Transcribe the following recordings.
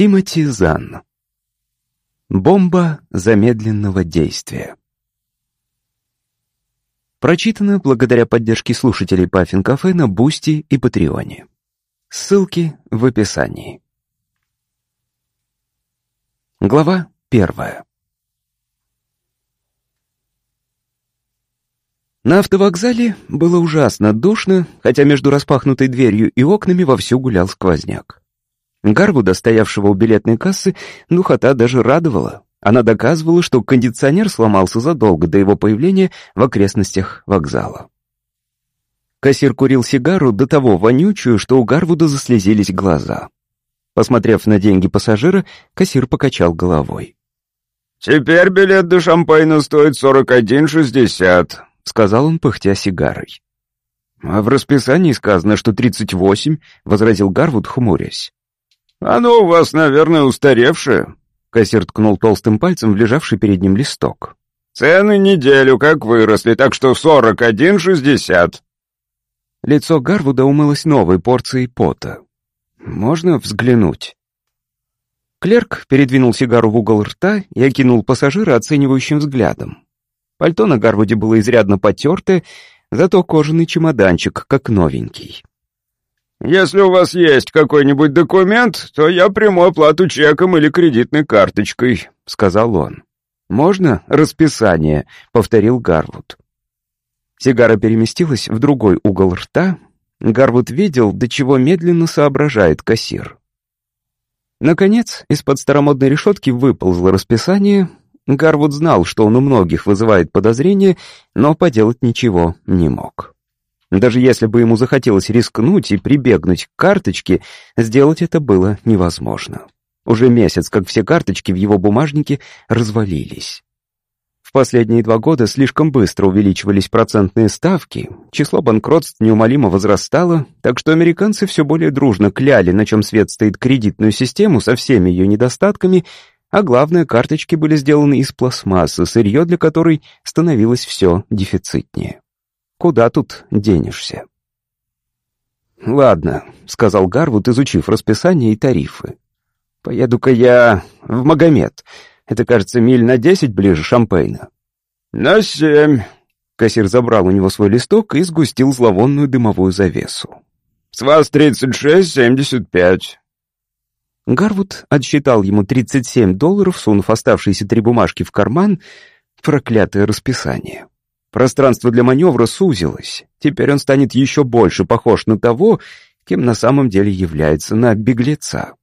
Тимоти Зан. Бомба замедленного действия. Прочитано благодаря поддержке слушателей Паффин Кафе на Бусти и Патреоне. Ссылки в описании. Глава первая. На автовокзале было ужасно душно, хотя между распахнутой дверью и окнами вовсю гулял сквозняк. Гарвуда, стоявшего у билетной кассы, духота даже радовала. Она доказывала, что кондиционер сломался задолго до его появления в окрестностях вокзала. Кассир курил сигару до того вонючую, что у Гарвуда заслезились глаза. Посмотрев на деньги пассажира, кассир покачал головой. «Теперь билет до Шампайна стоит сорок один шестьдесят», — сказал он, пыхтя сигарой. «А в расписании сказано, что тридцать восемь», — возразил Гарвуд, хмурясь. «Оно у вас, наверное, устаревшее», — кассир ткнул толстым пальцем в лежавший перед ним листок. «Цены неделю как выросли, так что сорок один шестьдесят». Лицо Гарвуда умылось новой порцией пота. «Можно взглянуть?» Клерк передвинул сигару в угол рта и окинул пассажира оценивающим взглядом. Пальто на Гарвуде было изрядно потертое, зато кожаный чемоданчик как новенький. «Если у вас есть какой-нибудь документ, то я приму оплату чеком или кредитной карточкой», — сказал он. «Можно расписание?» — повторил Гарвуд. Сигара переместилась в другой угол рта. Гарвуд видел, до чего медленно соображает кассир. Наконец, из-под старомодной решетки выползло расписание. Гарвуд знал, что он у многих вызывает подозрения, но поделать ничего не мог. Даже если бы ему захотелось рискнуть и прибегнуть к карточке, сделать это было невозможно. Уже месяц, как все карточки в его бумажнике развалились. В последние два года слишком быстро увеличивались процентные ставки, число банкротств неумолимо возрастало, так что американцы все более дружно кляли, на чем свет стоит кредитную систему со всеми ее недостатками, а главное, карточки были сделаны из пластмассы, сырье для которой становилось все дефицитнее. Куда тут денешься? «Ладно», — сказал Гарвуд, изучив расписание и тарифы. «Поеду-ка я в Магомед. Это, кажется, миль на десять ближе Шампейна». «На семь». Кассир забрал у него свой листок и сгустил зловонную дымовую завесу. «С вас тридцать шесть семьдесят пять». Гарвуд отсчитал ему тридцать семь долларов, сунув оставшиеся три бумажки в карман. Проклятое расписание. Пространство для маневра сузилось. Теперь он станет еще больше похож на того, кем на самом деле является, на беглеца.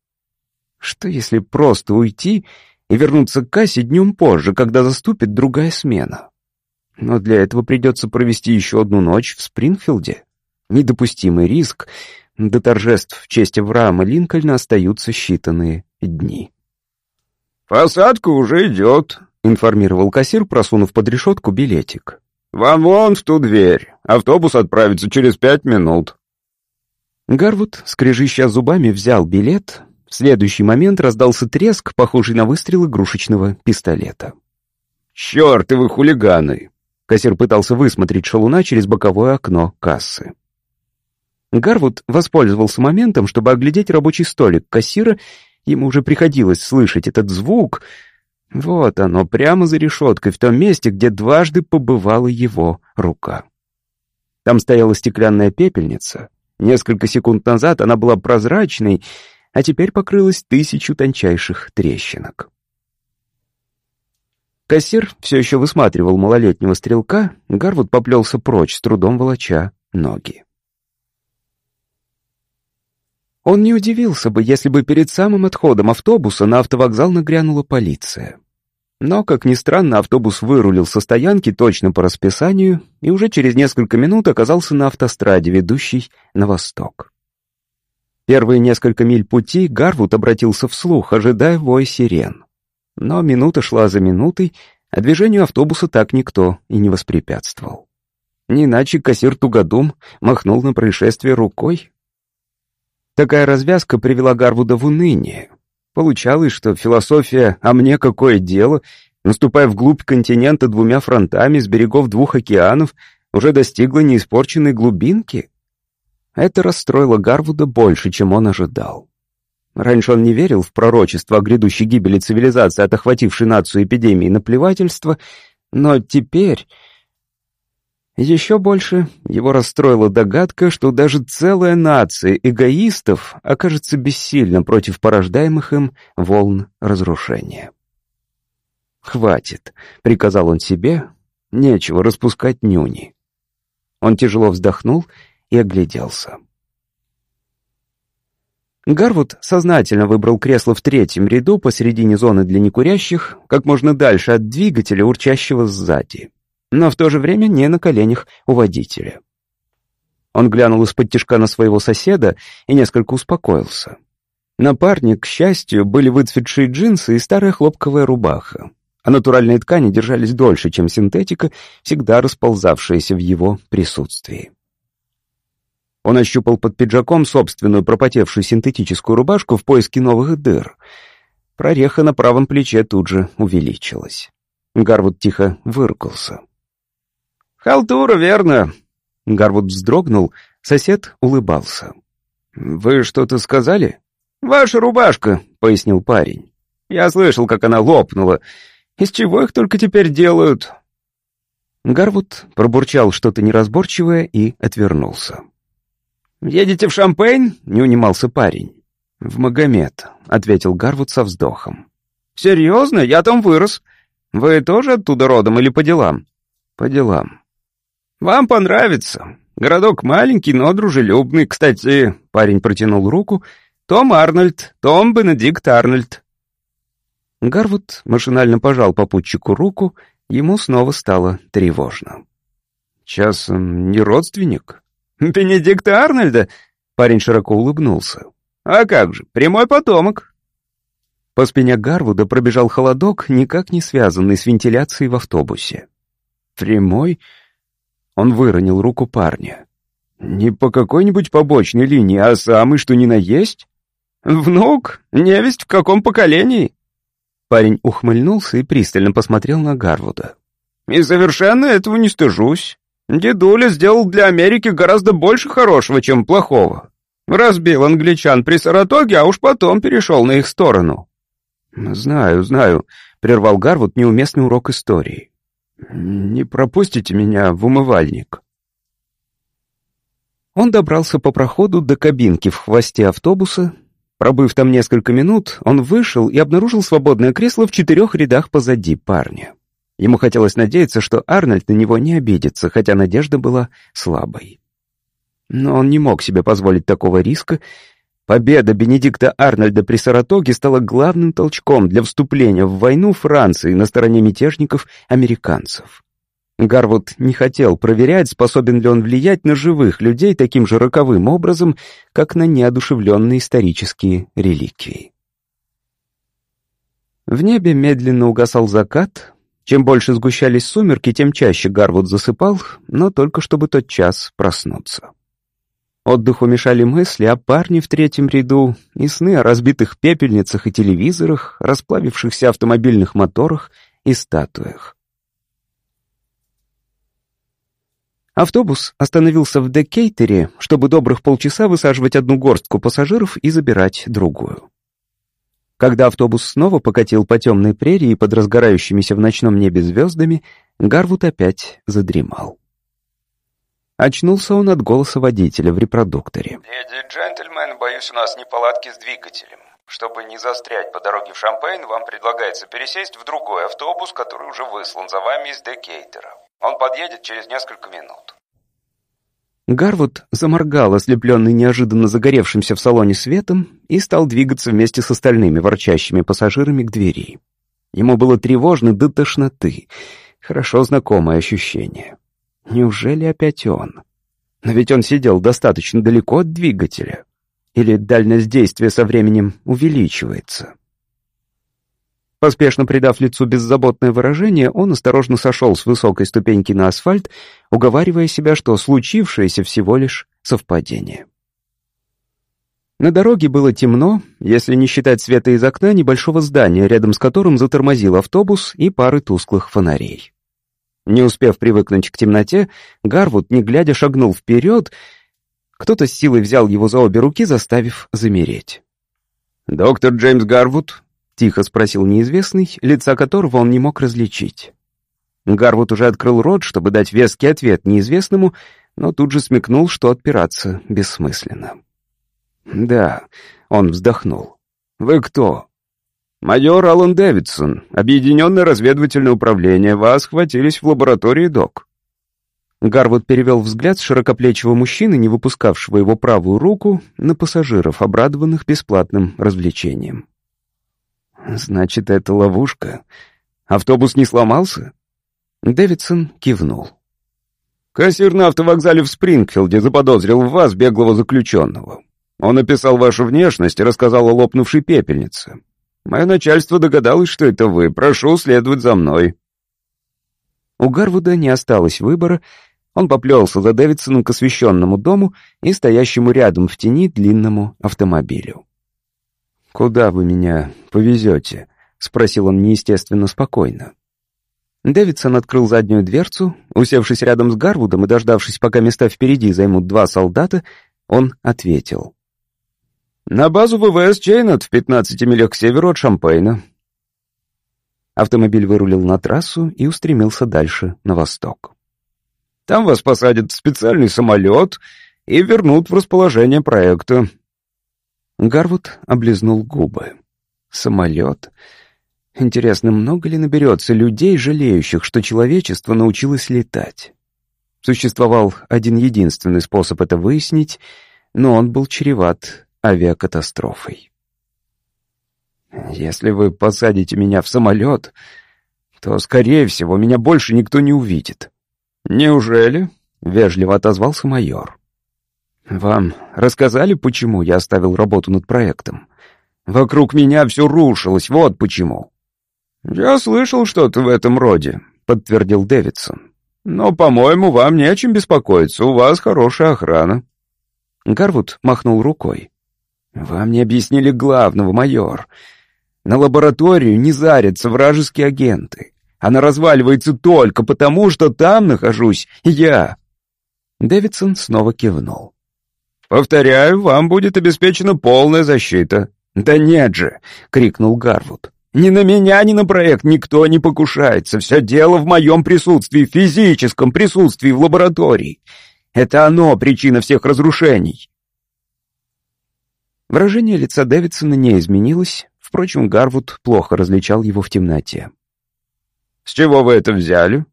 Что если просто уйти и вернуться к кассе днем позже, когда заступит другая смена? Но для этого придется провести еще одну ночь в Спрингфилде. Недопустимый риск. До торжеств в честь Авраама Линкольна остаются считанные дни. «Посадка уже идет», — информировал кассир, просунув под решетку билетик. «Вам вон в ту дверь. Автобус отправится через пять минут». Гарвуд, скрежеща зубами, взял билет. В следующий момент раздался треск, похожий на выстрел игрушечного пистолета. «Чёртовы хулиганы!» Кассир пытался высмотреть шалуна через боковое окно кассы. Гарвуд воспользовался моментом, чтобы оглядеть рабочий столик кассира. Ему уже приходилось слышать этот звук — вот оно, прямо за решеткой, в том месте, где дважды побывала его рука. Там стояла стеклянная пепельница. Несколько секунд назад она была прозрачной, а теперь покрылась тысячу тончайших трещинок. Кассир все еще высматривал малолетнего стрелка, Гарвуд поплелся прочь, с трудом волоча ноги. Он не удивился бы, если бы перед самым отходом автобуса на автовокзал нагрянула полиция. Но, как ни странно, автобус вырулил со стоянки точно по расписанию и уже через несколько минут оказался на автостраде, ведущей на восток. Первые несколько миль пути Гарвуд обратился вслух, ожидая вой сирен. Но минута шла за минутой, а движению автобуса так никто и не воспрепятствовал. Не иначе кассир Тугодум махнул на происшествие рукой, Такая развязка привела Гарвуда в уныние. Получалось, что философия «а мне какое дело», наступая вглубь континента двумя фронтами с берегов двух океанов, уже достигла неиспорченной глубинки. Это расстроило Гарвуда больше, чем он ожидал. Раньше он не верил в пророчество о грядущей гибели цивилизации от охватившей нацию эпидемии наплевательства, но теперь... Еще больше его расстроила догадка, что даже целая нация эгоистов окажется бессильна против порождаемых им волн разрушения. «Хватит», — приказал он себе, — «нечего распускать нюни». Он тяжело вздохнул и огляделся. Гарвуд сознательно выбрал кресло в третьем ряду посередине зоны для некурящих, как можно дальше от двигателя, урчащего сзади, но в то же время не на коленях у водителя. Он глянул из-под тишка на своего соседа и несколько успокоился. На парне, к счастью, были выцветшие джинсы и старая хлопковая рубаха, а натуральные ткани держались дольше, чем синтетика, всегда расползавшаяся в его присутствии. Он ощупал под пиджаком собственную пропотевшую синтетическую рубашку в поиске новых дыр. Прореха на правом плече тут же увеличилась. Гарвуд тихо выркался. «Халтура, верно?» Гарвуд вздрогнул, сосед улыбался. «Вы что-то сказали?» «Ваша рубашка», — пояснил парень. «Я слышал, как она лопнула. Из чего их только теперь делают?» Гарвуд пробурчал что-то неразборчивое и отвернулся. «Едете в Шампейн?» — не унимался парень. «В Магомед», — ответил Гарвуд со вздохом. «Серьезно? Я там вырос. Вы тоже оттуда родом или по делам?» «По делам». «Вам понравится. Городок маленький, но дружелюбный. Кстати, парень протянул руку. Том Арнольд, Том Бенедикт Арнольд». Гарвуд машинально пожал попутчику руку, ему снова стало тревожно. «Часом не родственник?» «Бенедикта Арнольда?» Парень широко улыбнулся. «А как же, прямой потомок». По спине Гарвуда пробежал холодок, никак не связанный с вентиляцией в автобусе. «Прямой?» Он выронил руку парня. «Не по какой-нибудь побочной линии, а самый что ни на есть?» «Внук? Невесть в каком поколении?» Парень ухмыльнулся и пристально посмотрел на Гарвуда. «И совершенно этого не стыжусь. Дедуля сделал для Америки гораздо больше хорошего, чем плохого. Разбил англичан при Саратоге, а уж потом перешел на их сторону. «Знаю, знаю», — прервал Гарвуд неуместный урок истории. «Не пропустите меня в умывальник». Он добрался по проходу до кабинки в хвосте автобуса. Пробыв там несколько минут, он вышел и обнаружил свободное кресло в четырех рядах позади парня. Ему хотелось надеяться, что Арнольд на него не обидится, хотя надежда была слабой. Но он не мог себе позволить такого риска. Победа Бенедикта Арнольда при Саратоге стала главным толчком для вступления в войну Франции на стороне мятежников-американцев. Гарвуд не хотел проверять, способен ли он влиять на живых людей таким же роковым образом, как на неодушевленные исторические реликвии. В небе медленно угасал закат, чем больше сгущались сумерки, тем чаще Гарвуд засыпал, но только чтобы тот час проснуться. Отдыху мешали мысли о парне в третьем ряду и сны о разбитых пепельницах и телевизорах, расплавившихся автомобильных моторах и статуях. Автобус остановился в Декейтере, чтобы добрых полчаса высаживать одну горстку пассажиров и забирать другую. Когда автобус снова покатил по темной прерии под разгорающимися в ночном небе звездами, Гарвуд опять задремал. Очнулся он от голоса водителя в репродукторе. «Леди и джентльмен, боюсь, у нас неполадки с двигателем. Чтобы не застрять по дороге в Шампейн, вам предлагается пересесть в другой автобус, который уже выслан за вами из Декейтера. Он подъедет через несколько минут». Гарвуд заморгал, ослепленный неожиданно загоревшимся в салоне светом, и стал двигаться вместе с остальными ворчащими пассажирами к двери. Ему было тревожно до тошноты. Хорошо знакомое ощущение. Неужели опять он? Но ведь он сидел достаточно далеко от двигателя. Или дальность действия со временем увеличивается? Поспешно придав лицу беззаботное выражение, он осторожно сошел с высокой ступеньки на асфальт, уговаривая себя, что случившееся всего лишь совпадение. На дороге было темно, если не считать света из окна небольшого здания, рядом с которым затормозил автобус и пары тусклых фонарей. Не успев привыкнуть к темноте, Гарвуд, не глядя, шагнул вперед. Кто-то с силой взял его за обе руки, заставив замереть. «Доктор Джеймс Гарвуд?» — тихо спросил неизвестный, лица которого он не мог различить. Гарвуд уже открыл рот, чтобы дать веский ответ неизвестному, но тут же смекнул, что отпираться бессмысленно. «Да», — он вздохнул. «Вы кто?» «Майор Аллан Дэвидсон, Объединенное разведывательное управление. Вас хватились в лаборатории ДОК». Гарвуд перевел взгляд с широкоплечего мужчины, не выпускавшего его правую руку, на пассажиров, обрадованных бесплатным развлечением. «Значит, это ловушка. Автобус не сломался?» Дэвидсон кивнул. «Кассир на автовокзале в Спрингфилде заподозрил в вас беглого заключенного. Он описал вашу внешность и рассказал о лопнувшей пепельнице. Мое начальство догадалось, что это вы. Прошу следовать за мной». У Гарвуда не осталось выбора. Он поплелся за Дэвидсоном к освещенному дому и стоящему рядом в тени длинному автомобилю. «Куда вы меня повезете?» — спросил он неестественно спокойно. Дэвидсон открыл заднюю дверцу, усевшись рядом с Гарвудом и дождавшись, пока места впереди займут два солдата, он ответил. «На базу ВВС Чейнет в 15 милях к северу от Шампейна». Автомобиль вырулил на трассу и устремился дальше, на восток. «Там вас посадят в специальный самолет и вернут в расположение проекта». Гарвуд облизнул губы. «Самолет...» Интересно, много ли наберется людей, жалеющих, что человечество научилось летать? Существовал один единственный способ это выяснить, но он был чреват авиакатастрофой. «Если вы посадите меня в самолет, то, скорее всего, меня больше никто не увидит». «Неужели?» — вежливо отозвался майор. «Вам рассказали, почему я оставил работу над проектом? Вокруг меня все рушилось, вот почему». «Я слышал что-то в этом роде», — подтвердил Дэвидсон. «Но, по-моему, вам не о чем беспокоиться, у вас хорошая охрана». Гарвуд махнул рукой. «Вам не объяснили главного, майор. На лабораторию не зарятся вражеские агенты. Она разваливается только потому, что там нахожусь я». Дэвидсон снова кивнул. «Повторяю, вам будет обеспечена полная защита». «Да нет же!» — крикнул Гарвуд. Ни на меня, ни на проект никто не покушается. Все дело в моем присутствии, физическом присутствии в лаборатории. Это оно причина всех разрушений. Выражение лица Дэвидсона не изменилось, впрочем, Гарвуд плохо различал его в темноте. «С чего вы это взяли?»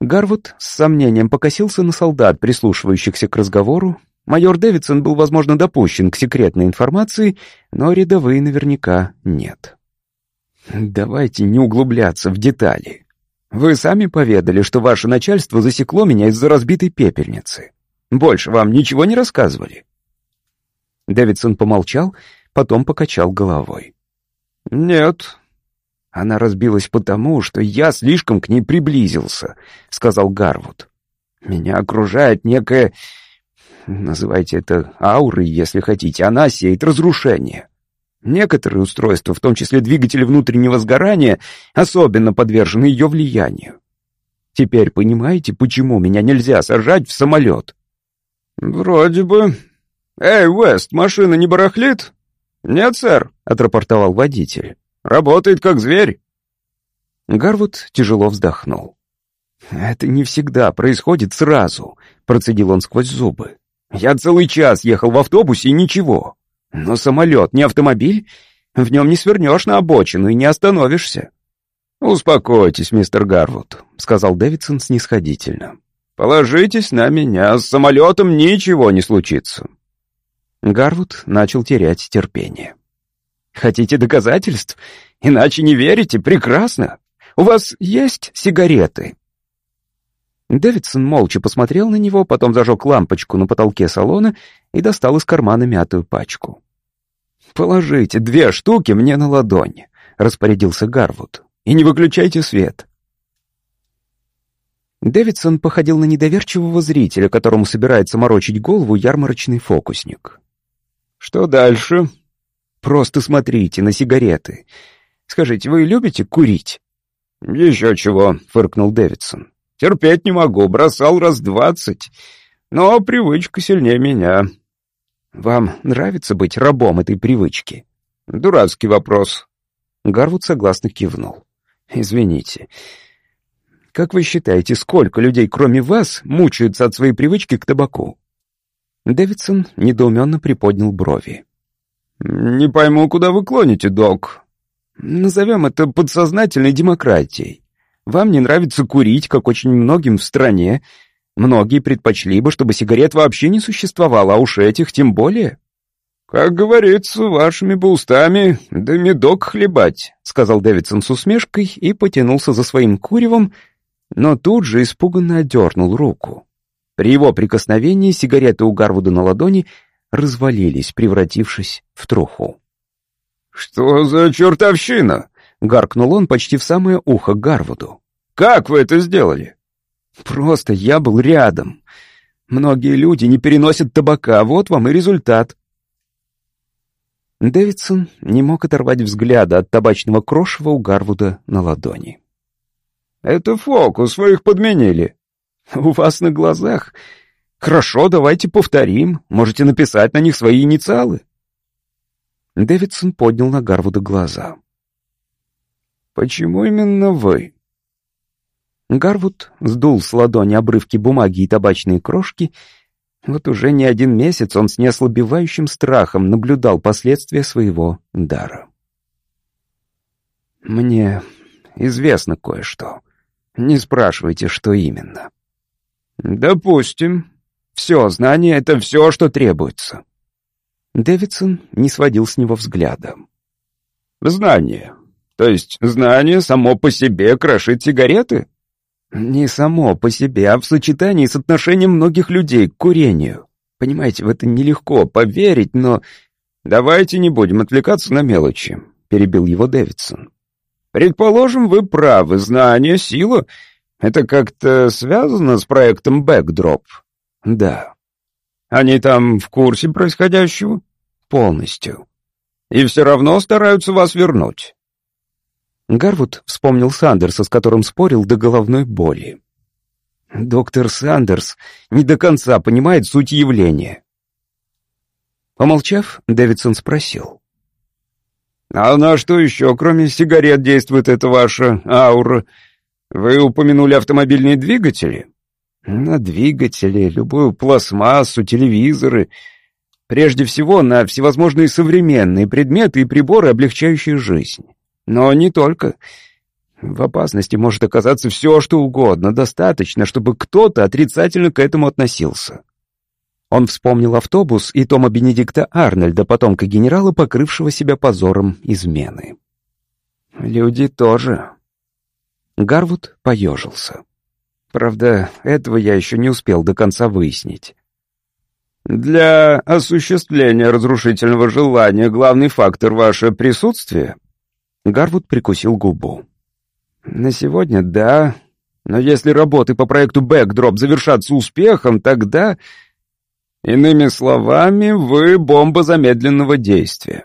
Гарвуд с сомнением покосился на солдат, прислушивающихся к разговору. Майор Дэвидсон был, возможно, допущен к секретной информации, но рядовые наверняка нет. Давайте не углубляться в детали. Вы сами поведали, что ваше начальство засекло меня из-за разбитой пепельницы. Больше вам ничего не рассказывали?» Дэвидсон помолчал, потом покачал головой. «Нет». «Она разбилась потому, что я слишком к ней приблизился», — сказал Гарвуд. «Меня окружает некая... Называйте это аурой, если хотите. Она сеет разрушение. Некоторые устройства, в том числе двигатели внутреннего сгорания, особенно подвержены ее влиянию. Теперь понимаете, почему меня нельзя сажать в самолет? Вроде бы. Эй, Уэст, машина не барахлит? Нет, сэр, отрапортовал водитель. Работает как зверь. Гарвуд тяжело вздохнул. «Это не всегда происходит сразу», — процедил он сквозь зубы. «Я целый час ехал в автобусе и ничего. Но самолет не автомобиль, в нем не свернешь на обочину и не остановишься. «Успокойтесь, мистер Гарвуд», — сказал Дэвидсон снисходительно. «Положитесь на меня, с самолетом ничего не случится». Гарвуд начал терять терпение. «Хотите доказательств? Иначе не верите? Прекрасно. У вас есть сигареты?» Дэвидсон молча посмотрел на него, потом зажег лампочку на потолке салона и достал из кармана мятую пачку. «Положите две штуки мне на ладонь», — распорядился Гарвуд. «И не выключайте свет». Дэвидсон походил на недоверчивого зрителя, которому собирается морочить голову ярмарочный фокусник. «Что дальше?» «Просто смотрите на сигареты. Скажите, вы любите курить?» «Еще чего», — фыркнул Дэвидсон. Терпеть не могу, бросал раз двадцать. Но привычка сильнее меня. Вам нравится быть рабом этой привычки? Дурацкий вопрос. Гарвуд согласно кивнул. Извините. Как вы считаете, сколько людей, кроме вас, мучаются от своей привычки к табаку? Дэвидсон недоуменно приподнял брови. «Не пойму, куда вы клоните, док». «Назовем это подсознательной демократией. Вам не нравится курить, как очень многим в стране. Многие предпочли бы, чтобы сигарет вообще не существовало, а уж этих тем более». «Как говорится, вашими бы устами, да медок хлебать», — сказал Дэвидсон с усмешкой и потянулся за своим куревом, но тут же испуганно отдернул руку. При его прикосновении сигареты у Гарвуда на ладони развалились, превратившись в труху. «Что за чертовщина?» — гаркнул он почти в самое ухо Гарвуду. «Как вы это сделали?» «Просто я был рядом. Многие люди не переносят табака, вот вам и результат». Дэвидсон не мог оторвать взгляда от табачного крошева у Гарвуда на ладони. «Это фокус, вы их подменили». «У вас на глазах? Хорошо, давайте повторим. Можете написать на них свои инициалы». Дэвидсон поднял на Гарвуда глаза. «Почему именно вы?» Гарвуд сдул с ладони обрывки бумаги и табачные крошки вот уже не один месяц он с неослабевающим страхом наблюдал последствия своего дара. «Мне известно кое-что. Не спрашивайте, что именно». «Допустим. Все, знание — это все, что требуется». Дэвидсон не сводил с него взгляда. «Знание. То есть знание само по себе крошит сигареты?» Не само по себе, а в сочетании с отношением многих людей к курению. Понимаете, в это нелегко поверить, но... «Давайте не будем отвлекаться на мелочи», — перебил его Дэвидсон. «Предположим, вы правы, знание, сила — это как-то связано с проектом «Бэкдроп»?» «Да». «Они там в курсе происходящего?» «Полностью». «И все равно стараются вас вернуть?» Гарвуд вспомнил Сандерса, с которым спорил до головной боли. Доктор Сандерс не до конца понимает суть явления. Помолчав, Дэвидсон спросил. «А на что еще, кроме сигарет, действует эта ваша аура? Вы упомянули автомобильные двигатели?» «На двигатели, любую пластмассу, телевизоры. Прежде всего, на всевозможные современные предметы и приборы, облегчающие жизнь. Но не только. В опасности может оказаться все, что угодно, достаточно, чтобы кто-то отрицательно к этому относился. Он вспомнил автобус и Тома Бенедикта Арнольда, потомка генерала, покрывшего себя позором измены. Люди тоже. Гарвуд поежился. Правда, этого я еще не успел до конца выяснить. «Для осуществления разрушительного желания главный фактор — ваше присутствие?» Гарвуд прикусил губу. «На сегодня да, но если работы по проекту «Бэкдроп» завершатся успехом, тогда...» «Иными словами, вы бомба замедленного действия».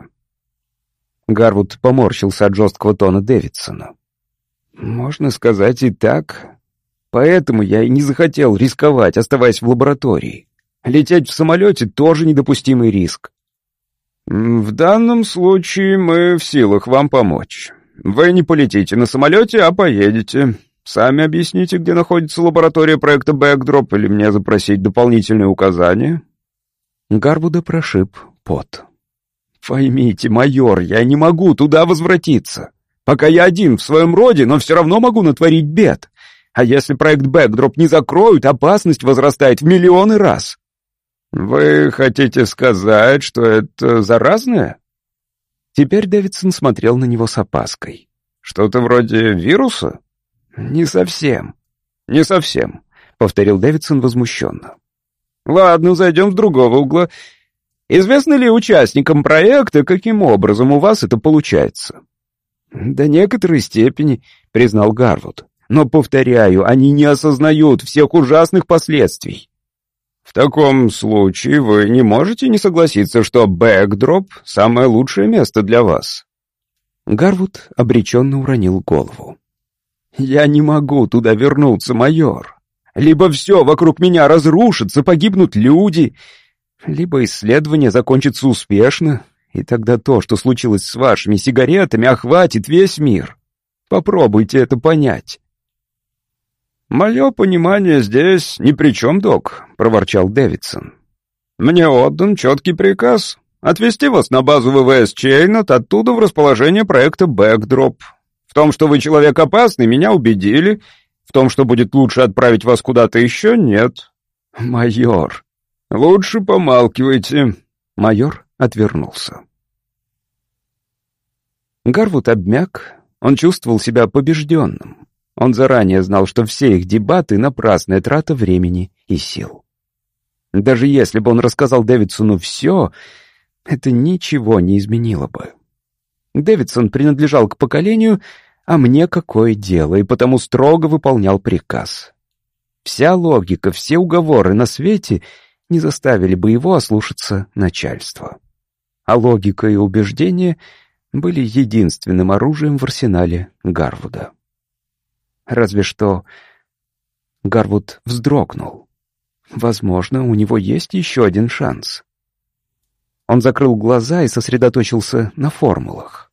Гарвуд поморщился от жесткого тона Дэвидсона. «Можно сказать и так. Поэтому я и не захотел рисковать, оставаясь в лаборатории. Лететь в самолете тоже недопустимый риск. «В данном случае мы в силах вам помочь. Вы не полетите на самолете, а поедете. Сами объясните, где находится лаборатория проекта «Бэкдроп» или мне запросить дополнительные указания?» Гарвуда прошиб пот. «Поймите, майор, я не могу туда возвратиться. Пока я один в своем роде, но все равно могу натворить бед. А если проект «Бэкдроп» не закроют, опасность возрастает в миллионы раз». «Вы хотите сказать, что это заразное?» Теперь Дэвидсон смотрел на него с опаской. «Что-то вроде вируса?» «Не совсем». «Не совсем», — повторил Дэвидсон возмущенно. «Ладно, зайдем с другого угла. Известно ли участникам проекта, каким образом у вас это получается?» «До некоторой степени», — признал Гарвуд. «Но, повторяю, они не осознают всех ужасных последствий». В таком случае вы не можете не согласиться, что бэкдроп — самое лучшее место для вас. Гарвуд обреченно уронил голову. «Я не могу туда вернуться, майор. Либо все вокруг меня разрушится, погибнут люди, либо исследование закончится успешно, И тогда то, что случилось с вашими сигаретами, охватит весь мир. Попробуйте это понять. «Мое понимание здесь ни при чем, док», — проворчал Дэвидсон. «Мне отдан четкий приказ отвезти вас на базу ВВС Чейнот, оттуда в расположение проекта «Бэкдроп». В том, что вы человек опасный, меня убедили. В том, что будет лучше отправить вас куда-то еще, нет. Майор. Лучше помалкивайте. Майор отвернулся. Гарвуд обмяк. Он чувствовал себя побежденным. Он заранее знал, что все их дебаты — напрасная трата времени и сил. Даже если бы он рассказал Дэвидсону все, это ничего не изменило бы. Дэвидсон принадлежал к поколению, а мне какое дело, и потому строго выполнял приказ. Вся логика, все уговоры на свете не заставили бы его ослушаться начальства. А логика и убеждения были единственным оружием в арсенале Гарвуда. Разве что Гарвуд вздрогнул. Возможно, у него есть еще один шанс. Он закрыл глаза и сосредоточился на формулах.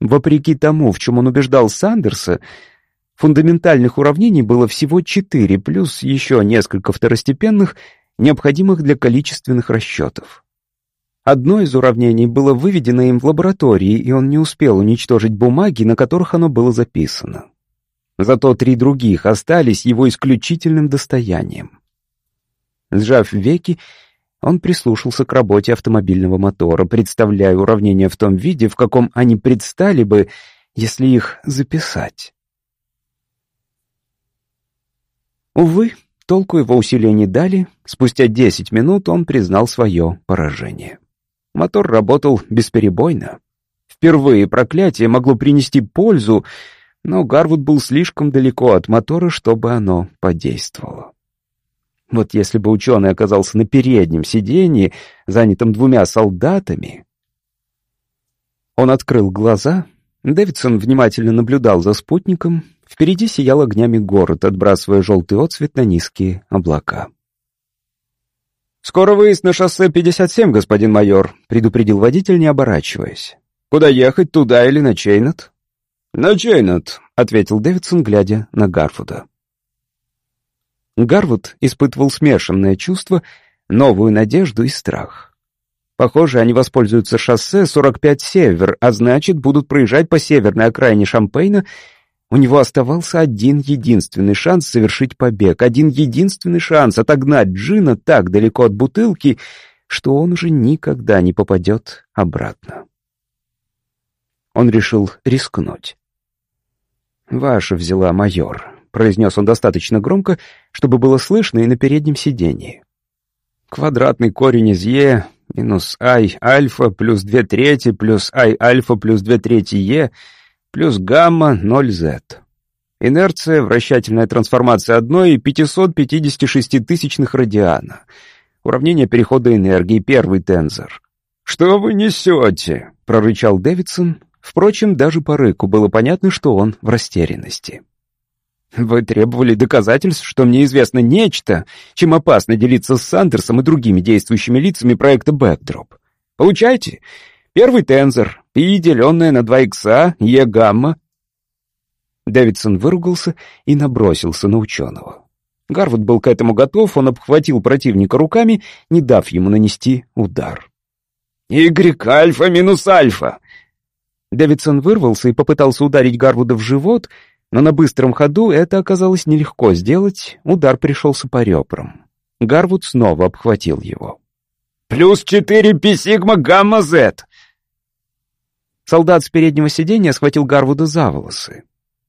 Вопреки тому, в чем он убеждал Сандерса, фундаментальных уравнений было всего четыре, плюс еще несколько второстепенных, необходимых для количественных расчетов. Одно из уравнений было выведено им в лаборатории, и он не успел уничтожить бумаги, на которых оно было записано. Зато три других остались его исключительным достоянием. Сжав веки, он прислушался к работе автомобильного мотора, представляя уравнения в том виде, в каком они предстали бы, если их записать. Увы, толку его усилия не дали. Спустя десять минут он признал свое поражение. Мотор работал бесперебойно. Впервые проклятие могло принести пользу, но Гарвуд был слишком далеко от мотора, чтобы оно подействовало. Вот если бы ученый оказался на переднем сиденье, занятом двумя солдатами... Он открыл глаза. Дэвидсон внимательно наблюдал за спутником. Впереди сиял огнями город, отбрасывая желтый отцвет на низкие облака. «Скоро выезд на шоссе 57, господин майор», — предупредил водитель, не оборачиваясь. «Куда ехать, туда или на Чейнот?» «На Чейнот», — ответил Дэвидсон, глядя на Гарфуда. Гарвуд испытывал смешанное чувство, новую надежду и страх. Похоже, они воспользуются шоссе 45 Север, а значит, будут проезжать по северной окраине Шампейна. У него оставался один единственный шанс совершить побег, один единственный шанс отогнать Джина так далеко от бутылки, что он уже никогда не попадет обратно. Он решил рискнуть. «Ваша взяла, майор», произнес он достаточно громко, чтобы было слышно и на переднем сидении. Квадратный корень из Е минус I альфа плюс две трети плюс I альфа плюс две трети Е плюс гамма 0Z. Инерция, вращательная трансформация одной и 556 тысячных радиана. Уравнение перехода энергии, первый тензор. «Что вы несете?» — прорычал Дэвидсон. Впрочем, даже по рыку было понятно, что он в растерянности. Вы требовали доказательств, что мне известно нечто, чем опасно делиться с Сандерсом и другими действующими лицами проекта Backdrop. Получайте. Первый тензор, π, деленное на 2 икса, е гамма. Дэвидсон выругался и набросился на ученого. Гарвуд был к этому готов, он обхватил противника руками, не дав ему нанести удар. «Y альфа минус альфа!» Дэвидсон вырвался и попытался ударить Гарвуда в живот — но на быстром ходу это оказалось нелегко сделать, удар пришелся по ребрам. Гарвуд снова обхватил его. «Плюс четыре пи-сигма гамма-зет!» Солдат с переднего сиденья схватил Гарвуда за волосы.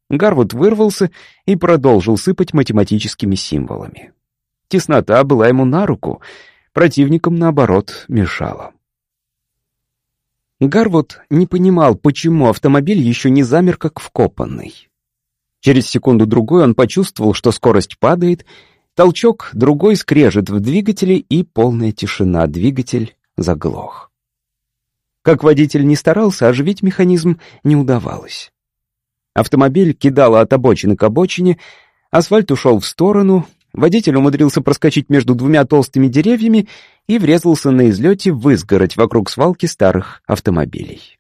Гарвуд вырвался и продолжил сыпать математическими символами. Теснота была ему на руку, противникам, наоборот, мешала. Гарвуд не понимал, почему автомобиль еще не замер как вкопанный. Через секунду-другой он почувствовал, что скорость падает, толчок, другой скрежет в двигателе и полная тишина, двигатель заглох. Как водитель не старался, оживить механизм не удавалось. Автомобиль кидало от обочины к обочине, асфальт ушел в сторону, Водитель умудрился проскочить между двумя толстыми деревьями и врезался на излете в изгородь вокруг свалки старых автомобилей.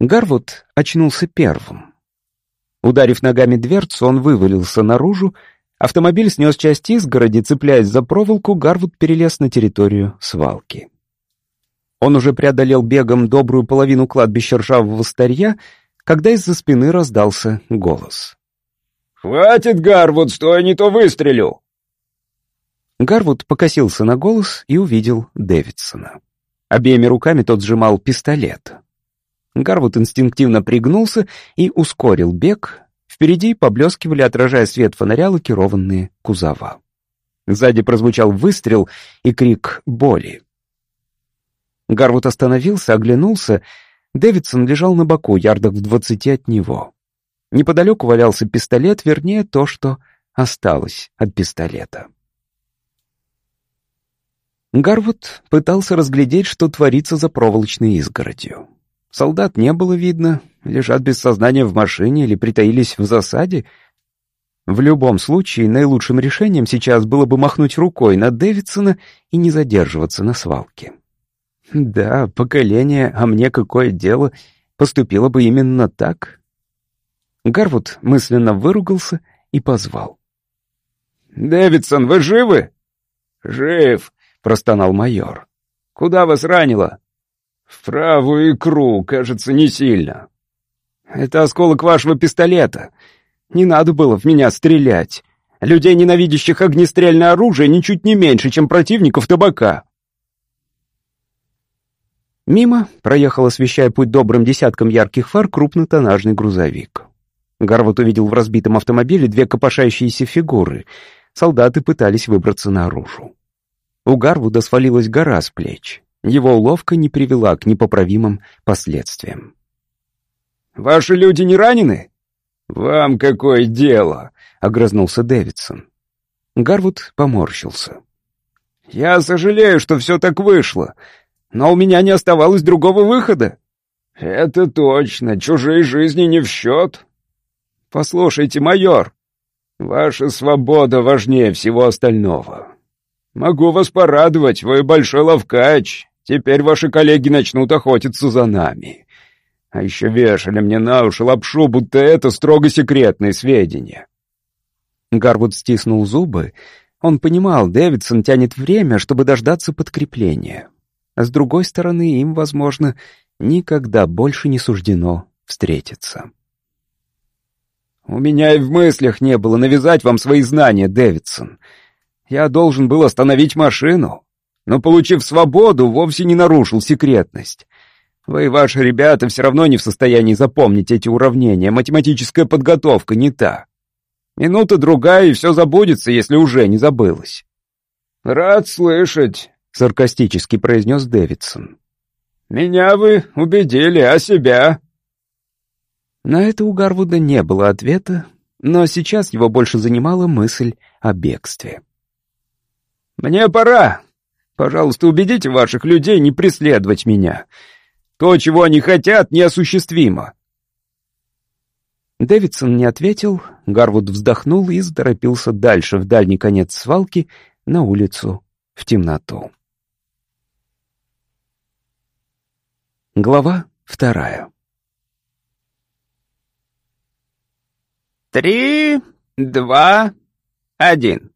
Гарвуд очнулся первым. Ударив ногами дверцу, он вывалился наружу, автомобиль снес часть изгороди, цепляясь за проволоку, Гарвуд перелез на территорию свалки. Он уже преодолел бегом добрую половину кладбища ржавого старья, когда из-за спины раздался голос. «Хватит, Гарвуд, стой, не то выстрелю!» Гарвуд покосился на голос и увидел Дэвидсона. Обеими руками тот сжимал пистолет. Гарвуд инстинктивно пригнулся и ускорил бег. Впереди поблескивали, отражая свет фонаря, лакированные кузова. Сзади прозвучал выстрел и крик боли. Гарвуд остановился, оглянулся. Дэвидсон лежал на боку, ярдах в двадцати от него. Неподалеку валялся пистолет, вернее, то, что осталось от пистолета. Гарвуд пытался разглядеть, что творится за проволочной изгородью. Солдат не было видно, лежат без сознания в машине или притаились в засаде. В любом случае, наилучшим решением сейчас было бы махнуть рукой на Дэвидсона и не задерживаться на свалке. Да, поколение, а мне какое дело, поступило бы именно так. Гарвуд мысленно выругался и позвал. «Дэвидсон, вы живы?» «Жив», — простонал майор. «Куда вас ранило?» «В правую икру, кажется, не сильно». «Это осколок вашего пистолета. Не надо было в меня стрелять. Людей, ненавидящих огнестрельное оружие, ничуть не меньше, чем противников табака». Мимо проехал, освещая путь добрым десятком ярких фар, крупнотоннажный грузовик. Гарвот увидел в разбитом автомобиле две копошающиеся фигуры. Солдаты пытались выбраться наружу. У Гарвуда свалилась гора с плеч. Его уловка не привела к непоправимым последствиям. «Ваши люди не ранены?» «Вам какое дело?» — огрызнулся Дэвидсон. Гарвуд поморщился. «Я сожалею, что все так вышло, но у меня не оставалось другого выхода». «Это точно, чужие жизни не в счет». «Послушайте, майор, ваша свобода важнее всего остального. Могу вас порадовать, вы большой ловкач, Теперь ваши коллеги начнут охотиться за нами. А еще вешали мне на уши лапшу, будто это строго секретные сведения». Гарвуд стиснул зубы. Он понимал, Дэвидсон тянет время, чтобы дождаться подкрепления. А с другой стороны, им, возможно, никогда больше не суждено встретиться. «У меня и в мыслях не было навязать вам свои знания, Дэвидсон. Я должен был остановить машину но, получив свободу, вовсе не нарушил секретность. Вы и ваши ребята все равно не в состоянии запомнить эти уравнения, математическая подготовка не та. Минута другая, и все забудется, если уже не забылось. «Рад слышать», — саркастически произнес Дэвидсон. «Меня вы убедили, а себя?» На это у Гарвуда не было ответа, но сейчас его больше занимала мысль о бегстве. «Мне пора», Пожалуйста, убедите ваших людей не преследовать меня. То, чего они хотят, неосуществимо». Дэвидсон не ответил, Гарвуд вздохнул и заторопился дальше, в дальний конец свалки, на улицу, в темноту. Глава вторая «Три, два, один».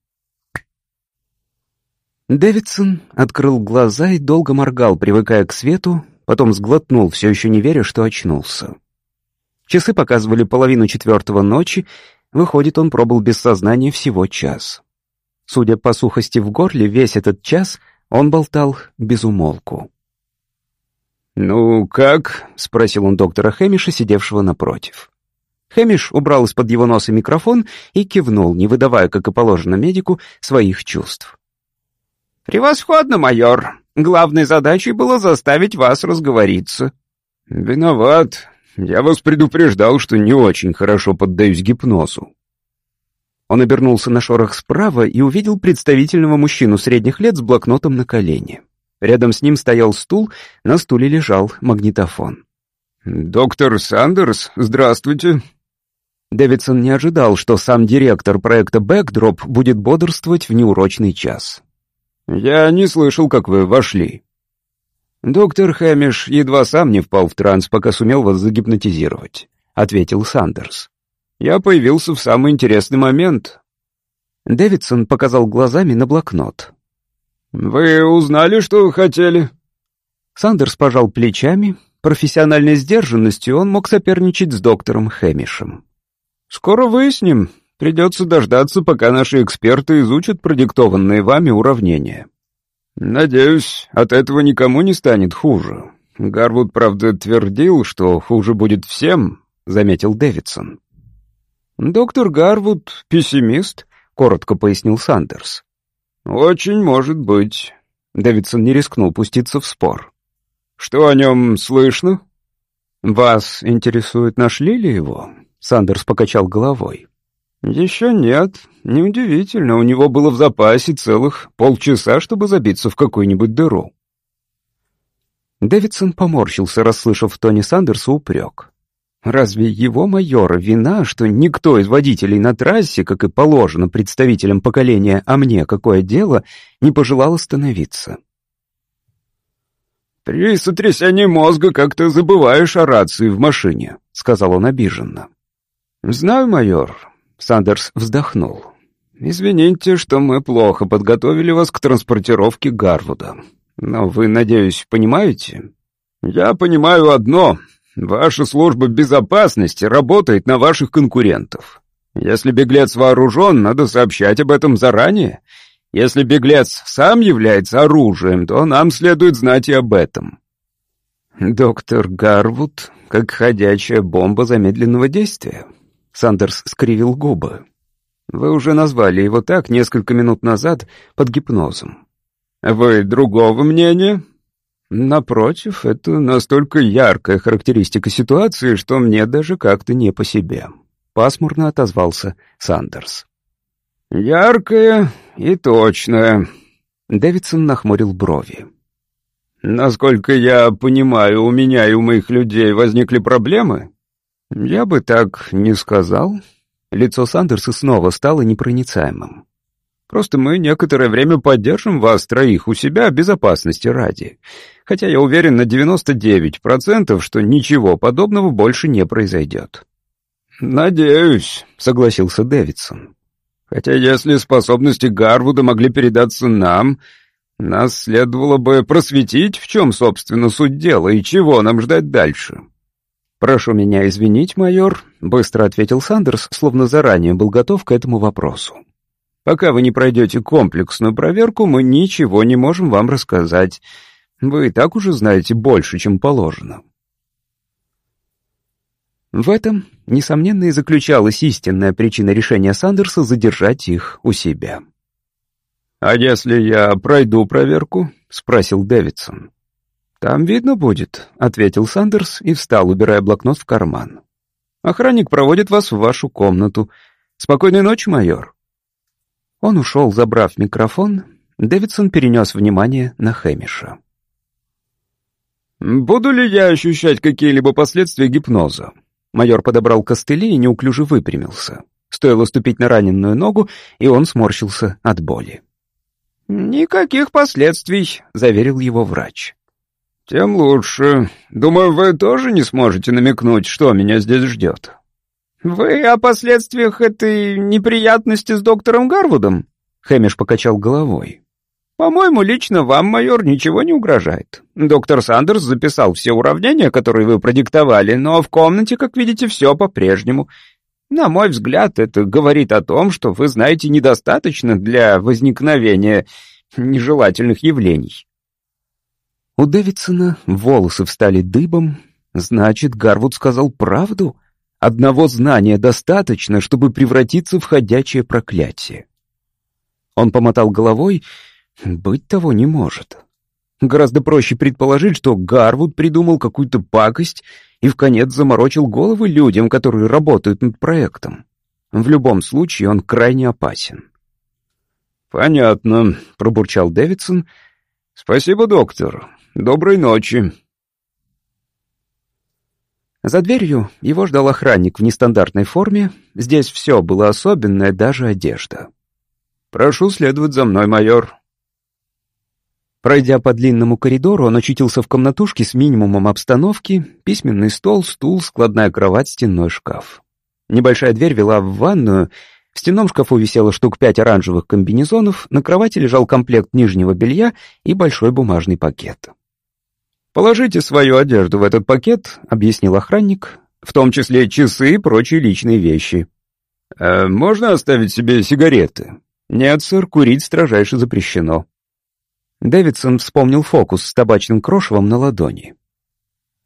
Дэвидсон открыл глаза и долго моргал, привыкая к свету, потом сглотнул, все еще не веря, что очнулся. Часы показывали половину четвертого ночи, выходит, он пробыл без сознания всего час. Судя по сухости в горле, весь этот час он болтал без умолку. «Ну, как?» — спросил он доктора Хэмиша, сидевшего напротив. Хэмиш убрал из-под его носа микрофон и кивнул, не выдавая, как и положено медику, своих чувств. «Превосходно, майор. Главной задачей было заставить вас разговориться». «Виноват. Я вас предупреждал, что не очень хорошо поддаюсь гипнозу». Он обернулся на шорох справа и увидел представительного мужчину средних лет с блокнотом на колене. Рядом с ним стоял стул, на стуле лежал магнитофон. «Доктор Сандерс, здравствуйте». Дэвидсон не ожидал, что сам директор проекта «Бэкдроп» будет бодрствовать в неурочный час. «Я не слышал, как вы вошли». «Доктор Хэмиш едва сам не впал в транс, пока сумел вас загипнотизировать», — ответил Сандерс. «Я появился в самый интересный момент». Дэвидсон показал глазами на блокнот. «Вы узнали, что хотели?» Сандерс пожал плечами. Профессиональной сдержанностью он мог соперничать с доктором Хэмишем. «Скоро выясним. Придется дождаться, пока наши эксперты изучат продиктованные вами уравнения. Надеюсь, от этого никому не станет хуже. Гарвуд, правда, твердил, что хуже будет всем», — заметил Дэвидсон. «Доктор Гарвуд — пессимист», — коротко пояснил Сандерс. «Очень может быть». Дэвидсон не рискнул пуститься в спор. «Что о нем слышно?» «Вас интересует, нашли ли его?» Сандерс покачал головой. «Еще нет. Неудивительно, у него было в запасе целых полчаса, чтобы забиться в какую-нибудь дыру». Дэвидсон поморщился, расслышав в тоне Сандерса упрек. Разве его майора вина, что никто из водителей на трассе, как и положено представителям поколения «а мне какое дело», не пожелал остановиться? «При сотрясении мозга как-то забываешь о рации в машине», — сказал он обиженно. «Знаю, майор», — Сандерс вздохнул. «Извините, что мы плохо подготовили вас к транспортировке Гарвуда. Но вы, надеюсь, понимаете?» «Я понимаю одно. Ваша служба безопасности работает на ваших конкурентов. Если беглец вооружен, надо сообщать об этом заранее. Если беглец сам является оружием, то нам следует знать и об этом». «Доктор Гарвуд, как ходячая бомба замедленного действия», Сандерс скривил губы. «Вы уже назвали его так несколько минут назад под гипнозом». «Вы другого мнения?» «Напротив, это настолько яркая характеристика ситуации, что мне даже как-то не по себе», — пасмурно отозвался Сандерс. «Яркая и точная», — Дэвидсон нахмурил брови. «Насколько я понимаю, у меня и у моих людей возникли проблемы?» «Я бы так не сказал». Лицо Сандерса снова стало непроницаемым. «Просто мы некоторое время поддержим вас троих у себя безопасности ради. Хотя я уверен на 99%, что ничего подобного больше не произойдет». «Надеюсь», — согласился Дэвидсон. «Хотя если способности Гарвуда могли передаться нам, нас следовало бы просветить, в чем, собственно, суть дела и чего нам ждать дальше». «Прошу меня извинить, майор», — быстро ответил Сандерс, словно заранее был готов к этому вопросу. «Пока вы не пройдете комплексную проверку, мы ничего не можем вам рассказать. Вы и так уже знаете больше, чем положено». В этом, несомненно, и заключалась истинная причина решения Сандерса задержать их у себя. «А если я пройду проверку?» — спросил Дэвидсон. «Там видно будет», — ответил Сандерс и встал, убирая блокнот в карман. «Охранник проводит вас в вашу комнату. Спокойной ночи, майор». Он ушел, забрав микрофон. Дэвидсон перенес внимание на Хэмиша. «Буду ли я ощущать какие-либо последствия гипноза?» Майор подобрал костыли и неуклюже выпрямился. Стоило ступить на раненую ногу, и он сморщился от боли. «Никаких последствий», — заверил его врач. «Тем лучше. Думаю, вы тоже не сможете намекнуть, что меня здесь ждет». «Вы о последствиях этой неприятности с доктором Гарвудом?» Хэмиш покачал головой. «По-моему, лично вам, майор, ничего не угрожает. Доктор Сандерс записал все уравнения, которые вы продиктовали, но в комнате, как видите, все по-прежнему. На мой взгляд, это говорит о том, что вы знаете недостаточно для возникновения нежелательных явлений». У Дэвидсона волосы встали дыбом. Значит, Гарвуд сказал правду? Одного знания достаточно, чтобы превратиться в ходячее проклятие. Он помотал головой. Быть того не может. Гораздо проще предположить, что Гарвуд придумал какую-то пакость и в конец заморочил головы людям, которые работают над проектом. В любом случае он крайне опасен. «Понятно», — пробурчал Дэвидсон. «Спасибо, доктор. Доброй ночи». За дверью его ждал охранник в нестандартной форме. Здесь все было особенное, даже одежда. «Прошу следовать за мной, майор». Пройдя по длинному коридору, он очутился в комнатушке с минимумом обстановки, письменный стол, стул, складная кровать, стенной шкаф. Небольшая дверь вела в ванную, в стенном шкафу висело штук пять оранжевых комбинезонов, на кровати лежал комплект нижнего белья и большой бумажный пакет. «Положите свою одежду в этот пакет», — объяснил охранник, «в том числе часы и прочие личные вещи». «Э, «Можно оставить себе сигареты?» «Нет, сэр, курить строжайше запрещено». Дэвидсон вспомнил фокус с табачным крошевом на ладони.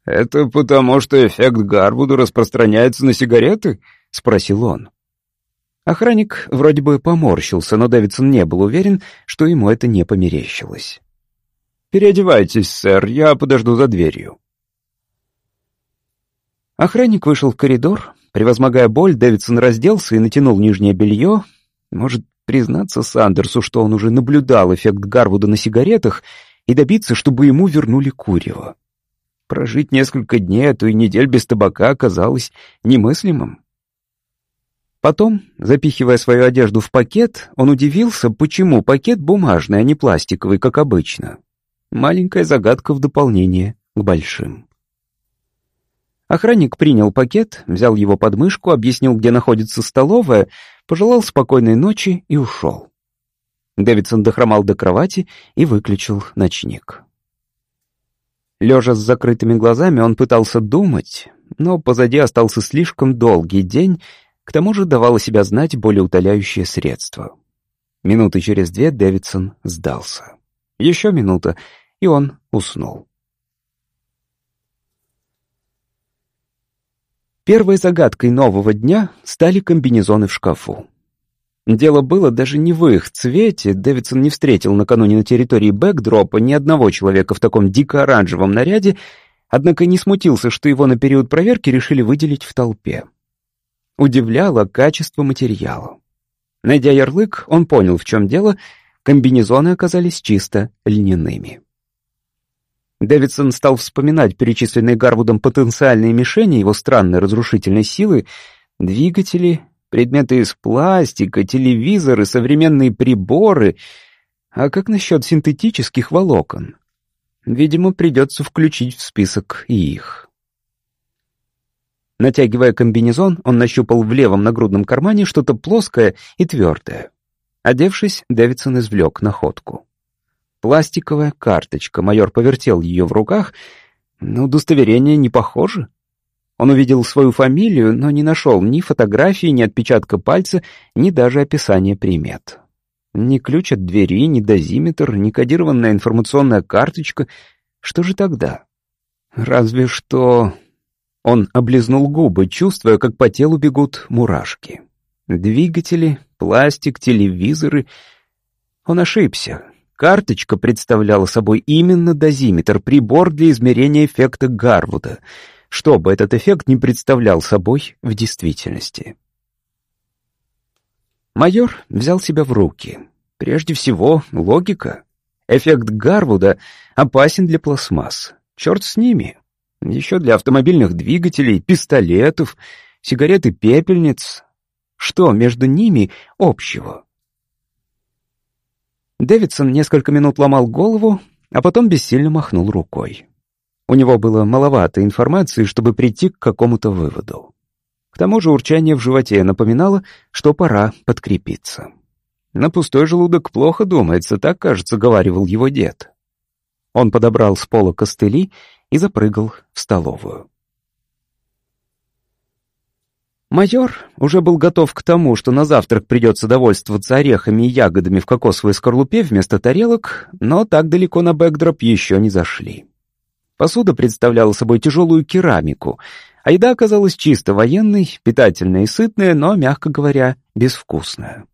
«Это потому, что эффект Гарвуда распространяется на сигареты?» — спросил он. Охранник вроде бы поморщился, но Дэвидсон не был уверен, что ему это не померещилось. «Переодевайтесь, сэр, я подожду за дверью». Охранник вышел в коридор. Превозмогая боль, Дэвидсон разделся и натянул нижнее белье. Может, признаться Сандерсу, что он уже наблюдал эффект Гарвуда на сигаретах, и добиться, чтобы ему вернули курево. Прожить несколько дней, а то и недель без табака оказалось немыслимым. Потом, запихивая свою одежду в пакет, он удивился, почему пакет бумажный, а не пластиковый, как обычно. Маленькая загадка в дополнение к большим. Охранник принял пакет, взял его под мышку, объяснил, где находится столовая, пожелал спокойной ночи и ушел. Дэвидсон дохромал до кровати и выключил ночник. Лежа с закрытыми глазами, он пытался думать, но позади остался слишком долгий день, к тому же давало себя знать более утоляющее средство. Минуты через две Дэвидсон сдался. Еще минута, и он уснул. Первой загадкой нового дня стали комбинезоны в шкафу. Дело было даже не в их цвете. Дэвидсон не встретил накануне на территории бэкдропа ни одного человека в таком дико-оранжевом наряде, однако не смутился, что его на период проверки решили выделить в толпе удивляло качество материала. Найдя ярлык, он понял, в чем дело, комбинезоны оказались чисто льняными. Дэвидсон стал вспоминать перечисленные Гарвудом потенциальные мишени его странной разрушительной силы, двигатели, предметы из пластика, телевизоры, современные приборы. А как насчет синтетических волокон? Видимо, придется включить в список и их. Натягивая комбинезон, он нащупал в левом нагрудном кармане что-то плоское и твердое. Одевшись, Дэвидсон извлек находку. Пластиковая карточка, майор повертел ее в руках, но удостоверение не похоже. Он увидел свою фамилию, но не нашел ни фотографии, ни отпечатка пальца, ни даже описания примет. Ни ключ от двери, ни дозиметр, ни кодированная информационная карточка. Что же тогда? Разве что он облизнул губы, чувствуя, как по телу бегут мурашки. Двигатели, пластик, телевизоры. Он ошибся. Карточка представляла собой именно дозиметр, прибор для измерения эффекта Гарвуда, что бы этот эффект не представлял собой в действительности. Майор взял себя в руки. Прежде всего, логика. Эффект Гарвуда опасен для пластмасс. Черт с ними. Еще для автомобильных двигателей, пистолетов, сигарет и пепельниц. Что между ними общего? Дэвидсон несколько минут ломал голову, а потом бессильно махнул рукой. У него было маловато информации, чтобы прийти к какому-то выводу. К тому же урчание в животе напоминало, что пора подкрепиться. На пустой желудок плохо думается, так, кажется, говаривал его дед. Он подобрал с пола костыли и запрыгал в столовую. Майор уже был готов к тому, что на завтрак придется довольствоваться орехами и ягодами в кокосовой скорлупе вместо тарелок, но так далеко на бэкдроп еще не зашли. Посуда представляла собой тяжелую керамику, а еда оказалась чисто военной, питательная и сытная, но, мягко говоря, безвкусная.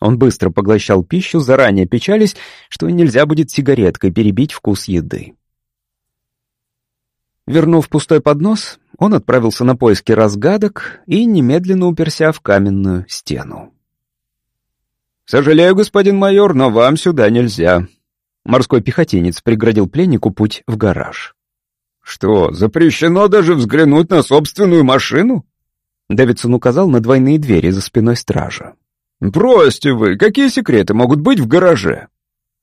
Он быстро поглощал пищу, заранее печались, что нельзя будет сигареткой перебить вкус еды. Вернув пустой поднос, он отправился на поиски разгадок и немедленно уперся в каменную стену. «Сожалею, господин майор, но вам сюда нельзя». Морской пехотинец преградил пленнику путь в гараж. «Что, запрещено даже взглянуть на собственную машину?» Дэвидсон указал на двойные двери за спиной стража. «Бросьте вы, какие секреты могут быть в гараже?»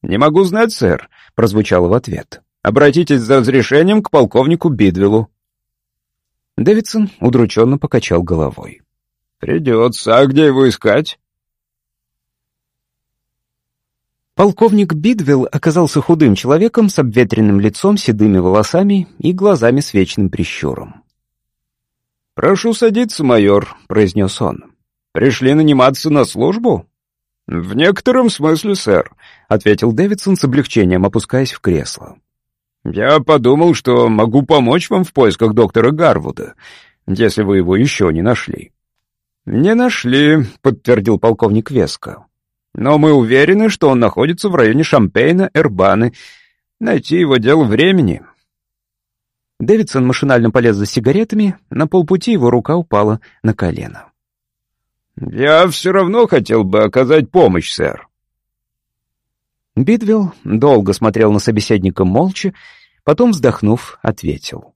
«Не могу знать, сэр», — прозвучало в ответ. «Обратитесь за разрешением к полковнику Бидвиллу». Дэвидсон удрученно покачал головой. «Придется. А где его искать?» Полковник Бидвилл оказался худым человеком с обветренным лицом, седыми волосами и глазами с вечным прищуром. «Прошу садиться, майор», — произнес он. «Пришли наниматься на службу?» «В некотором смысле, сэр», — ответил Дэвидсон с облегчением, опускаясь в кресло. «Я подумал, что могу помочь вам в поисках доктора Гарвуда, если вы его еще не нашли». «Не нашли», — подтвердил полковник Веско. «Но мы уверены, что он находится в районе Шампейна, Эрбаны. Найти его дело времени». Дэвидсон машинально полез за сигаретами, на полпути его рука упала на колено. «Я все равно хотел бы оказать помощь, сэр». Бидвилл долго смотрел на собеседника молча, потом, вздохнув, ответил.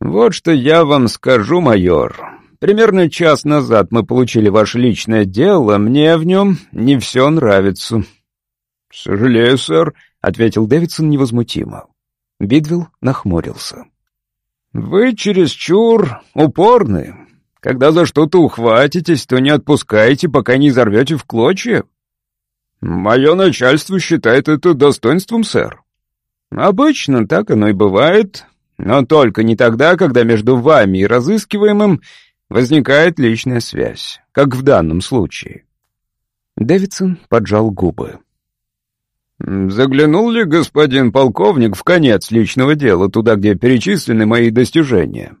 «Вот что я вам скажу, майор. Примерно час назад мы получили ваше личное дело, мне в нем не все нравится». «Сожалею, сэр», — ответил Дэвидсон невозмутимо. Бидвилл нахмурился. «Вы чересчур упорны. Когда за что-то ухватитесь, то не отпускаете, пока не взорвете в клочья. Мое начальство считает это достоинством, сэр. Обычно так оно и бывает, но только не тогда, когда между вами и разыскиваемым возникает личная связь, как в данном случае». Дэвидсон поджал губы. «Заглянул ли господин полковник в конец личного дела, туда, где перечислены мои достижения?»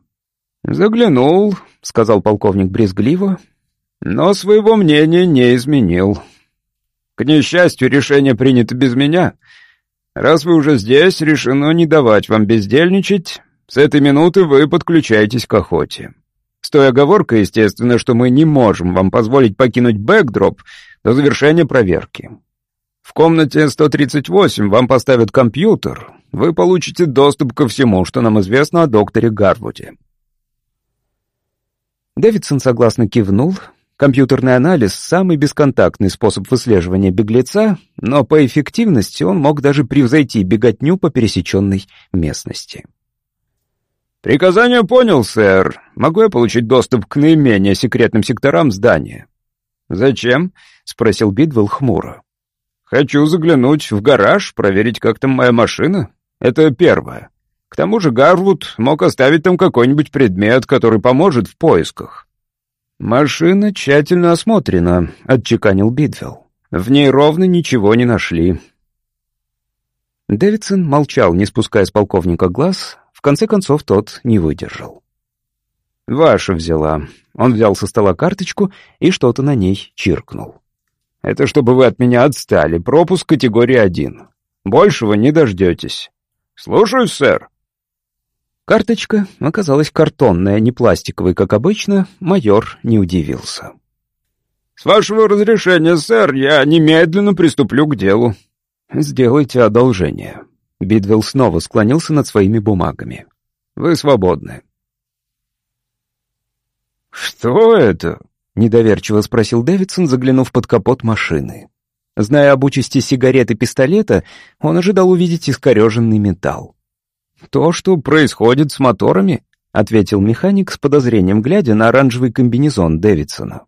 «Заглянул», — сказал полковник брезгливо, «но своего мнения не изменил. К несчастью, решение принято без меня. Раз вы уже здесь, решено не давать вам бездельничать. С этой минуты вы подключаетесь к охоте. С той оговоркой, естественно, что мы не можем вам позволить покинуть бэкдроп до завершения проверки. В комнате 138 вам поставят компьютер. Вы получите доступ ко всему, что нам известно о докторе Гарвуде». Дэвидсон согласно кивнул. Компьютерный анализ — самый бесконтактный способ выслеживания беглеца, но по эффективности он мог даже превзойти беготню по пересеченной местности. «Приказание понял, сэр. Могу я получить доступ к наименее секретным секторам здания?» «Зачем?» — спросил Бидвелл хмуро. Хочу заглянуть в гараж, проверить, как там моя машина. Это первое. К тому же Гарвуд мог оставить там какой-нибудь предмет, который поможет в поисках. «Машина тщательно осмотрена», — отчеканил Бидвелл. «В ней ровно ничего не нашли». Дэвидсон молчал, не спуская с полковника глаз. В конце концов, тот не выдержал. «Ваша взяла». Он взял со стола карточку и что-то на ней чиркнул. Это чтобы вы от меня отстали. Пропуск категории 1. Большего не дождетесь. Слушаюсь, сэр. Карточка оказалась картонная, не пластиковой, как обычно. Майор не удивился. «С вашего разрешения, сэр, я немедленно приступлю к делу». «Сделайте одолжение». Бидвелл снова склонился над своими бумагами. «Вы свободны». «Что это?» — недоверчиво спросил Дэвидсон, заглянув под капот машины. Зная об участи сигарет и пистолета, он ожидал увидеть искореженный металл. «То, что происходит с моторами», — ответил механик с подозрением, глядя на оранжевый комбинезон Дэвидсона.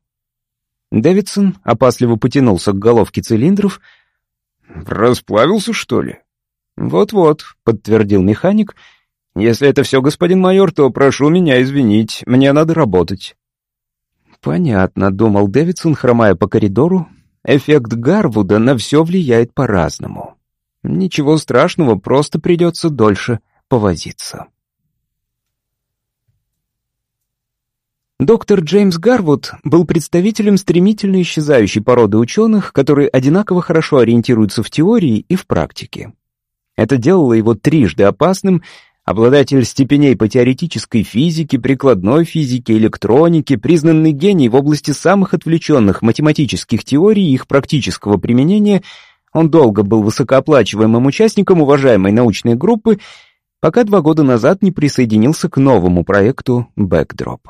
Дэвидсон опасливо потянулся к головке цилиндров. «Расплавился, что ли?» «Вот-вот», — подтвердил механик. «Если это все, господин майор, то прошу меня извинить, мне надо работать». «Понятно», — думал Дэвидсон, хромая по коридору. «Эффект Гарвуда на все влияет по-разному. Ничего страшного, просто придется дольше повозиться». Доктор Джеймс Гарвуд был представителем стремительно исчезающей породы ученых, которые одинаково хорошо ориентируются в теории и в практике. Это делало его трижды опасным Обладатель степеней по теоретической физике, прикладной физике, электронике, признанный гений в области самых отвлеченных математических теорий и их практического применения, он долго был высокооплачиваемым участником уважаемой научной группы, пока два года назад не присодэнился к новому проекту «Бэкдроп».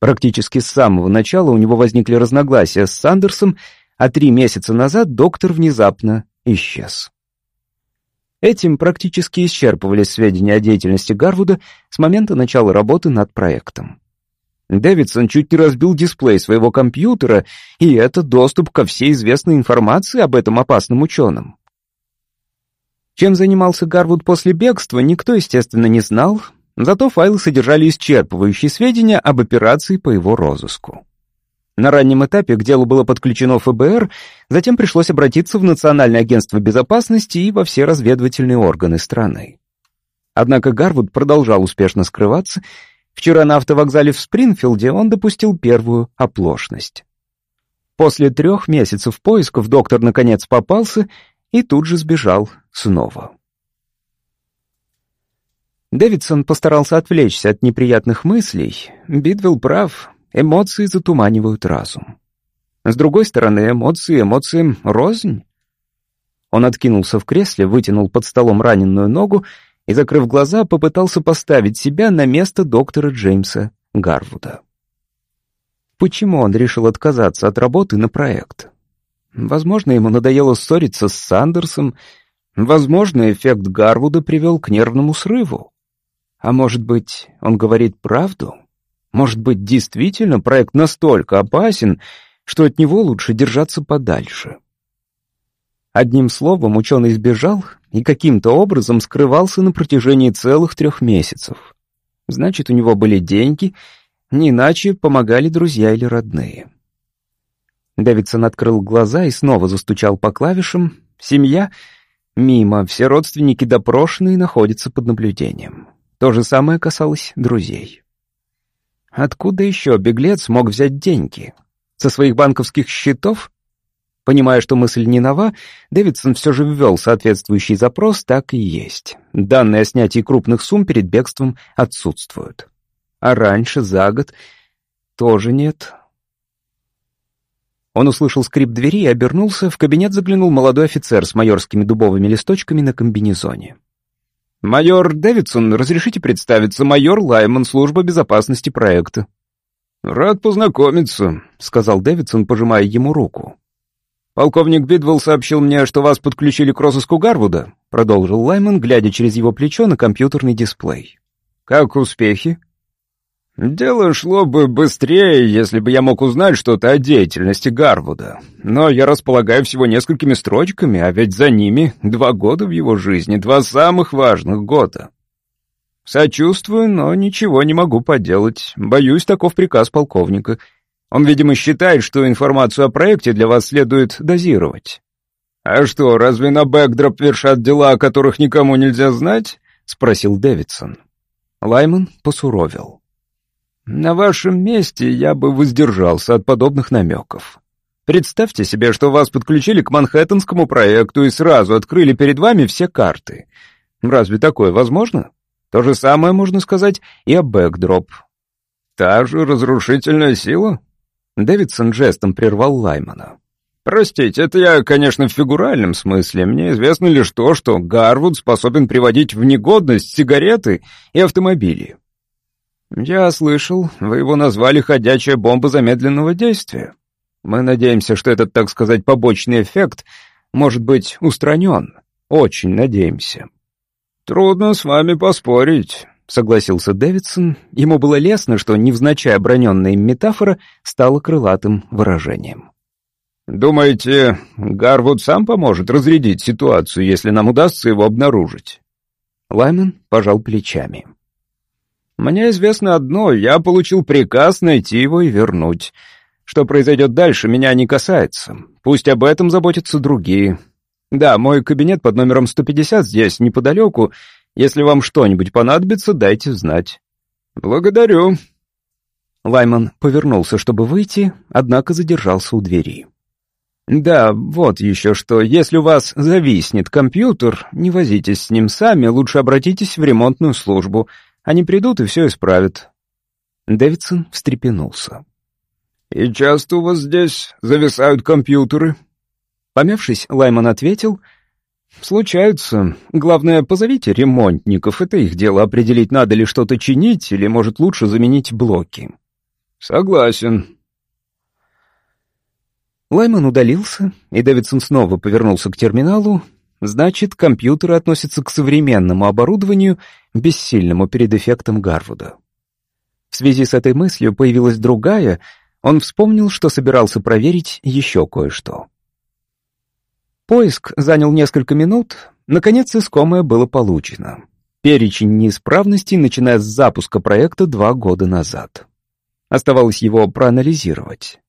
Практически с самого начала у него возникли разногласия с Сандерсом, а три месяца назад доктор внезапно исчез. Этим практически исчерпывались сведения о деятельности Гарвуда с момента начала работы над проектом. Дэвидсон чуть не разбил дисплей своего компьютера, и это доступ ко всей известной информации об этом опасном ученом. Чем занимался Гарвуд после бегства, никто, естественно, не знал, зато файлы содержали исчерпывающие сведения об операции по его розыску. На раннем этапе к делу было подключено ФБР, затем пришлось обратиться в Национальное агентство безопасности и во все разведывательные органы страны. Однако Гарвуд продолжал успешно скрываться. Вчера на автовокзале в Спрингфилде он допустил первую оплошность. После трех месяцев поисков доктор наконец попался и тут же сбежал снова. Дэвидсон постарался отвлечься от неприятных мыслей. Бидвелл прав, Эмоции затуманивают разум. С другой стороны, эмоции эмоциям рознь. Он откинулся в кресле, вытянул под столом раненую ногу и, закрыв глаза, попытался поставить себя на место доктора Джеймса Гарвуда. Почему он решил отказаться от работы на проект? Возможно, ему надоело ссориться с Сандерсом, возможно, эффект Гарвуда привел к нервному срыву. А может быть, он говорит правду? Может быть, действительно проект настолько опасен, что от него лучше держаться подальше. Одним словом, ученый сбежал и каким-то образом скрывался на протяжении целых трех месяцев. Значит, у него были деньги, не иначе помогали друзья или родные. Дэвидсон открыл глаза и снова застучал по клавишам. Семья мимо, все родственники допрошенные находятся под наблюдением. То же самое касалось друзей. Откуда еще беглец мог взять деньги? Со своих банковских счетов? Понимая, что мысль не нова, Дэвидсон все же ввел соответствующий запрос, так и есть. Данные о снятии крупных сумм перед бегством отсутствуют. А раньше, за год, тоже нет. Он услышал скрип двери и обернулся. В кабинет заглянул молодой офицер с майорскими дубовыми листочками на комбинезоне. «Майор Дэвидсон, разрешите представиться, майор Лайман, служба безопасности проекта». «Рад познакомиться», — сказал Дэвидсон, пожимая ему руку. «Полковник Бидвелл сообщил мне, что вас подключили к розыску Гарвуда», — продолжил Лайман, глядя через его плечо на компьютерный дисплей. «Как успехи?» Дело шло бы быстрее, если бы я мог узнать что-то о деятельности Гарвуда. Но я располагаю всего несколькими строчками, а ведь за ними два года в его жизни, два самых важных года. Сочувствую, но ничего не могу поделать. Боюсь, таков приказ полковника. Он, видимо, считает, что информацию о проекте для вас следует дозировать. «А что, разве на бэкдроп вершат дела, о которых никому нельзя знать?» — спросил Дэвидсон. Лайман посуровел. На вашем месте я бы воздержался от подобных намеков. Представьте себе, что вас подключили к Манхэттенскому проекту и сразу открыли перед вами все карты. Разве такое возможно? То же самое можно сказать и о бэкдроп. Та же разрушительная сила? Дэвидсон жестом прервал Лаймана. Простите, это я, конечно, в фигуральном смысле. Мне известно лишь то, что Гарвуд способен приводить в негодность сигареты и автомобили. «Я слышал, вы его назвали «ходячая бомба замедленного действия». Мы надеемся, что этот, так сказать, побочный эффект может быть устранен. Очень надеемся». «Трудно с вами поспорить», — согласился Дэвидсон. Ему было лестно, что невзначай оброненная им метафора стала крылатым выражением. «Думаете, Гарвуд сам поможет разрядить ситуацию, если нам удастся его обнаружить?» Лайман пожал плечами. Мне известно одно, я получил приказ найти его и вернуть. Что произойдет дальше, меня не касается. Пусть об этом заботятся другие. Да, мой кабинет под номером 150 здесь, неподалеку. Если вам что-нибудь понадобится, дайте знать. Благодарю. Лайман повернулся, чтобы выйти, однако задержался у двери. «Да, вот еще что. Если у вас зависнет компьютер, не возитесь с ним сами, лучше обратитесь в ремонтную службу. Они придут и все исправят». Дэвидсон встрепенулся. «И часто у вас здесь зависают компьютеры?» Помявшись, Лайман ответил, случаются. Главное, позовите ремонтников. Это их дело определить, надо ли что-то чинить, или, может, лучше заменить блоки». «Согласен». Лайман удалился, и Дэвидсон снова повернулся к терминалу. Значит, компьютеры относятся к современному оборудованию, бессильному перед эффектом Гарвуда. В связи с этой мыслью появилась другая, он вспомнил, что собирался проверить еще кое-что. Поиск занял несколько минут, наконец искомое было получено. Перечень неисправностей, начиная с запуска проекта два года назад. Оставалось его проанализировать.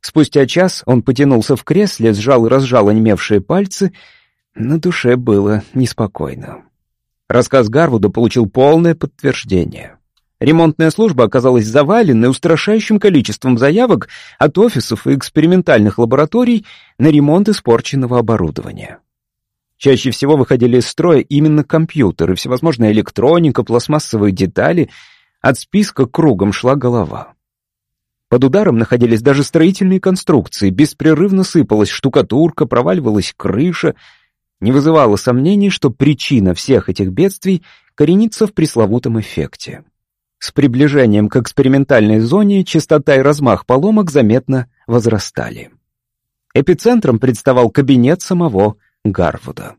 Спустя час он потянулся в кресле, сжал и разжал онемевшие пальцы. На душе было неспокойно. Рассказ Гарвуда получил полное подтверждение. Ремонтная служба оказалась заваленной устрашающим количеством заявок от офисов и экспериментальных лабораторий на ремонт испорченного оборудования. Чаще всего выходили из строя именно компьютеры, всевозможная электроника, пластмассовые детали. От списка кругом шла голова. Под ударом находились даже строительные конструкции, беспрерывно сыпалась штукатурка, проваливалась крыша. Не вызывало сомнений, что причина всех этих бедствий коренится в пресловутом эффекте. С приближением к экспериментальной зоне частота и размах поломок заметно возрастали. Эпицентром представал кабинет самого Гарвуда.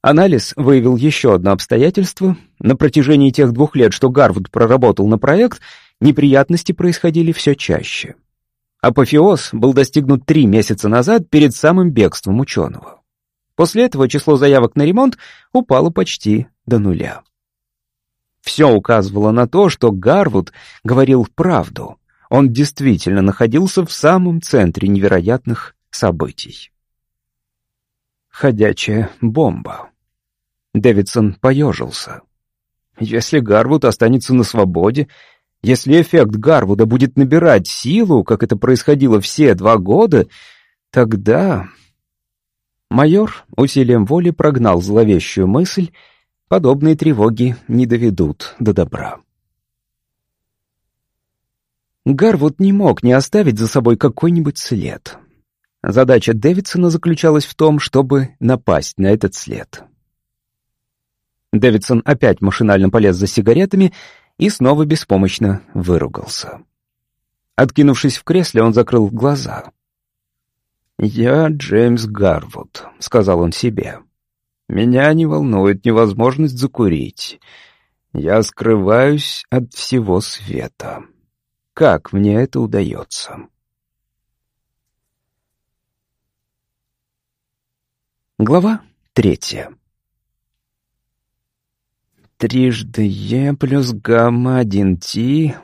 Анализ выявил еще одно обстоятельство. На протяжении тех двух лет, что Гарвуд проработал на проект, неприятности происходили все чаще. Апофеоз был достигнут три месяца назад перед самым бегством ученого. После этого число заявок на ремонт упало почти до нуля. Все указывало на то, что Гарвуд говорил правду. Он действительно находился в самом центре невероятных событий. Ходячая бомба. Дэвидсон поежился. Если Гарвуд останется на свободе, если эффект Гарвуда будет набирать силу, как это происходило все два года, тогда... Майор усилием воли прогнал зловещую мысль Подобные тревоги не доведут до добра. Гарвуд не мог не оставить за собой какой-нибудь след. Задача Дэвидсона заключалась в том, чтобы напасть на этот след. Дэвидсон опять машинально полез за сигаретами и снова беспомощно выругался. Откинувшись в кресле, он закрыл глаза. «Я Джеймс Гарвуд», — сказал он себе. Меня не волнует невозможность закурить. Я скрываюсь от всего света. Как мне это удается? Глава третья. Трижды Е плюс гамма один Ти.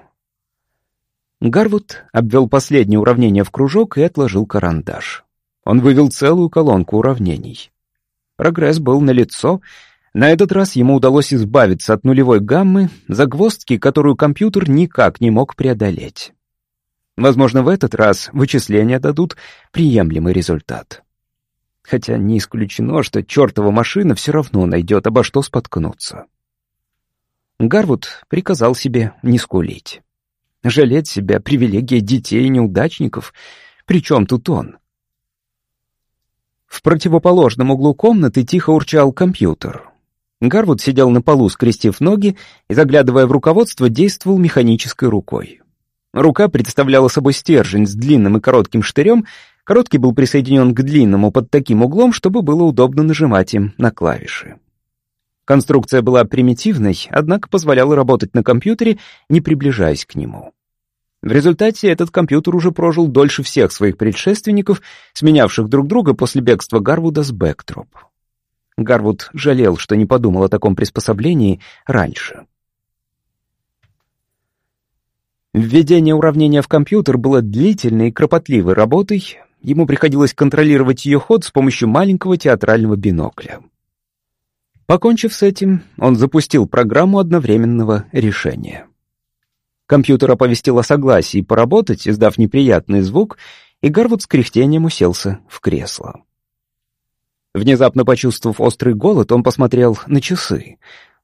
Гарвуд обвел последнее уравнение в кружок и отложил карандаш. Он вывел целую колонку уравнений. Прогресс был налицо. На этот раз ему удалось избавиться от нулевой гаммы, загвоздки, которую компьютер никак не мог преодолеть. Возможно, в этот раз вычисления дадут приемлемый результат. Хотя не исключено, что чертова машина все равно найдет обо что споткнуться. Гарвуд приказал себе не скулить. Жалеть себя — привилегия детей и неудачников. Причем тут он? В противоположном углу комнаты тихо урчал компьютер. Гарвуд сидел на полу, скрестив ноги, и, заглядывая в руководство, действовал механической рукой. Рука представляла собой стержень с длинным и коротким штырем, короткий был присоединен к длинному под таким углом, чтобы было удобно нажимать им на клавиши. Конструкция была примитивной, однако позволяла работать на компьютере, не приближаясь к нему. В результате этот компьютер уже прожил дольше всех своих предшественников, сменявших друг друга после бегства Гарвуда с Бэктроп. Гарвуд жалел, что не подумал о таком приспособлении раньше. Введение уравнения в компьютер было длительной и кропотливой работой, ему приходилось контролировать ее ход с помощью маленького театрального бинокля. Покончив с этим, он запустил программу одновременного решения. Компьютер оповестил о согласии поработать, издав неприятный звук, и Гарвуд с кряхтением уселся в кресло. Внезапно почувствовав острый голод, он посмотрел на часы.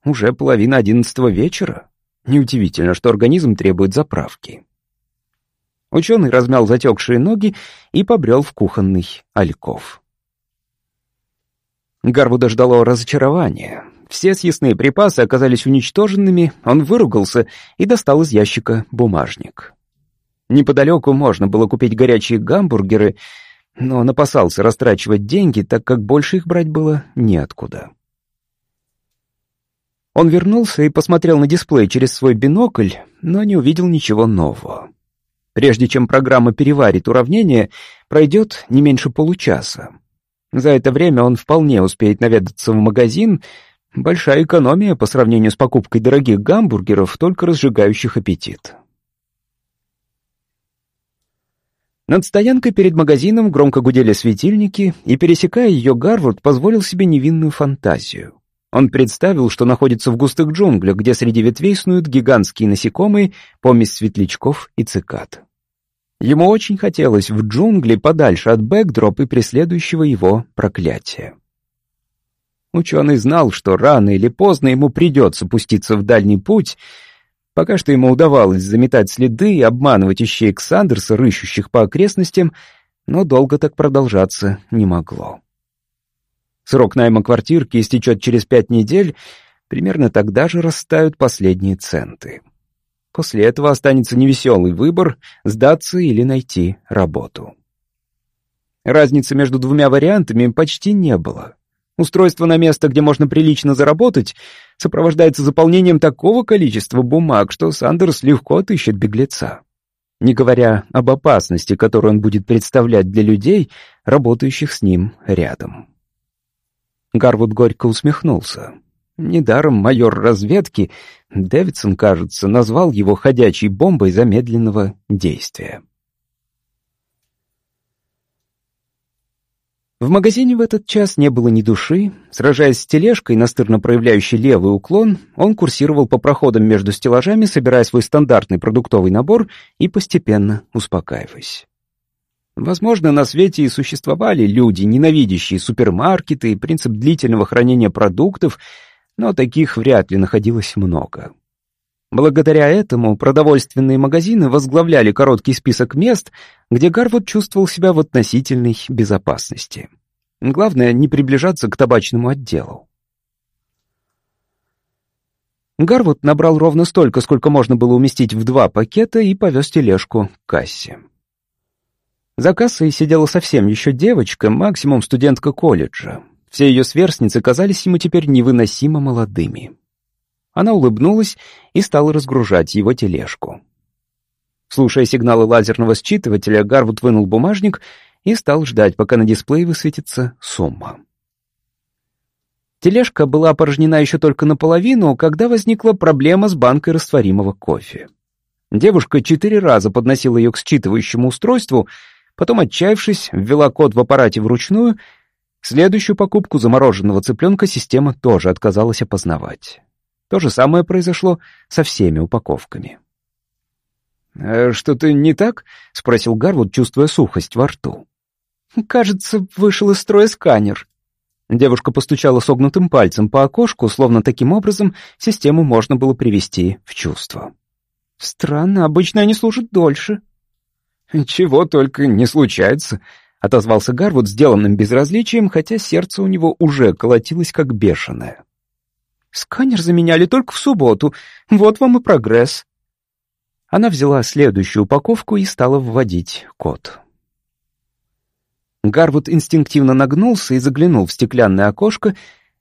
Уже половина одиннадцатого вечера. Неудивительно, что организм требует заправки. Ученый размял затекшие ноги и побрел в кухонный альков. Гарвуда ждало разочарование. Все съестные припасы оказались уничтоженными, он выругался и достал из ящика бумажник. Неподалеку можно было купить горячие гамбургеры, но он опасался растрачивать деньги, так как больше их брать было неоткуда. Он вернулся и посмотрел на дисплей через свой бинокль, но не увидел ничего нового. Прежде чем программа переварит уравнение, пройдет не меньше получаса. За это время он вполне успеет наведаться в магазин. Большая экономия по сравнению с покупкой дорогих гамбургеров, только разжигающих аппетит. Над стоянкой перед магазином громко гудели светильники, и, пересекая ее, Гарвард позволил себе невинную фантазию. Он представил, что находится в густых джунглях, где среди ветвей снуют гигантские насекомые, помесь светлячков и цикад. Ему очень хотелось в джунгли подальше от бэкдроп и преследующего его проклятия. Ученый знал, что рано или поздно ему придется пуститься в дальний путь. Пока что ему удавалось заметать следы и обманывать ищеек Сандерса, рыщущих по окрестностям, но долго так продолжаться не могло. Срок найма квартирки истечет через пять недель, примерно тогда же растают последние центы. После этого останется невеселый выбор — сдаться или найти работу. Разницы между двумя вариантами почти не было. Устройство на место, где можно прилично заработать, сопровождается заполнением такого количества бумаг, что Сандерс легко отыщет беглеца. Не говоря об опасности, которую он будет представлять для людей, работающих с ним рядом. Гарвуд горько усмехнулся. Недаром майор разведки, Дэвидсон, кажется, назвал его ходячей бомбой замедленного действия. В магазине в этот час не было ни души. Сражаясь с тележкой, настырно проявляющей левый уклон, он курсировал по проходам между стеллажами, собирая свой стандартный продуктовый набор и постепенно успокаиваясь. Возможно, на свете и существовали люди, ненавидящие супермаркеты и принцип длительного хранения продуктов, но таких вряд ли находилось много. Благодаря этому продовольственные магазины возглавляли короткий список мест, где Гарвуд чувствовал себя в относительной безопасности. Главное, не приближаться к табачному отделу. Гарвуд набрал ровно столько, сколько можно было уместить в два пакета и повез тележку к кассе. За кассой сидела совсем еще девочка, максимум студентка колледжа. Все ее сверстницы казались ему теперь невыносимо молодыми. Она улыбнулась и стала разгружать его тележку. Слушая сигналы лазерного считывателя, Гарвуд вынул бумажник и стал ждать, пока на дисплее высветится сумма. Тележка была опорожнена еще только наполовину, когда возникла проблема с банкой растворимого кофе. Девушка четыре раза подносила ее к считывающему устройству — Потом, отчаявшись, ввела код в аппарате вручную. Следующую покупку замороженного цыпленка система тоже отказалась опознавать. То же самое произошло со всеми упаковками. «Э, «Что-то не так?» — спросил Гарвуд, чувствуя сухость во рту. «Кажется, вышел из строя сканер». Девушка постучала согнутым пальцем по окошку, словно таким образом систему можно было привести в чувство. «Странно, обычно они служат дольше». «Чего только не случается», — отозвался Гарвуд сделанным безразличием, хотя сердце у него уже колотилось как бешеное. «Сканер заменяли только в субботу. Вот вам и прогресс». Она взяла следующую упаковку и стала вводить код. Гарвуд инстинктивно нагнулся и заглянул в стеклянное окошко.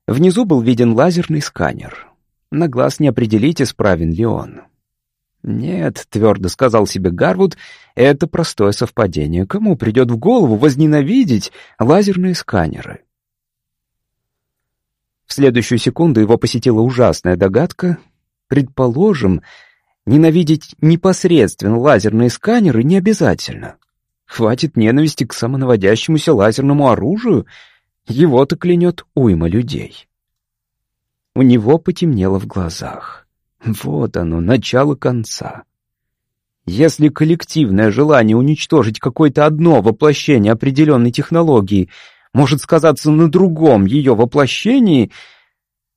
Внизу был виден лазерный сканер. На глаз не определить, исправен ли он. «Нет», — твердо сказал себе Гарвуд, — «это простое совпадение. Кому придет в голову возненавидеть лазерные сканеры?» В следующую секунду его посетила ужасная догадка. Предположим, ненавидеть непосредственно лазерные сканеры не обязательно. Хватит ненависти к самонаводящемуся лазерному оружию, его-то клянет уйма людей. У него потемнело в глазах. Вот оно, начало конца. Если коллективное желание уничтожить какое-то одно воплощение определенной технологии может сказаться на другом ее воплощении,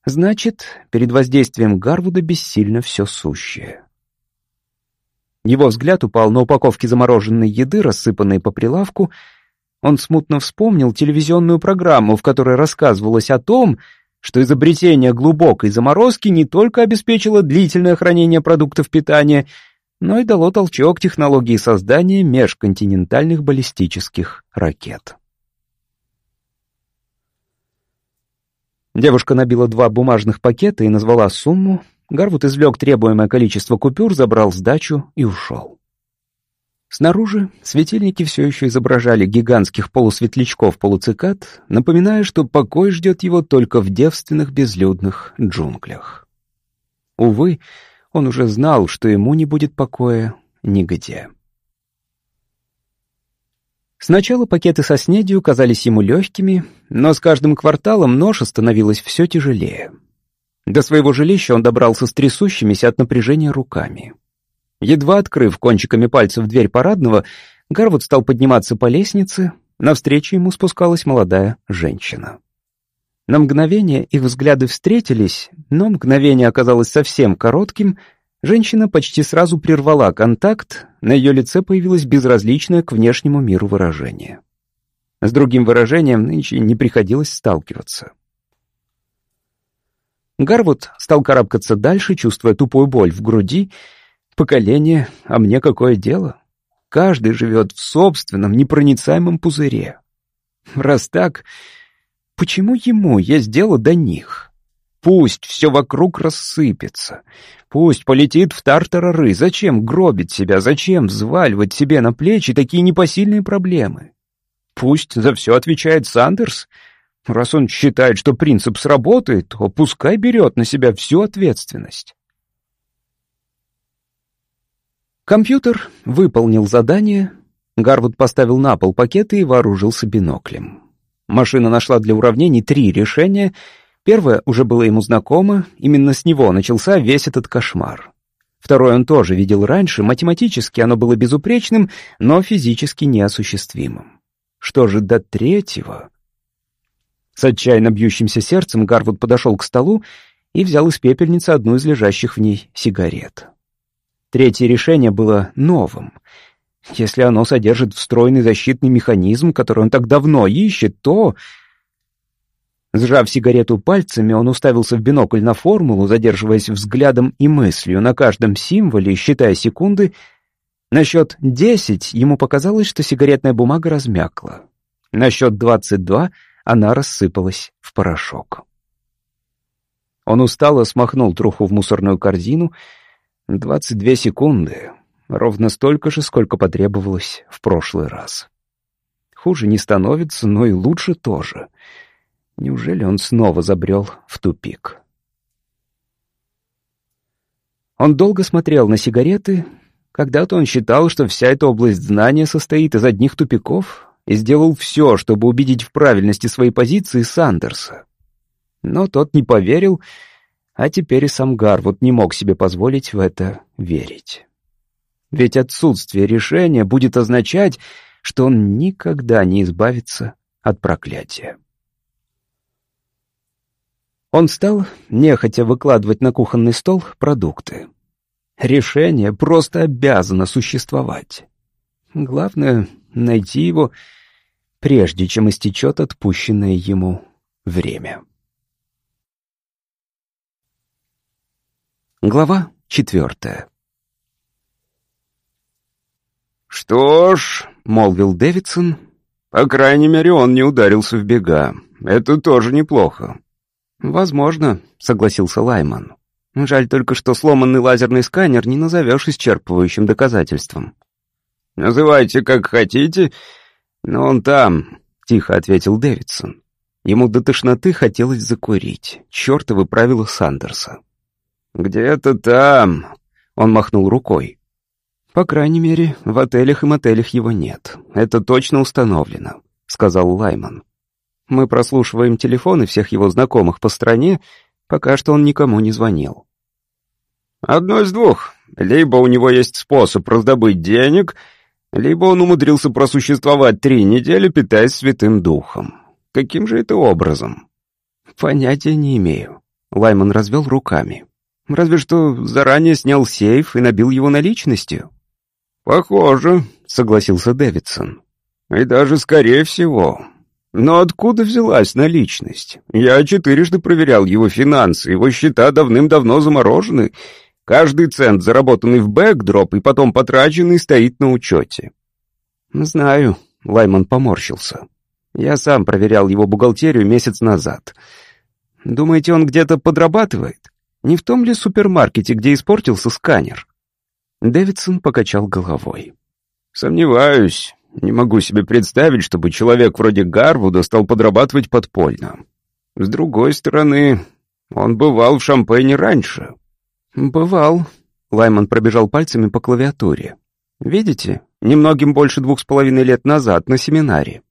значит, перед воздействием Гарвуда бессильно все сущее. Его взгляд упал на упаковки замороженной еды, рассыпанной по прилавку. Он смутно вспомнил телевизионную программу, в которой рассказывалось о том, что изобретение глубокой заморозки не только обеспечило длительное хранение продуктов питания, но и дало толчок технологии создания межконтинентальных баллистических ракет. Девушка набила два бумажных пакета и назвала сумму. Гарвуд извлек требуемое количество купюр, забрал сдачу и ушел. Снаружи светильники все еще изображали гигантских полусветлячков-полуцикад, напоминая, что покой ждет его только в девственных безлюдных джунглях. Увы, он уже знал, что ему не будет покоя нигде. Сначала пакеты со снедью казались ему легкими, но с каждым кварталом нож становилась все тяжелее. До своего жилища он добрался с трясущимися от напряжения руками. Едва открыв кончиками пальцев дверь парадного, Гарвуд стал подниматься по лестнице, навстречу ему спускалась молодая женщина. На мгновение их взгляды встретились, но мгновение оказалось совсем коротким. Женщина почти сразу прервала контакт, на ее лице появилось безразличное к внешнему миру выражение. С другим выражением нынче не приходилось сталкиваться. Гарвуд стал карабкаться дальше, чувствуя тупую боль в груди. Поколение, а мне какое дело? Каждый живет в собственном непроницаемом пузыре. Раз так, Почему ему есть дело до них? Пусть все вокруг рассыпется. Пусть полетит в тартарары. Зачем гробить себя? Зачем взваливать себе на плечи такие непосильные проблемы? Пусть за все отвечает Сандерс. Раз он считает, что принцип сработает, то пускай берет на себя всю ответственность. Компьютер выполнил задание. Гарвуд поставил на пол пакеты и вооружился биноклем. Машина нашла для уравнений три решения. Первое уже было ему знакомо, именно с него начался весь этот кошмар. Второе он тоже видел раньше, математически оно было безупречным, но физически неосуществимым. Что же до третьего? С отчаянно бьющимся сердцем Гарвуд подошел к столу и взял из пепельницы одну из лежащих в ней сигарет. Третье решение было новым — если оно содержит встроенный защитный механизм, который он так давно ищет, то... Сжав сигарету пальцами, он уставился в бинокль на формулу, задерживаясь взглядом и мыслью на каждом символе, считая секунды. На счет десять ему показалось, что сигаретная бумага размякла. На счет двадцать два она рассыпалась в порошок. Он устало смахнул труху в мусорную корзину. Двадцать две секунды. Ровно столько же, сколько потребовалось в прошлый раз. Хуже не становится, но и лучше тоже. Неужели он снова забрел в тупик? Он долго смотрел на сигареты. Когда-то он считал, что вся эта область знания состоит из одних тупиков, и сделал все, чтобы убедить в правильности своей позиции Сандерса. Но тот не поверил, а теперь и сам Гарвуд не мог себе позволить в это верить. Ведь отсутствие решения будет означать, что он никогда не избавится от проклятия. Он стал нехотя выкладывать на кухонный стол продукты. Решение просто обязано существовать. Главное — найти его, прежде чем истечет отпущенное ему время. Глава четвертая «Что ж», — молвил Дэвидсон, — «по крайней мере, он не ударился в бега. Это тоже неплохо». «Возможно», — согласился Лайман. «Жаль только, что сломанный лазерный сканер не назовешь исчерпывающим доказательством». «Называйте как хотите, но он там», — тихо ответил Дэвидсон. Ему до тошноты хотелось закурить. Чёртовы правила Сандерса. «Где-то там», — он махнул рукой. «По крайней мере, в отелях и мотелях его нет. Это точно установлено», — сказал Лайман. «Мы прослушиваем телефоны всех его знакомых по стране, пока что он никому не звонил». «Одно из двух. Либо у него есть способ раздобыть денег, либо он умудрился просуществовать три недели, питаясь святым духом. Каким же это образом?» «Понятия не имею». Лайман развел руками. «Разве что заранее снял сейф и набил его наличностью». «Похоже», — согласился Дэвидсон. «И даже скорее всего. Но откуда взялась наличность? Я четырежды проверял его финансы, его счета давным-давно заморожены. Каждый цент, заработанный в бэкдроп и потом потраченный, стоит на учете». «Знаю», — Лайман поморщился. «Я сам проверял его бухгалтерию месяц назад. Думаете, он где-то подрабатывает? Не в том ли супермаркете, где испортился сканер?» Дэвидсон покачал головой. «Сомневаюсь. Не могу себе представить, чтобы человек вроде Гарвуда стал подрабатывать подпольно. С другой стороны, он бывал в Шампейне раньше». «Бывал». Лайман пробежал пальцами по клавиатуре. «Видите? Немногим больше двух с половиной лет назад, на семинаре».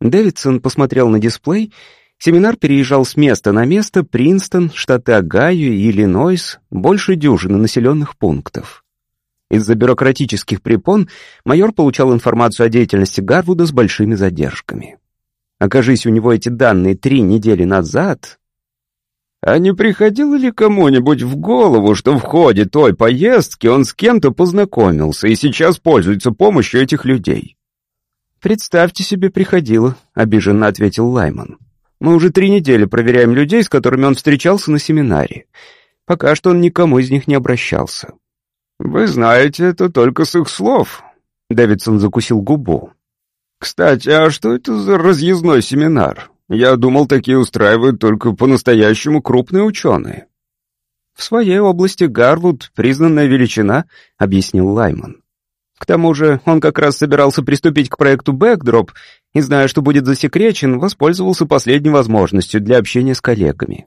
Дэвидсон посмотрел на дисплей Семинар переезжал с места на место, Принстон, штаты Огайо и Иллинойс, больше дюжины населенных пунктов. Из-за бюрократических препон майор получал информацию о деятельности Гарвуда с большими задержками. Окажись у него эти данные три недели назад... А не приходило ли кому-нибудь в голову, что в ходе той поездки он с кем-то познакомился и сейчас пользуется помощью этих людей? «Представьте себе, приходило», — обиженно ответил Лайман. Мы уже три недели проверяем людей, с которыми он встречался на семинаре. Пока что он никому из них не обращался. «Вы знаете это только с их слов», — Дэвидсон закусил губу. «Кстати, а что это за разъездной семинар? Я думал, такие устраивают только по-настоящему крупные ученые». «В своей области Гарвуд — признанная величина», — объяснил Лайман. К тому же он как раз собирался приступить к проекту Backdrop и, зная, что будет засекречен, воспользовался последней возможностью для общения с коллегами.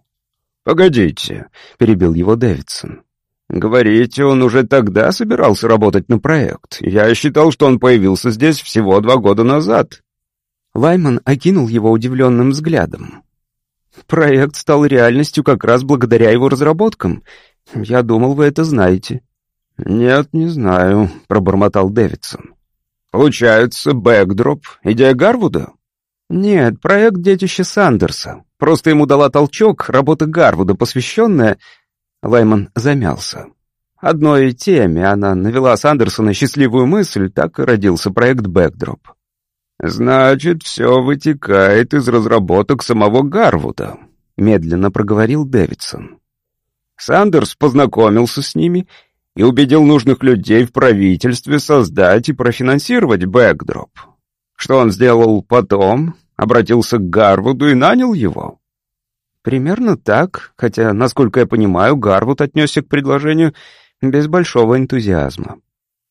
«Погодите», — перебил его Дэвидсон. «Говорите, он уже тогда собирался работать на проект. Я считал, что он появился здесь всего два года назад». Лайман окинул его удивленным взглядом. «Проект стал реальностью как раз благодаря его разработкам. Я думал, вы это знаете». «Нет, не знаю», — пробормотал Дэвидсон. «Получается, бэкдроп — идея Гарвуда?» «Нет, проект детище Сандерса. Просто ему дала толчок работа Гарвуда, посвященная...» Лайман замялся. Одной теме она навела Сандерса на счастливую мысль, так и родился проект «Бэкдроп». «Значит, все вытекает из разработок самого Гарвуда», — медленно проговорил Дэвидсон. Сандерс познакомился с ними убедил нужных людей в правительстве создать и профинансировать бэкдроп. Что он сделал потом? Обратился к Гарвуду и нанял его? Примерно так, хотя, насколько я понимаю, Гарвуд отнесся к предложению без большого энтузиазма.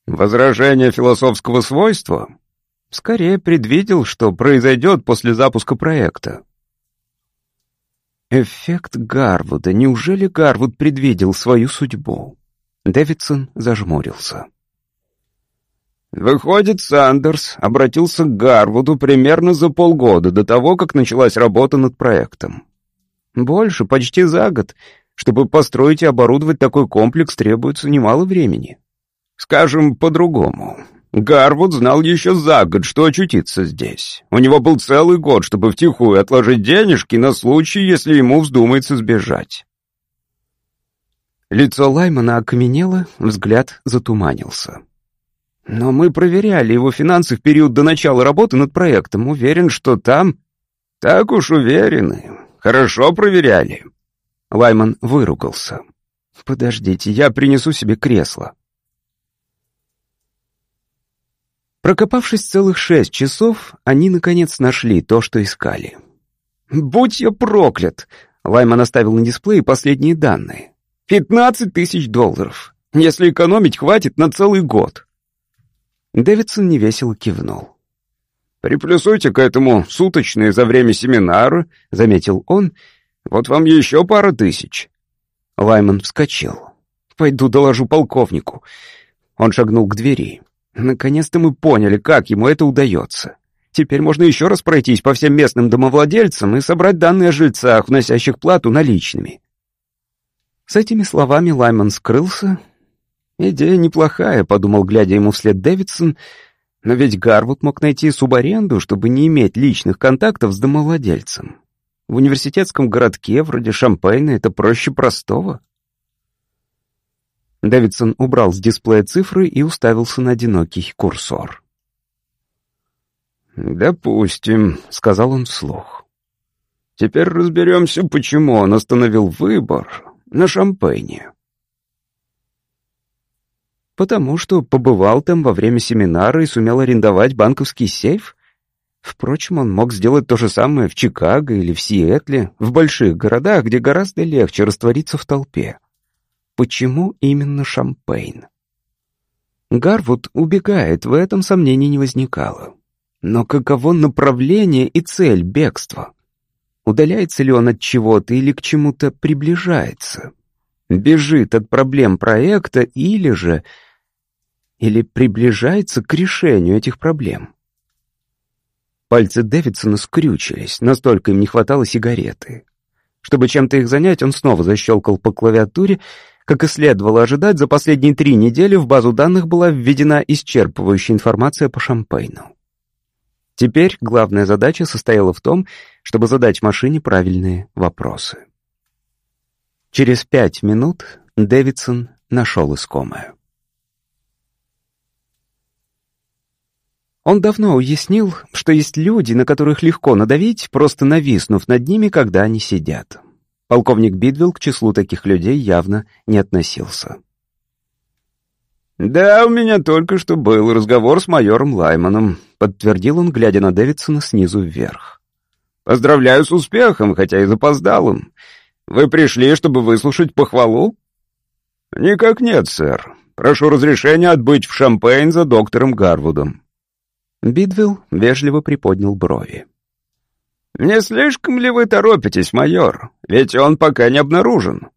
Возражение философского свойства? Скорее предвидел, что произойдет после запуска проекта. Эффект Гарвуда. Неужели Гарвуд предвидел свою судьбу? Дэвидсон зажмурился. Выходит, Сандерс обратился к Гарвуду примерно за полгода до того, как началась работа над проектом. Больше, почти за год. Чтобы построить и оборудовать такой комплекс, требуется немало времени. Скажем по-другому. Гарвуд знал еще за год, что очутиться здесь. У него был целый год, чтобы втихую отложить денежки на случай, если ему вздумается сбежать. Лицо Лаймана окаменело, взгляд затуманился. «Но мы проверяли его финансы в период до начала работы над проектом. Уверен, что там...» «Так уж уверены. Хорошо проверяли». Лайман выругался. «Подождите, я принесу себе кресло». Прокопавшись целых шесть часов, они, наконец, нашли то, что искали. «Будь я проклят!» Лайман оставил на дисплее последние данные. Пятнадцать тысяч долларов. Если экономить, хватит на целый год. Дэвидсон невесело кивнул. «Приплюсуйте к этому суточные за время семинара», — заметил он. «Вот вам еще пара тысяч». Лайман вскочил. «Пойду доложу полковнику». Он шагнул к двери. Наконец-то мы поняли, как ему это удается. Теперь можно еще раз пройтись по всем местным домовладельцам и собрать данные о жильцах, вносящих плату наличными. С этими словами Лайман скрылся. «Идея неплохая», — подумал, глядя ему вслед Дэвидсон, но ведь Гарвуд мог найти субаренду, чтобы не иметь личных контактов с домовладельцем. В университетском городке, вроде Шампейна, это проще простого. Дэвидсон убрал с дисплея цифры и уставился на одинокий курсор. «Допустим», — сказал он вслух. «Теперь разберемся, почему он остановил выбор на шампейне». «Потому что побывал там во время семинара и сумел арендовать банковский сейф?» Впрочем, он мог сделать то же самое в Чикаго или в Сиэтле, в больших городах, где гораздо легче раствориться в толпе. Почему именно Шампейн? Гарвуд убегает, в этом сомнений не возникало. Но каково направление и цель бегства? Удаляется ли он от чего-то или к чему-то приближается? Бежит от проблем проекта или же... Или приближается к решению этих проблем? Пальцы Дэвидсона скрючились, настолько им не хватало сигареты. Чтобы чем-то их занять, он снова защелкал по клавиатуре. Как и следовало ожидать, за последние три недели в базу данных была введена исчерпывающая информация по шампейну. Теперь главная задача состояла в том, чтобы задать машине правильные вопросы. Через пять минут Дэвидсон нашел искомое. Он давно уяснил, что есть люди, на которых легко надавить, просто нависнув над ними, когда они сидят. Полковник Бидвилл к числу таких людей явно не относился. «Да, у меня только что был разговор с майором Лайманом», — подтвердил он, глядя на Дэвидсона снизу вверх. «Поздравляю с успехом, хотя и запоздалым. Вы пришли, чтобы выслушать похвалу?» «Никак нет, сэр. Прошу разрешения отбыть в Шампейн за доктором Гарвудом». Бидвилл вежливо приподнял брови. «Не слишком ли вы торопитесь, майор? Ведь он пока не обнаружен.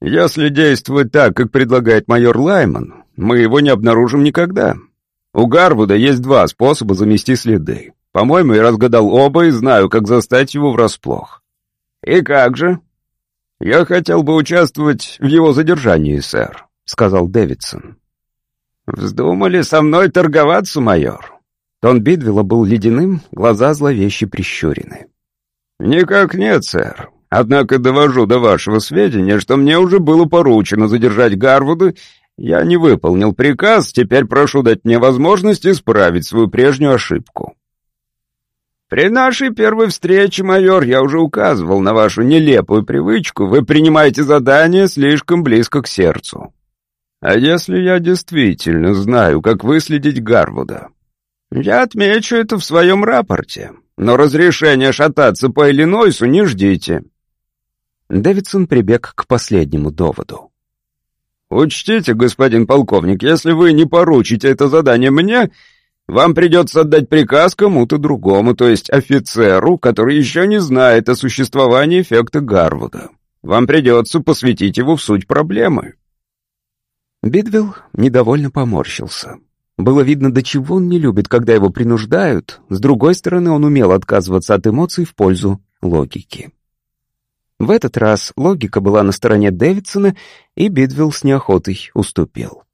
Если действовать так, как предлагает майор Лайман, мы его не обнаружим никогда. У Гарвуда есть два способа замести следы. По-моему, я разгадал оба и знаю, как застать его врасплох. И как же? Я хотел бы участвовать в его задержании, сэр», — сказал Дэвидсон. «Вздумали со мной торговаться, майор?» Тон Бидвилла был ледяным, глаза зловеще прищурены. «Никак нет, сэр. Однако довожу до вашего сведения, что мне уже было поручено задержать Гарвуда. Я не выполнил приказ, теперь прошу дать мне возможность исправить свою прежнюю ошибку». «При нашей первой встрече, майор, я уже указывал на вашу нелепую привычку. Вы принимаете задание слишком близко к сердцу». «А если я действительно знаю, как выследить Гарвуда?» «Я отмечу это в своем рапорте, но разрешения шататься по Иллинойсу не ждите». Дэвидсон прибег к последнему доводу. «Учтите, господин полковник, если вы не поручите это задание мне, вам придется отдать приказ кому-то другому, то есть офицеру, который еще не знает о существовании эффекта Гарвуда. Вам придется посвятить его в суть проблемы». Бидвилл недовольно поморщился. Было видно, до чего он не любит, когда его принуждают. С другой стороны, он умел отказываться от эмоций в пользу логики. В этот раз логика была на стороне Дэвидсона, и Бидвилл с неохотой уступил.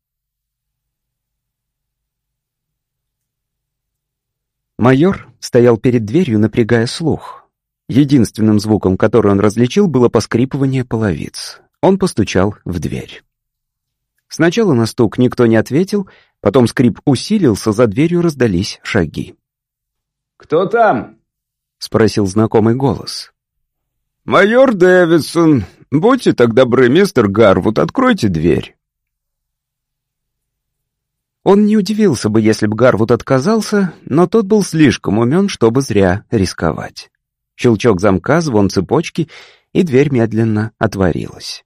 Майор стоял перед дверью, напрягая слух. Единственным звуком, который он различил, было поскрипывание половиц. Он постучал в дверь. Сначала на стук никто не ответил, потом скрип усилился, за дверью раздались шаги. «Кто там?» — спросил знакомый голос. «Майор Дэвидсон, будьте так добры, мистер Гарвуд, откройте дверь». Он не удивился бы, если бы Гарвуд отказался, но тот был слишком умен, чтобы зря рисковать. Щелчок замка, звон цепочки, и дверь медленно отворилась.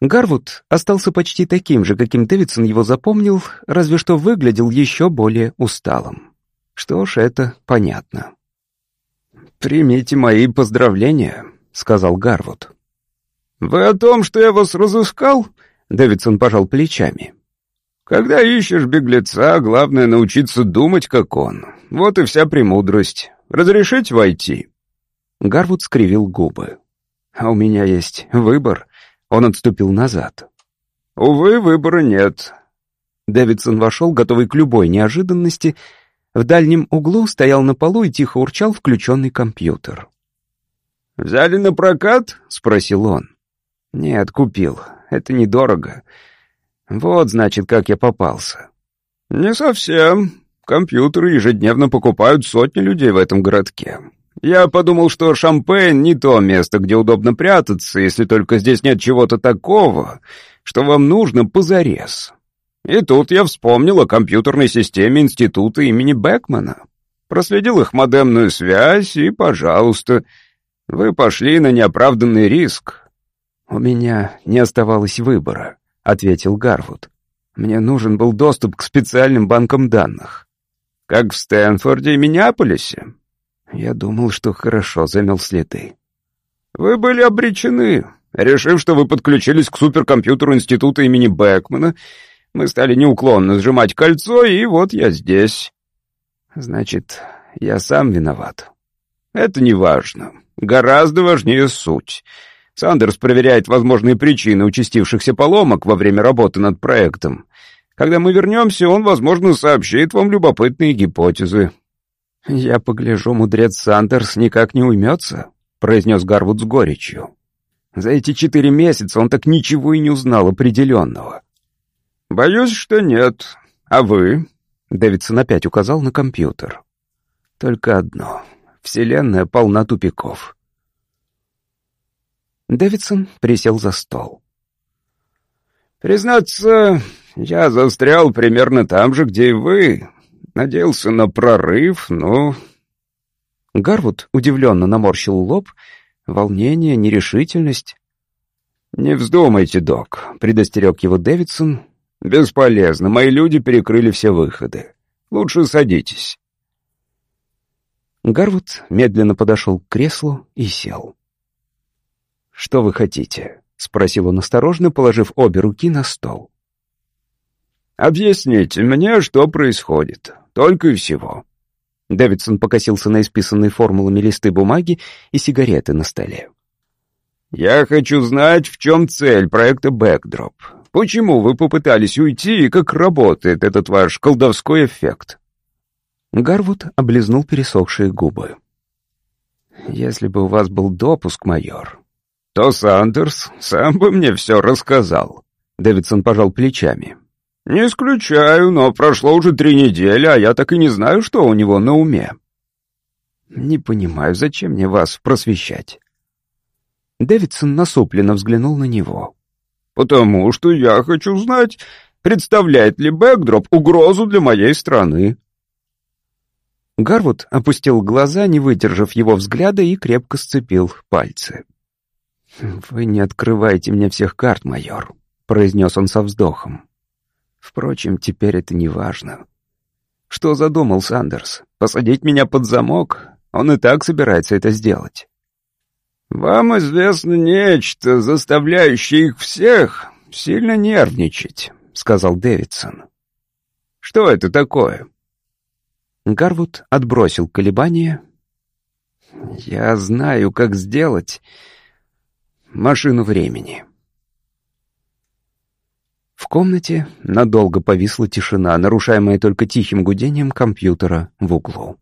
Гарвуд остался почти таким же, каким Дэвидсон его запомнил, разве что выглядел еще более усталым. Что ж, это понятно. «Примите мои поздравления», — сказал Гарвуд. «Вы о том, что я вас разыскал?» — Дэвидсон пожал плечами. «Когда ищешь беглеца, главное научиться думать, как он. Вот и вся премудрость. Разрешить войти?» Гарвуд скривил губы. «А у меня есть выбор», он отступил назад. «Увы, выбора нет». Дэвидсон вошел, готовый к любой неожиданности. В дальнем углу стоял на полу и тихо урчал включенный компьютер. «Взяли на прокат?» — спросил он. Нет, купил. Это недорого. Вот, значит, как я попался. Не совсем. Компьютеры ежедневно покупают сотни людей в этом городке. Я подумал, что Шампейн не то место, где удобно прятаться, если только здесь нет чего-то такого, что вам нужно позарез. И тут я вспомнил о компьютерной системе института имени Бекмана. Проследил их модемную связь, и, пожалуйста, вы пошли на неоправданный риск. «У меня не оставалось выбора», — ответил Гарвуд. «Мне нужен был доступ к специальным банкам данных». «Как в Стэнфорде и Миннеаполисе?» Я думал, что хорошо замел следы. «Вы были обречены. Решив, что вы подключились к суперкомпьютеру института имени Бекмана, мы стали неуклонно сжимать кольцо, и вот я здесь». «Значит, я сам виноват». «Это не важно. Гораздо важнее суть». Сандерс проверяет возможные причины участившихся поломок во время работы над проектом. Когда мы вернемся, он, возможно, сообщит вам любопытные гипотезы. «Я погляжу, мудрец Сандерс никак не уймется», — произнес Гарвуд с горечью. «За эти четыре месяца он так ничего и не узнал определенного». «Боюсь, что нет. А вы?» Дэвидсон опять указал на компьютер. «Только одно. Вселенная полна тупиков». Дэвидсон присел за стол. «Признаться, я застрял примерно там же, где и вы. Надеялся на прорыв, но...» Гарвуд удивленно наморщил лоб. Волнение, нерешительность. «Не вздумайте, док», — предостерег его Дэвидсон. «Бесполезно, мои люди перекрыли все выходы. Лучше садитесь». Гарвуд медленно подошел к креслу и сел. «Что вы хотите?» — спросил он осторожно, положив обе руки на стол. «Объясните мне, что происходит. Только и всего». Дэвидсон покосился на исписанные формулами листы бумаги и сигареты на столе. «Я хочу знать, в чем цель проекта «Бэкдроп». Почему вы попытались уйти и как работает этот ваш колдовской эффект?» Гарвуд облизнул пересохшие губы. «Если бы у вас был допуск, майор, то Сандерс сам бы мне все рассказал. Дэвидсон пожал плечами. «Не исключаю, но прошло уже три недели, а я так и не знаю, что у него на уме». «Не понимаю, зачем мне вас просвещать?» Дэвидсон насупленно взглянул на него. «Потому что я хочу знать, представляет ли бэкдроп угрозу для моей страны». Гарвуд опустил глаза, не выдержав его взгляда, и крепко сцепил пальцы. «Вы не открываете мне всех карт, майор», — произнес он со вздохом. «Впрочем, теперь это не важно. Что задумал Сандерс? Посадить меня под замок? Он и так собирается это сделать». «Вам известно нечто, заставляющее их всех сильно нервничать», — сказал Дэвидсон. «Что это такое?» Гарвуд отбросил колебания. «Я знаю, как сделать машину времени. В комнате надолго повисла тишина, нарушаемая только тихим гудением компьютера в углу.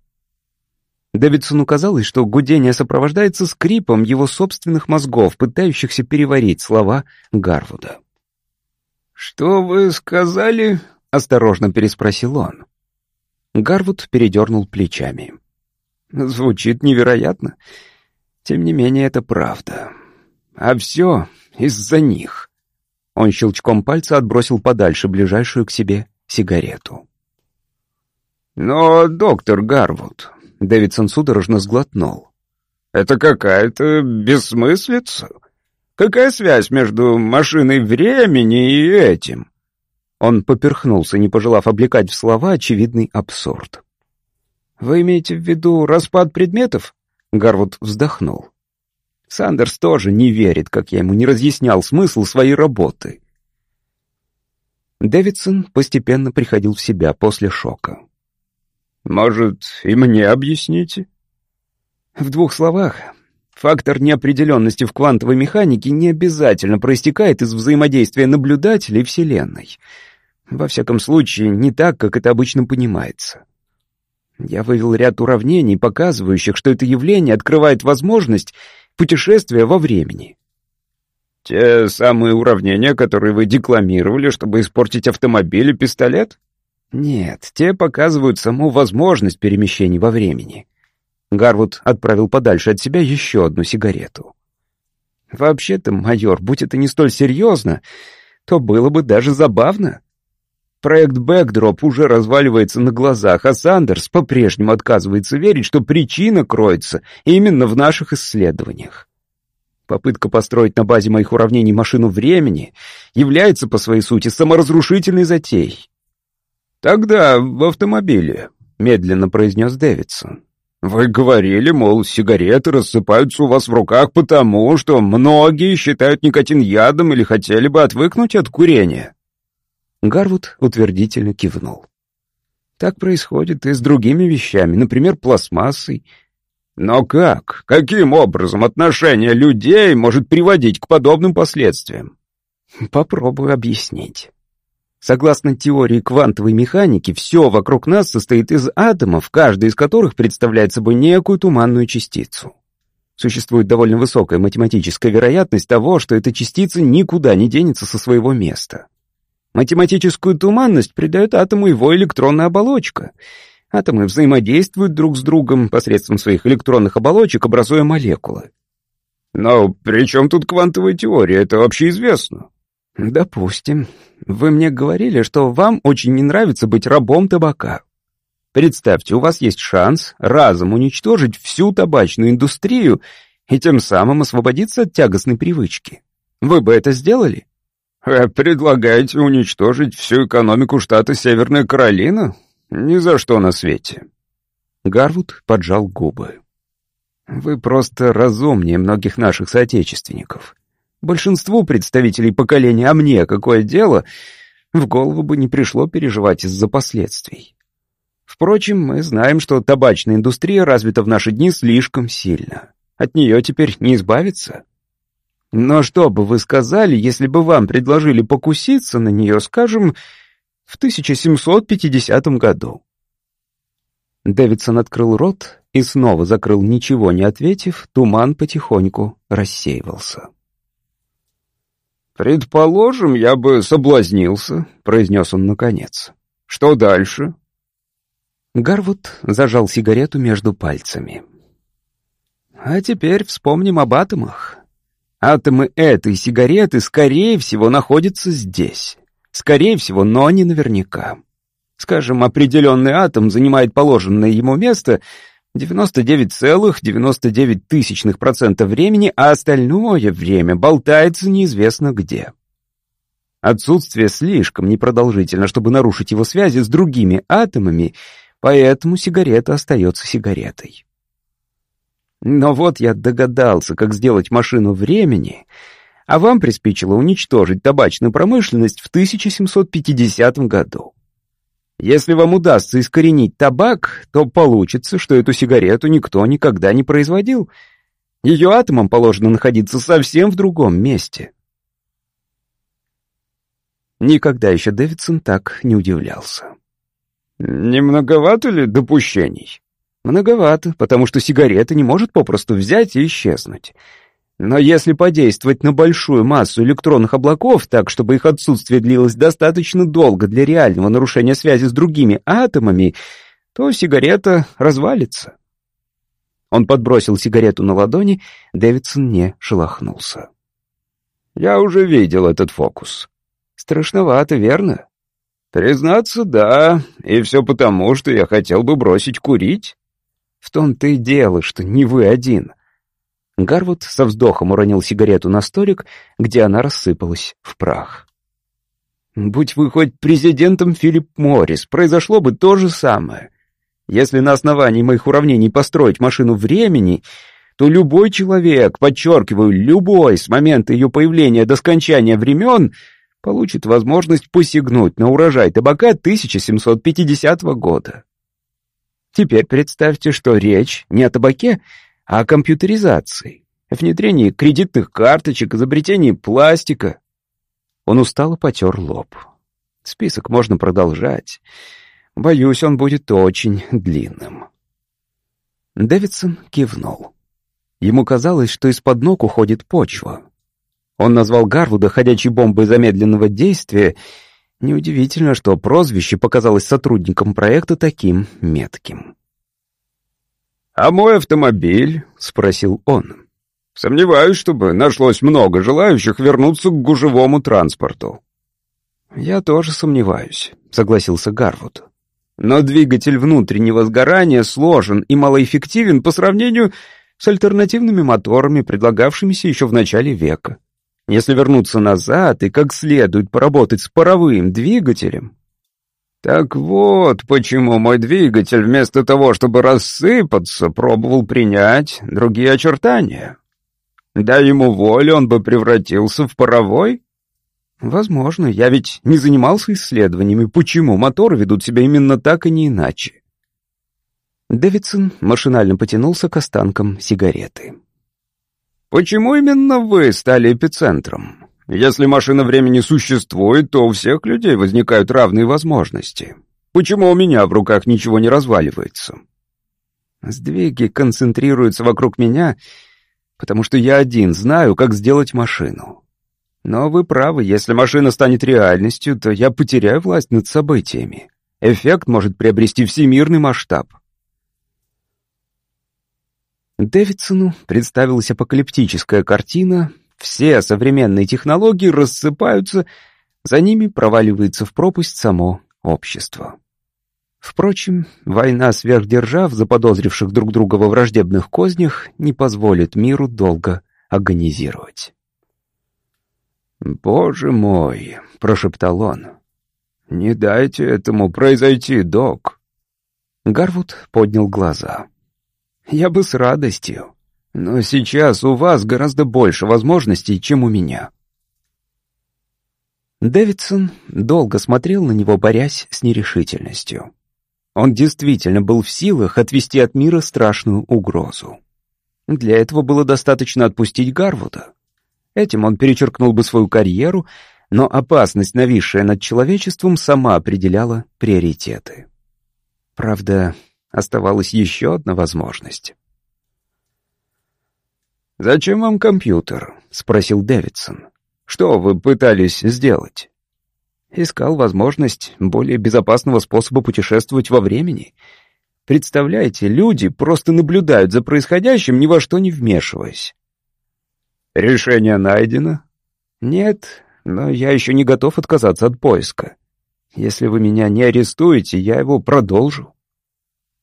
Дэвидсону казалось, что гудение сопровождается скрипом его собственных мозгов, пытающихся переварить слова Гарвуда. «Что вы сказали?» — осторожно переспросил он. Гарвуд передернул плечами. «Звучит невероятно. Тем не менее, это правда. А все из-за них. Он щелчком пальца отбросил подальше ближайшую к себе сигарету. «Но, доктор Гарвуд...» — Дэвидсон судорожно сглотнул. «Это какая-то бессмыслица. Какая связь между машиной времени и этим?» Он поперхнулся, не пожелав облекать в слова очевидный абсурд. «Вы имеете в виду распад предметов?» Гарвуд вздохнул. Сандерс тоже не верит, как я ему не разъяснял смысл своей работы. Дэвидсон постепенно приходил в себя после шока. «Может, и мне объясните?» В двух словах, фактор неопределенности в квантовой механике не обязательно проистекает из взаимодействия наблюдателей Вселенной. Во всяком случае, не так, как это обычно понимается. Я вывел ряд уравнений, показывающих, что это явление открывает возможность путешествия во времени. «Те самые уравнения, которые вы декламировали, чтобы испортить автомобиль и пистолет?» «Нет, те показывают саму возможность перемещений во времени». Гарвуд отправил подальше от себя еще одну сигарету. «Вообще-то, майор, будь это не столь серьезно, то было бы даже забавно. Проект «Бэкдроп» уже разваливается на глазах, а Сандерс по-прежнему отказывается верить, что причина кроется именно в наших исследованиях. Попытка построить на базе моих уравнений машину времени является по своей сути саморазрушительной затеей. «Тогда в автомобиле», — медленно произнес Дэвидсон. «Вы говорили, мол, сигареты рассыпаются у вас в руках потому, что многие считают никотин ядом или хотели бы отвыкнуть от курения». Гарвуд утвердительно кивнул. Так происходит и с другими вещами, например, пластмассой. Но как? Каким образом отношение людей может приводить к подобным последствиям? Попробую объяснить. Согласно теории квантовой механики, все вокруг нас состоит из атомов, каждый из которых представляет собой некую туманную частицу. Существует довольно высокая математическая вероятность того, что эта частица никуда не денется со своего места. Математическую туманность придает атому его электронная оболочка. Атомы взаимодействуют друг с другом посредством своих электронных оболочек, образуя молекулы. Но при чем тут квантовая теория? Это общеизвестно. Допустим. Вы мне говорили, что вам очень не нравится быть рабом табака. Представьте, у вас есть шанс разом уничтожить всю табачную индустрию и тем самым освободиться от тягостной привычки. Вы бы это сделали? Вы предлагаете уничтожить всю экономику штата Северная Каролина? Ни за что на свете. Гарвуд поджал губы. Вы просто разумнее многих наших соотечественников. Большинству представителей поколения «а мне какое дело» в голову бы не пришло переживать из-за последствий. Впрочем, мы знаем, что табачная индустрия развита в наши дни слишком сильно. От нее теперь не избавиться. Но что бы вы сказали, если бы вам предложили покуситься на нее, скажем, в 1750 году?» Дэвидсон открыл рот и снова закрыл, ничего не ответив, туман потихоньку рассеивался. «Предположим, я бы соблазнился», — произнес он наконец. «Что дальше?» Гарвуд зажал сигарету между пальцами. «А теперь вспомним об атомах. Атомы этой сигареты, скорее всего, находятся здесь. Скорее всего, но не наверняка. Скажем, определенный атом занимает положенное ему место 99,99% времени, а остальное время болтается неизвестно где. Отсутствие слишком непродолжительно, чтобы нарушить его связи с другими атомами, поэтому сигарета остается сигаретой. Но вот я догадался, как сделать машину времени, а вам приспичило уничтожить табачную промышленность в 1750 году. Если вам удастся искоренить табак, то получится, что эту сигарету никто никогда не производил. Ее атомам положено находиться совсем в другом месте. Никогда еще Дэвидсон так не удивлялся. «Не многовато ли допущений?» Многовато, потому что сигарета не может попросту взять и исчезнуть. Но если подействовать на большую массу электронных облаков так, чтобы их отсутствие длилось достаточно долго для реального нарушения связи с другими атомами, то сигарета развалится. Он подбросил сигарету на ладони, Дэвидсон не шелохнулся. «Я уже видел этот фокус». «Страшновато, верно?» «Признаться, да, и все потому, что я хотел бы бросить курить». В том-то и дело, что не вы один. Гарвуд со вздохом уронил сигарету на столик, где она рассыпалась в прах. Будь вы хоть президентом Филипп Моррис, произошло бы то же самое. Если на основании моих уравнений построить машину времени, то любой человек, подчеркиваю, любой, с момента ее появления до скончания времен, получит возможность посягнуть на урожай табака 1750 года. Теперь представьте, что речь не о табаке, а о компьютеризации, внедрении кредитных карточек, изобретении пластика. Он устало потер лоб. Список можно продолжать. Боюсь, он будет очень длинным. Дэвидсон кивнул. Ему казалось, что из-под ног уходит почва. Он назвал Гарвуда ходячей бомбой замедленного действия. Неудивительно, что прозвище показалось сотрудникам проекта таким метким. «А мой автомобиль?» — спросил он. «Сомневаюсь, чтобы нашлось много желающих вернуться к гужевому транспорту». «Я тоже сомневаюсь», — согласился Гарвуд. «Но двигатель внутреннего сгорания сложен и малоэффективен по сравнению с альтернативными моторами, предлагавшимися еще в начале века. Если вернуться назад и как следует поработать с паровым двигателем, так вот, почему мой двигатель вместо того, чтобы рассыпаться, пробовал принять другие очертания. Да ему волю, он бы превратился в паровой? Возможно, я ведь не занимался исследованиями, почему моторы ведут себя именно так и не иначе. Дэвидсон машинально потянулся к останкам сигареты. «Почему именно вы стали эпицентром? Если машина времени существует, то у всех людей возникают равные возможности. Почему у меня в руках ничего не разваливается?» «Сдвиги концентрируются вокруг меня, потому что я один знаю, как сделать машину. Но вы правы, если машина станет реальностью, то я потеряю власть над событиями. Эффект может приобрести всемирный масштаб». Дэвидсону представилась апокалиптическая картина. Все современные технологии рассыпаются, за ними проваливается в пропасть само общество. Впрочем, война сверхдержав, заподозривших друг друга во враждебных кознях, не позволит миру долго агонизировать. «Боже мой!» — прошептал он. «Не дайте этому произойти, док!» Гарвуд поднял глаза. Я бы с радостью. Но сейчас у вас гораздо больше возможностей, чем у меня. Дэвидсон долго смотрел на него, борясь с нерешительностью. Он действительно был в силах отвести от мира страшную угрозу. Для этого было достаточно отпустить Гарвуда. Этим он перечеркнул бы свою карьеру, но опасность, нависшая над человечеством, сама определяла приоритеты. Правда, Оставалась еще одна возможность. «Зачем вам компьютер?» — спросил Дэвидсон. «Что вы пытались сделать?» Искал возможность более безопасного способа путешествовать во времени. Представляете, люди просто наблюдают за происходящим, ни во что не вмешиваясь. «Решение найдено?» «Нет, но я еще не готов отказаться от поиска. Если вы меня не арестуете, я его продолжу».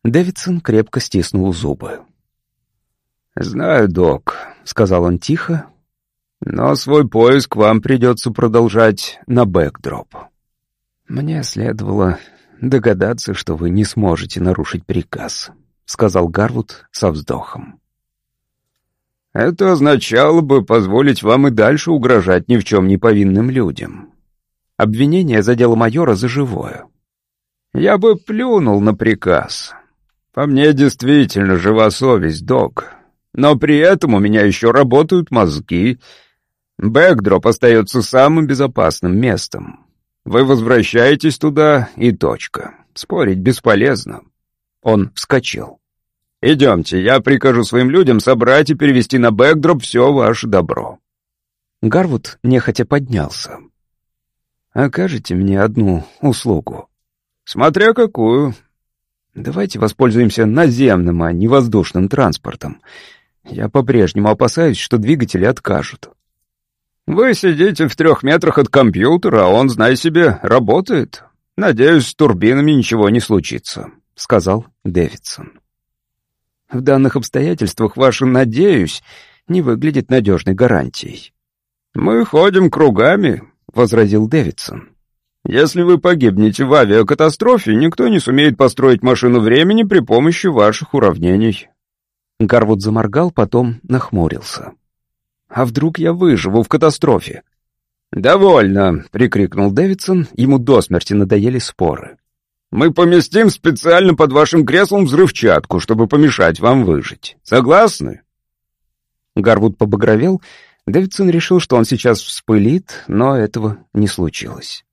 Дэвидсон крепко стиснул зубы. «Знаю, док», — сказал он тихо, «но свой поиск вам придется продолжать на бэкдроп». «Мне следовало догадаться, что вы не сможете нарушить приказ», — сказал Гарвуд со вздохом. «Это означало бы позволить вам и дальше угрожать ни в чем не повинным людям». Обвинение задело майора за живое. «Я бы плюнул на приказ», во мне действительно жива совесть, док. Но при этом у меня еще работают мозги. Бэкдроп остается самым безопасным местом. Вы возвращаетесь туда, и точка. Спорить бесполезно. Он вскочил. «Идемте, я прикажу своим людям собрать и перевести на бэкдроп все ваше добро». Гарвуд нехотя поднялся. «Окажете мне одну услугу?» «Смотря какую. Давайте воспользуемся наземным, а не воздушным транспортом. Я по-прежнему опасаюсь, что двигатели откажут. Вы сидите в трех метрах от компьютера, а он, знай себе, работает. Надеюсь, с турбинами ничего не случится, — сказал Дэвидсон. В данных обстоятельствах ваше «надеюсь» не выглядит надежной гарантией. «Мы ходим кругами», — возразил Дэвидсон. Если вы погибнете в авиакатастрофе, никто не сумеет построить машину времени при помощи ваших уравнений». Гарвуд заморгал, потом нахмурился. «А вдруг я выживу в катастрофе?» «Довольно!» — прикрикнул Дэвидсон, ему до смерти надоели споры. «Мы поместим специально под вашим креслом взрывчатку, чтобы помешать вам выжить. Согласны?» Гарвуд побагровел. Дэвидсон решил, что он сейчас вспылит, но этого не случилось.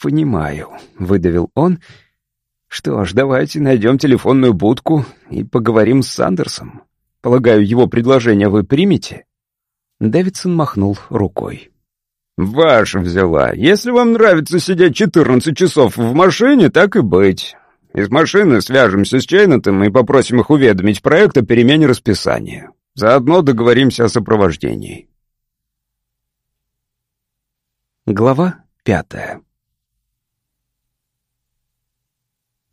«Понимаю», — выдавил он. «Что ж, давайте найдем телефонную будку и поговорим с Сандерсом. Полагаю, его предложение вы примете?» Дэвидсон махнул рукой. «Ваша взяла. Если вам нравится сидеть 14 часов в машине, так и быть. Из машины свяжемся с Чейнотом и попросим их уведомить проект о перемене расписания. Заодно договоримся о сопровождении». Глава пятая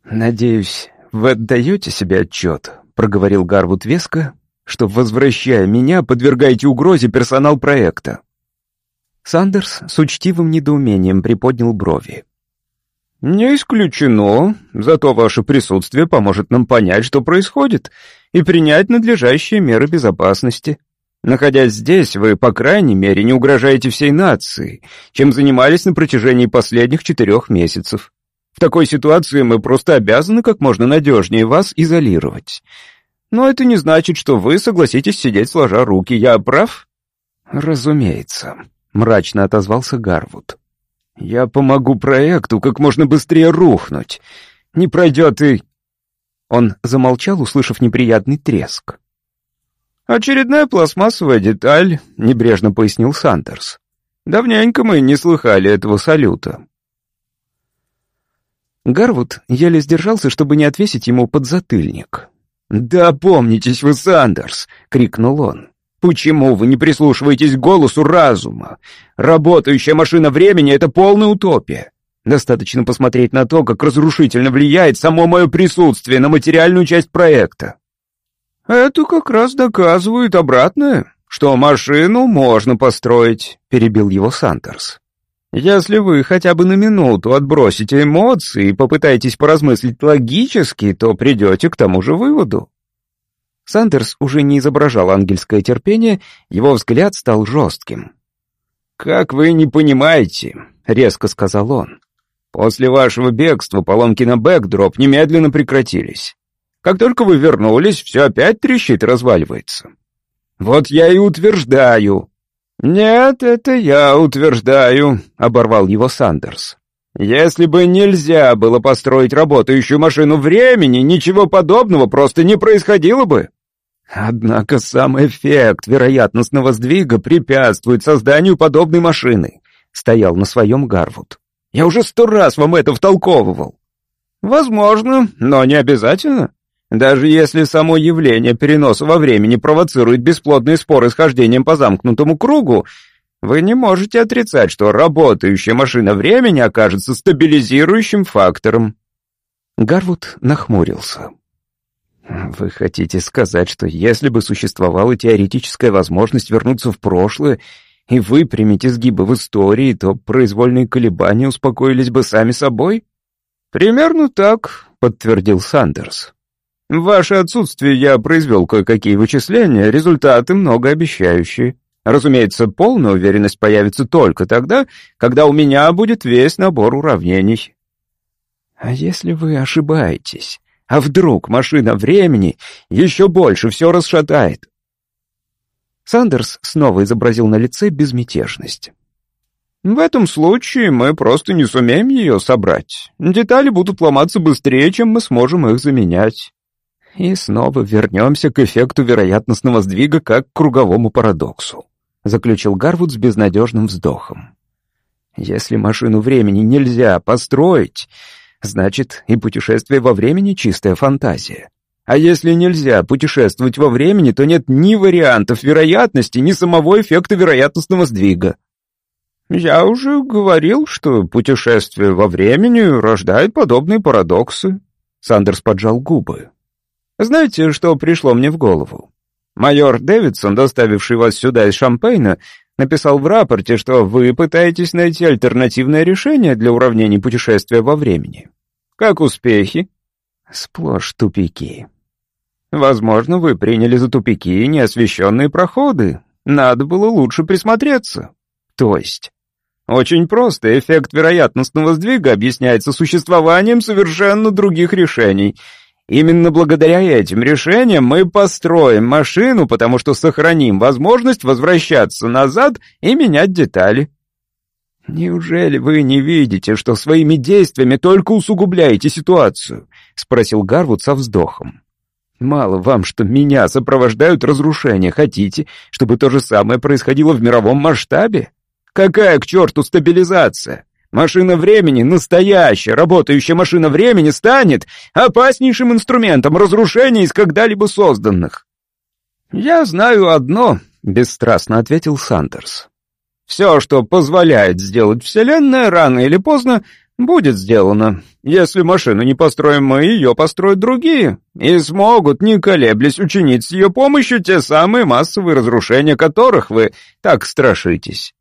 «Надеюсь, вы отдаете себе отчет», — проговорил Гарвуд веско, «что, возвращая меня, подвергаете угрозе персонал проекта». Сандерс с учтивым недоумением приподнял брови. «Не исключено, зато ваше присутствие поможет нам понять, что происходит, и принять надлежащие меры безопасности. Находясь здесь, вы, по крайней мере, не угрожаете всей нации, чем занимались на протяжении последних четырех месяцев. В такой ситуации мы просто обязаны как можно надежнее вас изолировать. Но это не значит, что вы согласитесь сидеть сложа руки. Я прав?» «Разумеется», — мрачно отозвался Гарвуд. «Я помогу проекту как можно быстрее рухнуть. Не пройдет и...» Он замолчал, услышав неприятный треск. «Очередная пластмассовая деталь», — небрежно пояснил Сандерс. «Давненько мы не слыхали этого салюта. Гарвуд еле сдержался, чтобы не отвесить ему подзатыльник. «Да помнитесь вы, Сандерс!» — крикнул он. «Почему вы не прислушиваетесь к голосу разума? Работающая машина времени — это полная утопия. Достаточно посмотреть на то, как разрушительно влияет само мое присутствие на материальную часть проекта. Это как раз доказывает обратное, что машину можно построить», — перебил его Сандерс. Если вы хотя бы на минуту отбросите эмоции и попытаетесь поразмыслить логически, то придете к тому же выводу. Сандерс уже не изображал ангельское терпение, его взгляд стал жестким. «Как вы не понимаете», — резко сказал он, — «после вашего бегства поломки на бэкдроп немедленно прекратились. Как только вы вернулись, все опять трещит и разваливается. Вот я и утверждаю, «Нет, это я утверждаю», — оборвал его Сандерс. «Если бы нельзя было построить работающую машину времени, ничего подобного просто не происходило бы». Однако сам эффект вероятностного сдвига препятствует созданию подобной машины, стоял на своем Гарвуд. Я уже сто раз вам это втолковывал. Возможно, но не обязательно. Даже если само явление переноса во времени провоцирует бесплодные споры с хождением по замкнутому кругу, вы не можете отрицать, что работающая машина времени окажется стабилизирующим фактором. Гарвуд нахмурился. «Вы хотите сказать, что если бы существовала теоретическая возможность вернуться в прошлое и выпрямить изгибы в истории, то произвольные колебания успокоились бы сами собой?» «Примерно так», — подтвердил Сандерс. В ваше отсутствие я произвел кое-какие вычисления, результаты многообещающие. Разумеется, полная уверенность появится только тогда, когда у меня будет весь набор уравнений. А если вы ошибаетесь? А вдруг машина времени еще больше все расшатает? Сандерс снова изобразил на лице безмятежность. В этом случае мы просто не сумеем ее собрать. Детали будут ломаться быстрее, чем мы сможем их заменять. И снова вернемся к эффекту вероятностного сдвига как к круговому парадоксу, заключил Гарвуд с безнадежным вздохом. Если машину времени нельзя построить, значит и путешествие во времени чистая фантазия. А если нельзя путешествовать во времени, то нет ни вариантов вероятности, ни самого эффекта вероятностного сдвига. Я уже говорил, что путешествие во времени рождает подобные парадоксы. Сандерс поджал губы. Знаете, что пришло мне в голову? Майор Дэвидсон, доставивший вас сюда из Шампейна, написал в рапорте, что вы пытаетесь найти альтернативное решение для уравнений путешествия во времени. Как успехи? Сплошь тупики. Возможно, вы приняли за тупики неосвещенные проходы. Надо было лучше присмотреться. То есть... Очень просто, эффект вероятностного сдвига объясняется существованием совершенно других решений — Именно благодаря этим решениям мы построим машину, потому что сохраним возможность возвращаться назад и менять детали. Неужели вы не видите, что своими действиями только усугубляете ситуацию? спросил Гарвуд со вздохом. Мало вам, что меня сопровождают разрушения. Хотите, чтобы то же самое происходило в мировом масштабе? Какая к черту стабилизация? Машина времени, настоящая, работающая машина времени, станет опаснейшим инструментом разрушения из когда-либо созданных. «Я знаю одно», — бесстрастно ответил Сандерс. «Все, что позволяет сделать Вселенная, рано или поздно будет сделано. Если машину не построим мы, ее построят другие, и смогут, не колеблясь, учинить с ее помощью те самые массовые разрушения, которых вы так страшитесь».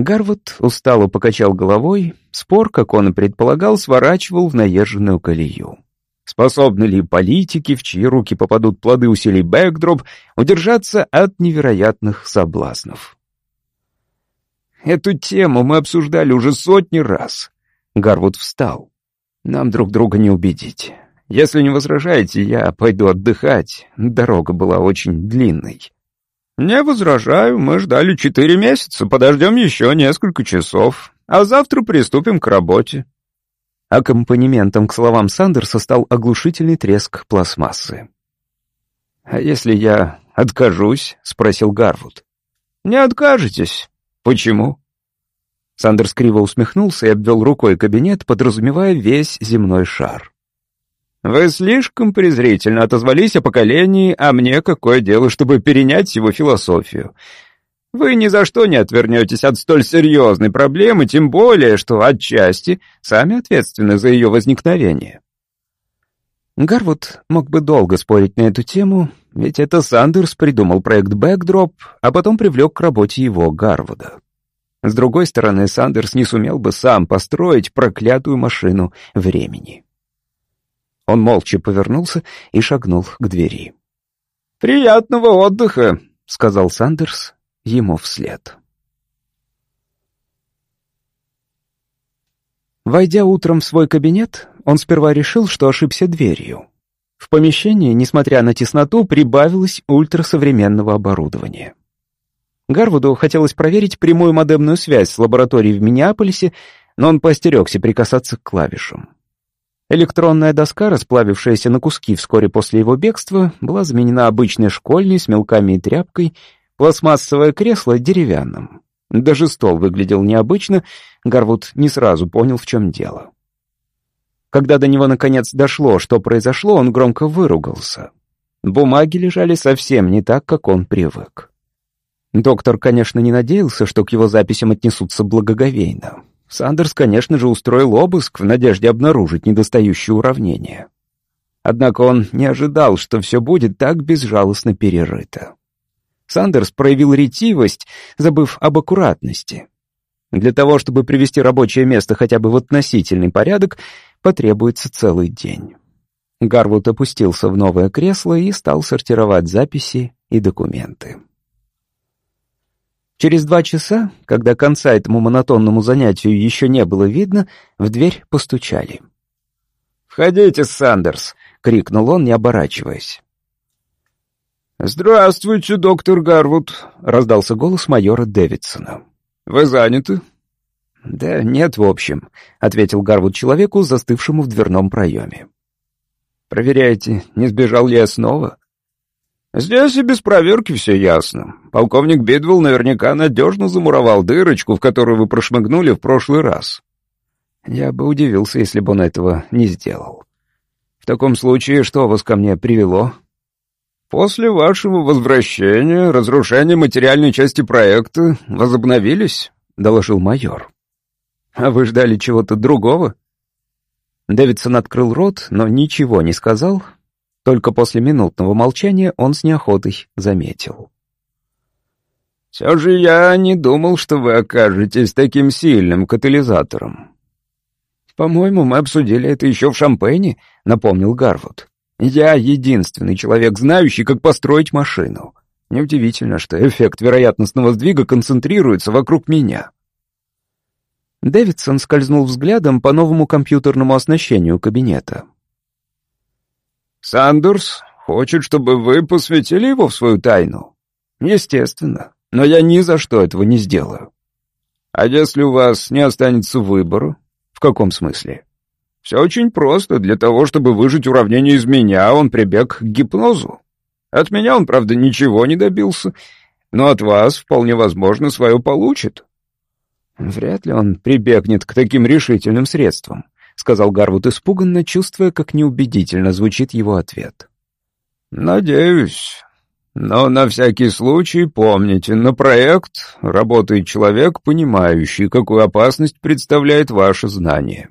Гарвуд устало покачал головой, спор, как он и предполагал, сворачивал в наезженную колею. Способны ли политики, в чьи руки попадут плоды усилий Бэкдроп, удержаться от невероятных соблазнов? Эту тему мы обсуждали уже сотни раз. Гарвуд встал. Нам друг друга не убедить. Если не возражаете, я пойду отдыхать. Дорога была очень длинной. «Не возражаю, мы ждали четыре месяца, подождем еще несколько часов, а завтра приступим к работе». Аккомпанементом к словам Сандерса стал оглушительный треск пластмассы. «А если я откажусь?» — спросил Гарвуд. «Не откажетесь. Почему?» Сандерс криво усмехнулся и обвел рукой кабинет, подразумевая весь земной шар. Вы слишком презрительно отозвались о поколении, а мне какое дело, чтобы перенять его философию. Вы ни за что не отвернетесь от столь серьезной проблемы, тем более, что отчасти сами ответственны за ее возникновение. Гарвуд мог бы долго спорить на эту тему, ведь это Сандерс придумал проект «Бэкдроп», а потом привлек к работе его, Гарвуда. С другой стороны, Сандерс не сумел бы сам построить проклятую машину времени. Он молча повернулся и шагнул к двери. «Приятного отдыха», — сказал Сандерс ему вслед. Войдя утром в свой кабинет, он сперва решил, что ошибся дверью. В помещении, несмотря на тесноту, прибавилось ультрасовременного оборудования. Гарвуду хотелось проверить прямую модемную связь с лабораторией в Миннеаполисе, но он постерегся прикасаться к клавишам. Электронная доска, расплавившаяся на куски вскоре после его бегства, была заменена обычной школьной с мелками и тряпкой, пластмассовое кресло — деревянным. Даже стол выглядел необычно, Гарвуд не сразу понял, в чем дело. Когда до него наконец дошло, что произошло, он громко выругался. Бумаги лежали совсем не так, как он привык. Доктор, конечно, не надеялся, что к его записям отнесутся благоговейно. Сандерс, конечно же, устроил обыск в надежде обнаружить недостающее уравнение. Однако он не ожидал, что все будет так безжалостно перерыто. Сандерс проявил ретивость, забыв об аккуратности. Для того, чтобы привести рабочее место хотя бы в относительный порядок, потребуется целый день. Гарвуд опустился в новое кресло и стал сортировать записи и документы. Через два часа, когда конца этому монотонному занятию еще не было видно, в дверь постучали. «Входите, Сандерс!» — крикнул он, не оборачиваясь. «Здравствуйте, доктор Гарвуд!» — раздался голос майора Дэвидсона. «Вы заняты?» «Да нет, в общем», — ответил Гарвуд человеку, застывшему в дверном проеме. «Проверяете, не сбежал ли я снова?» Здесь и без проверки все ясно. Полковник Бидвелл наверняка надежно замуровал дырочку, в которую вы прошмыгнули в прошлый раз. Я бы удивился, если бы он этого не сделал. В таком случае, что вас ко мне привело? После вашего возвращения разрушения материальной части проекта возобновились, доложил майор. А вы ждали чего-то другого? Дэвидсон открыл рот, но ничего не сказал, только после минутного молчания он с неохотой заметил. «Все же я не думал, что вы окажетесь таким сильным катализатором». «По-моему, мы обсудили это еще в Шампейне», — напомнил Гарвуд. «Я единственный человек, знающий, как построить машину. Неудивительно, что эффект вероятностного сдвига концентрируется вокруг меня». Дэвидсон скользнул взглядом по новому компьютерному оснащению кабинета. Сандерс хочет, чтобы вы посвятили его в свою тайну. Естественно, но я ни за что этого не сделаю. А если у вас не останется выбора? В каком смысле? Все очень просто. Для того, чтобы выжить уравнение из меня, он прибег к гипнозу. От меня он, правда, ничего не добился, но от вас, вполне возможно, свое получит». «Вряд ли он прибегнет к таким решительным средствам», — сказал Гарвуд испуганно, чувствуя, как неубедительно звучит его ответ. «Надеюсь. Но на всякий случай помните, на проект работает человек, понимающий, какую опасность представляет ваше знание».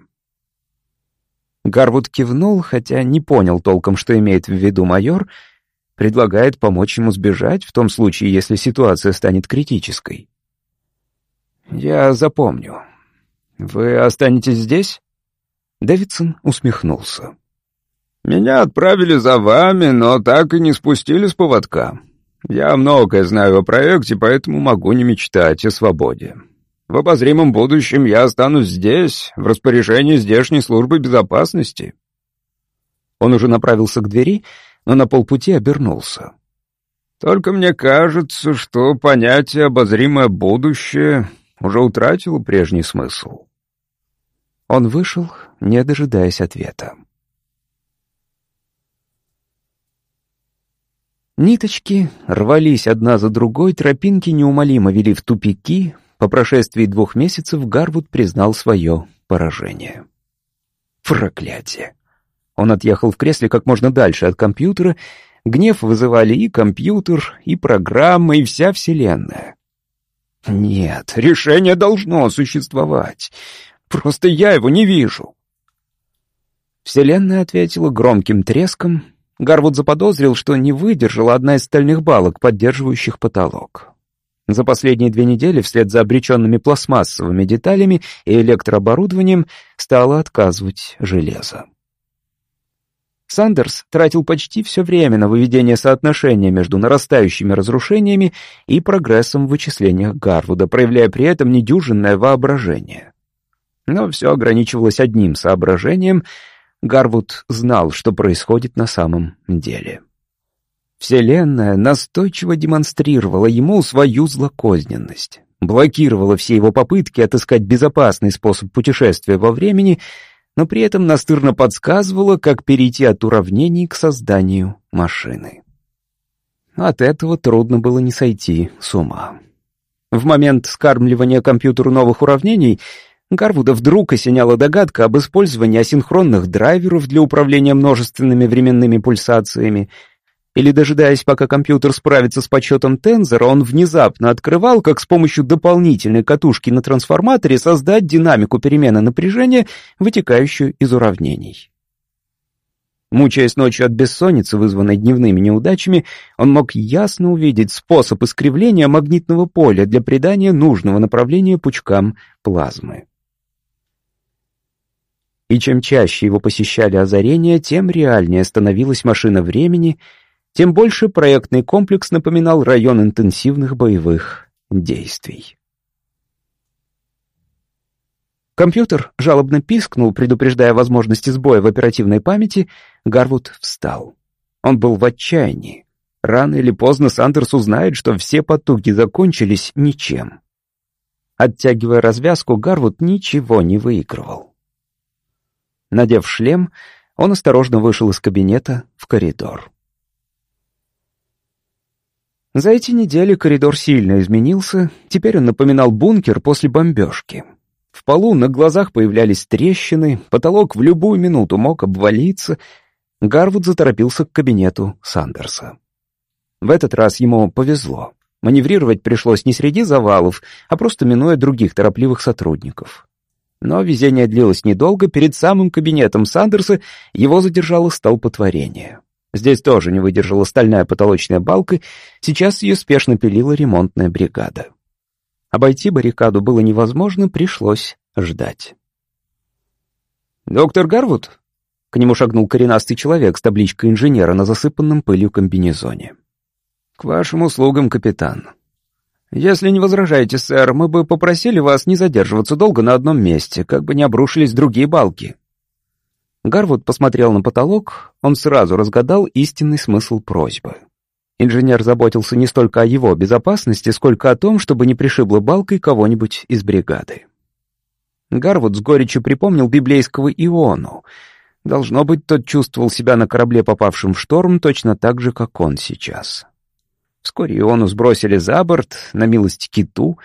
Гарвуд кивнул, хотя не понял толком, что имеет в виду майор, предлагает помочь ему сбежать в том случае, если ситуация станет критической. «Я запомню. Вы останетесь здесь?» Дэвидсон усмехнулся. «Меня отправили за вами, но так и не спустили с поводка. Я многое знаю о проекте, поэтому могу не мечтать о свободе. В обозримом будущем я останусь здесь, в распоряжении здешней службы безопасности». Он уже направился к двери, но на полпути обернулся. «Только мне кажется, что понятие «обозримое будущее» уже утратило прежний смысл». Он вышел, не дожидаясь ответа. Ниточки рвались одна за другой, тропинки неумолимо вели в тупики. По прошествии двух месяцев Гарвуд признал свое поражение. Проклятие! Он отъехал в кресле как можно дальше от компьютера. Гнев вызывали и компьютер, и программа, и вся Вселенная. Нет, решение должно существовать. Просто я его не вижу. Вселенная ответила громким треском, Гарвуд заподозрил, что не выдержала одна из стальных балок, поддерживающих потолок. За последние две недели вслед за обреченными пластмассовыми деталями и электрооборудованием стало отказывать железо. Сандерс тратил почти все время на выведение соотношения между нарастающими разрушениями и прогрессом в вычислениях Гарвуда, проявляя при этом недюжинное воображение. Но все ограничивалось одним соображением — Гарвуд знал, что происходит на самом деле. Вселенная настойчиво демонстрировала ему свою злокозненность, блокировала все его попытки отыскать безопасный способ путешествия во времени, но при этом настырно подсказывала, как перейти от уравнений к созданию машины. От этого трудно было не сойти с ума. В момент скармливания компьютеру новых уравнений — Гарвуда вдруг осеняла догадка об использовании асинхронных драйверов для управления множественными временными пульсациями. Или, дожидаясь, пока компьютер справится с подсчетом тензора, он внезапно открывал, как с помощью дополнительной катушки на трансформаторе создать динамику перемены напряжения, вытекающую из уравнений. Мучаясь ночью от бессонницы, вызванной дневными неудачами, он мог ясно увидеть способ искривления магнитного поля для придания нужного направления пучкам плазмы. И чем чаще его посещали озарения, тем реальнее становилась машина времени, тем больше проектный комплекс напоминал район интенсивных боевых действий. Компьютер жалобно пискнул, предупреждая возможности сбоя в оперативной памяти. Гарвуд встал. Он был в отчаянии. Рано или поздно Сандерс узнает, что все потуги закончились ничем. Оттягивая развязку, Гарвуд ничего не выигрывал. Надев шлем, он осторожно вышел из кабинета в коридор. За эти недели коридор сильно изменился, теперь он напоминал бункер после бомбежки. В полу на глазах появлялись трещины, потолок в любую минуту мог обвалиться. Гарвуд заторопился к кабинету Сандерса. В этот раз ему повезло. Маневрировать пришлось не среди завалов, а просто минуя других торопливых сотрудников. Но везение длилось недолго, перед самым кабинетом Сандерса его задержало столпотворение. Здесь тоже не выдержала стальная потолочная балка, сейчас ее спешно пилила ремонтная бригада. Обойти баррикаду было невозможно, пришлось ждать. «Доктор Гарвуд?» К нему шагнул коренастый человек с табличкой инженера на засыпанном пылью комбинезоне. «К вашим услугам, капитан. «Если не возражаете, сэр, мы бы попросили вас не задерживаться долго на одном месте, как бы не обрушились другие балки». Гарвуд посмотрел на потолок, он сразу разгадал истинный смысл просьбы. Инженер заботился не столько о его безопасности, сколько о том, чтобы не пришибло балкой кого-нибудь из бригады. Гарвуд с горечью припомнил библейского Иону. Должно быть, тот чувствовал себя на корабле, попавшем в шторм, точно так же, как он сейчас. Вскоре Иону сбросили за борт, на милость киту.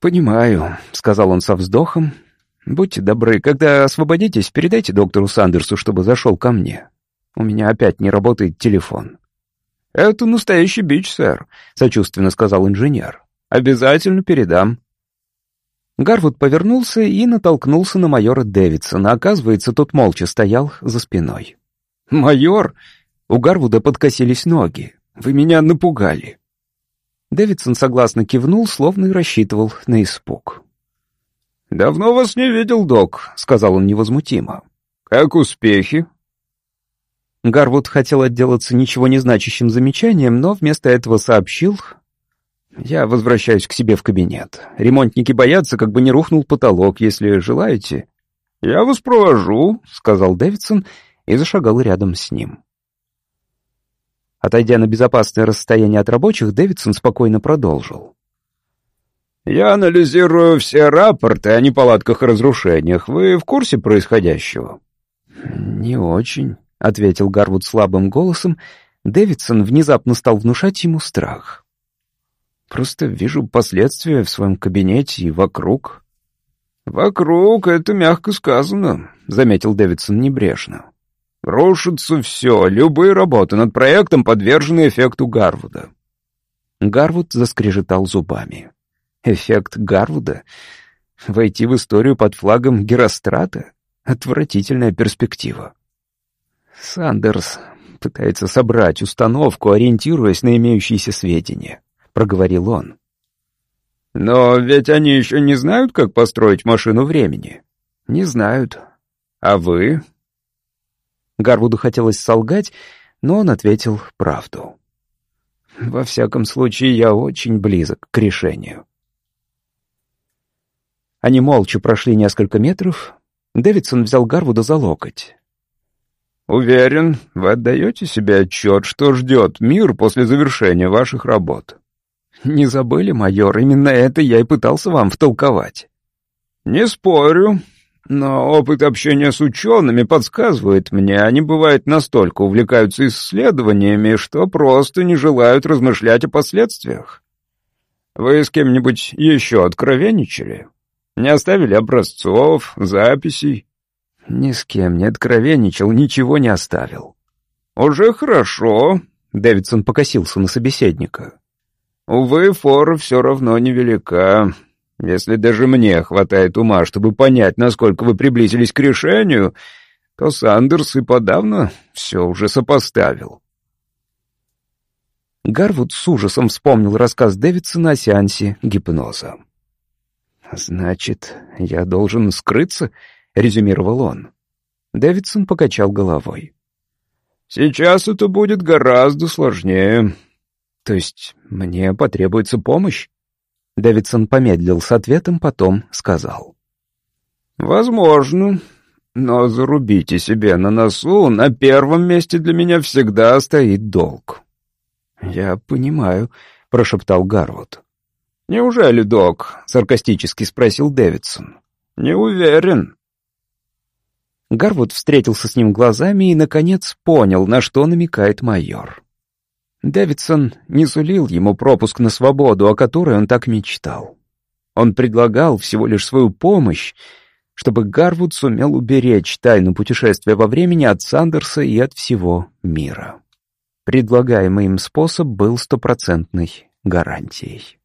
«Понимаю», — сказал он со вздохом. «Будьте добры, когда освободитесь, передайте доктору Сандерсу, чтобы зашел ко мне. У меня опять не работает телефон». «Это настоящий бич, сэр», — сочувственно сказал инженер. «Обязательно передам». Гарвуд повернулся и натолкнулся на майора Дэвидсона. Оказывается, тот молча стоял за спиной. «Майор!» У Гарвуда подкосились ноги. «Вы меня напугали!» Дэвидсон согласно кивнул, словно и рассчитывал на испуг. «Давно вас не видел, док», — сказал он невозмутимо. «Как успехи?» Гарвуд хотел отделаться ничего не значащим замечанием, но вместо этого сообщил... «Я возвращаюсь к себе в кабинет. Ремонтники боятся, как бы не рухнул потолок, если желаете». «Я вас провожу», — сказал Дэвидсон и зашагал рядом с ним. Отойдя на безопасное расстояние от рабочих, Дэвидсон спокойно продолжил. «Я анализирую все рапорты о неполадках и разрушениях. Вы в курсе происходящего?» «Не очень», — ответил Гарвуд слабым голосом. Дэвидсон внезапно стал внушать ему страх. «Просто вижу последствия в своем кабинете и вокруг». «Вокруг — это мягко сказано», — заметил Дэвидсон небрежно. Рушится все, любые работы над проектом подвержены эффекту Гарвуда. Гарвуд заскрежетал зубами. Эффект Гарвуда? Войти в историю под флагом Герострата? Отвратительная перспектива. Сандерс пытается собрать установку, ориентируясь на имеющиеся сведения, проговорил он. Но ведь они еще не знают, как построить машину времени. Не знают. А вы? Гарвуду хотелось солгать, но он ответил правду. «Во всяком случае, я очень близок к решению». Они молча прошли несколько метров. Дэвидсон взял Гарвуда за локоть. «Уверен, вы отдаете себе отчет, что ждет мир после завершения ваших работ?» «Не забыли, майор, именно это я и пытался вам втолковать». «Не спорю, но опыт общения с учеными подсказывает мне, они бывают настолько увлекаются исследованиями, что просто не желают размышлять о последствиях. Вы с кем-нибудь еще откровенничали? Не оставили образцов, записей? Ни с кем не откровенничал, ничего не оставил. Уже хорошо. Дэвидсон покосился на собеседника. Увы, фора все равно невелика. Если даже мне хватает ума, чтобы понять, насколько вы приблизились к решению, то Сандерс и подавно все уже сопоставил. Гарвуд с ужасом вспомнил рассказ Дэвидсона о сеансе гипноза. «Значит, я должен скрыться?» — резюмировал он. Дэвидсон покачал головой. «Сейчас это будет гораздо сложнее». «То есть мне потребуется помощь?» Дэвидсон помедлил с ответом, потом сказал. «Возможно, но зарубите себе на носу, на первом месте для меня всегда стоит долг». «Я понимаю», — прошептал Гарвуд. «Неужели, док?» — саркастически спросил Дэвидсон. «Не уверен». Гарвуд встретился с ним глазами и, наконец, понял, на что намекает майор. Дэвидсон не сулил ему пропуск на свободу, о которой он так мечтал. Он предлагал всего лишь свою помощь, чтобы Гарвуд сумел уберечь тайну путешествия во времени от Сандерса и от всего мира. Предлагаемый им способ был стопроцентной гарантией.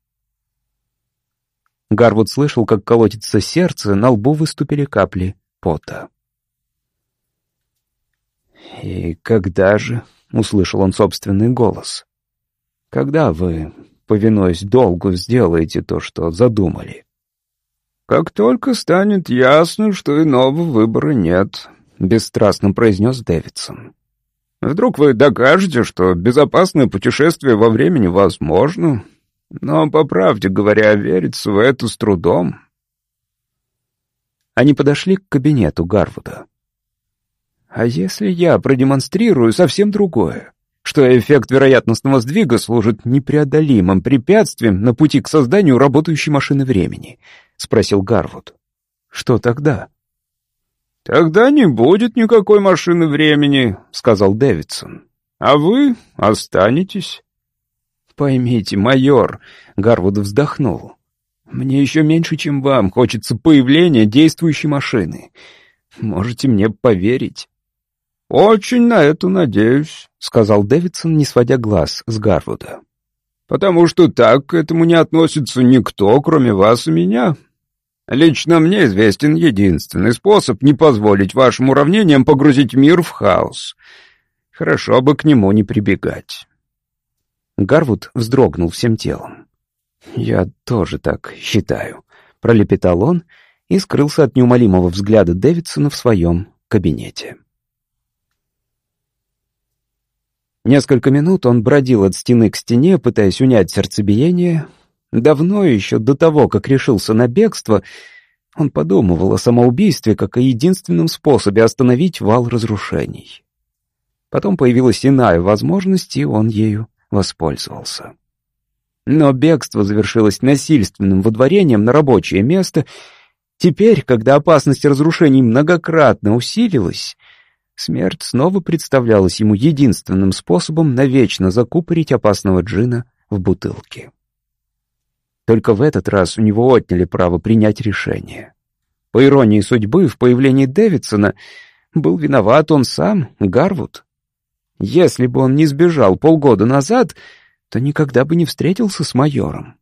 Гарвуд слышал, как колотится сердце, на лбу выступили капли пота. «И когда же?» Услышал он собственный голос. «Когда вы, повинуясь долгу, сделаете то, что задумали?» «Как только станет ясно, что иного выбора нет», — бесстрастно произнес Дэвидсон. «Вдруг вы докажете, что безопасное путешествие во времени возможно, но, по правде говоря, верится в это с трудом». Они подошли к кабинету Гарвуда. «А если я продемонстрирую совсем другое?» что эффект вероятностного сдвига служит непреодолимым препятствием на пути к созданию работающей машины времени?» — спросил Гарвуд. «Что тогда?» «Тогда не будет никакой машины времени», — сказал Дэвидсон. «А вы останетесь». «Поймите, майор», — Гарвуд вздохнул, — «мне еще меньше, чем вам, хочется появления действующей машины. Можете мне поверить». «Очень на это надеюсь», — сказал Дэвидсон, не сводя глаз с Гарвуда. «Потому что так к этому не относится никто, кроме вас и меня. Лично мне известен единственный способ не позволить вашим уравнениям погрузить мир в хаос. Хорошо бы к нему не прибегать». Гарвуд вздрогнул всем телом. «Я тоже так считаю», — пролепетал он и скрылся от неумолимого взгляда Дэвидсона в своем кабинете. Несколько минут он бродил от стены к стене, пытаясь унять сердцебиение. Давно еще, до того, как решился на бегство, он подумывал о самоубийстве как о единственном способе остановить вал разрушений. Потом появилась иная возможность, и он ею воспользовался. Но бегство завершилось насильственным выдворением на рабочее место. Теперь, когда опасность разрушений многократно усилилась, Смерть снова представлялась ему единственным способом навечно закупорить опасного джина в бутылке. Только в этот раз у него отняли право принять решение. По иронии судьбы, в появлении Дэвидсона был виноват он сам, Гарвуд. Если бы он не сбежал полгода назад, то никогда бы не встретился с майором.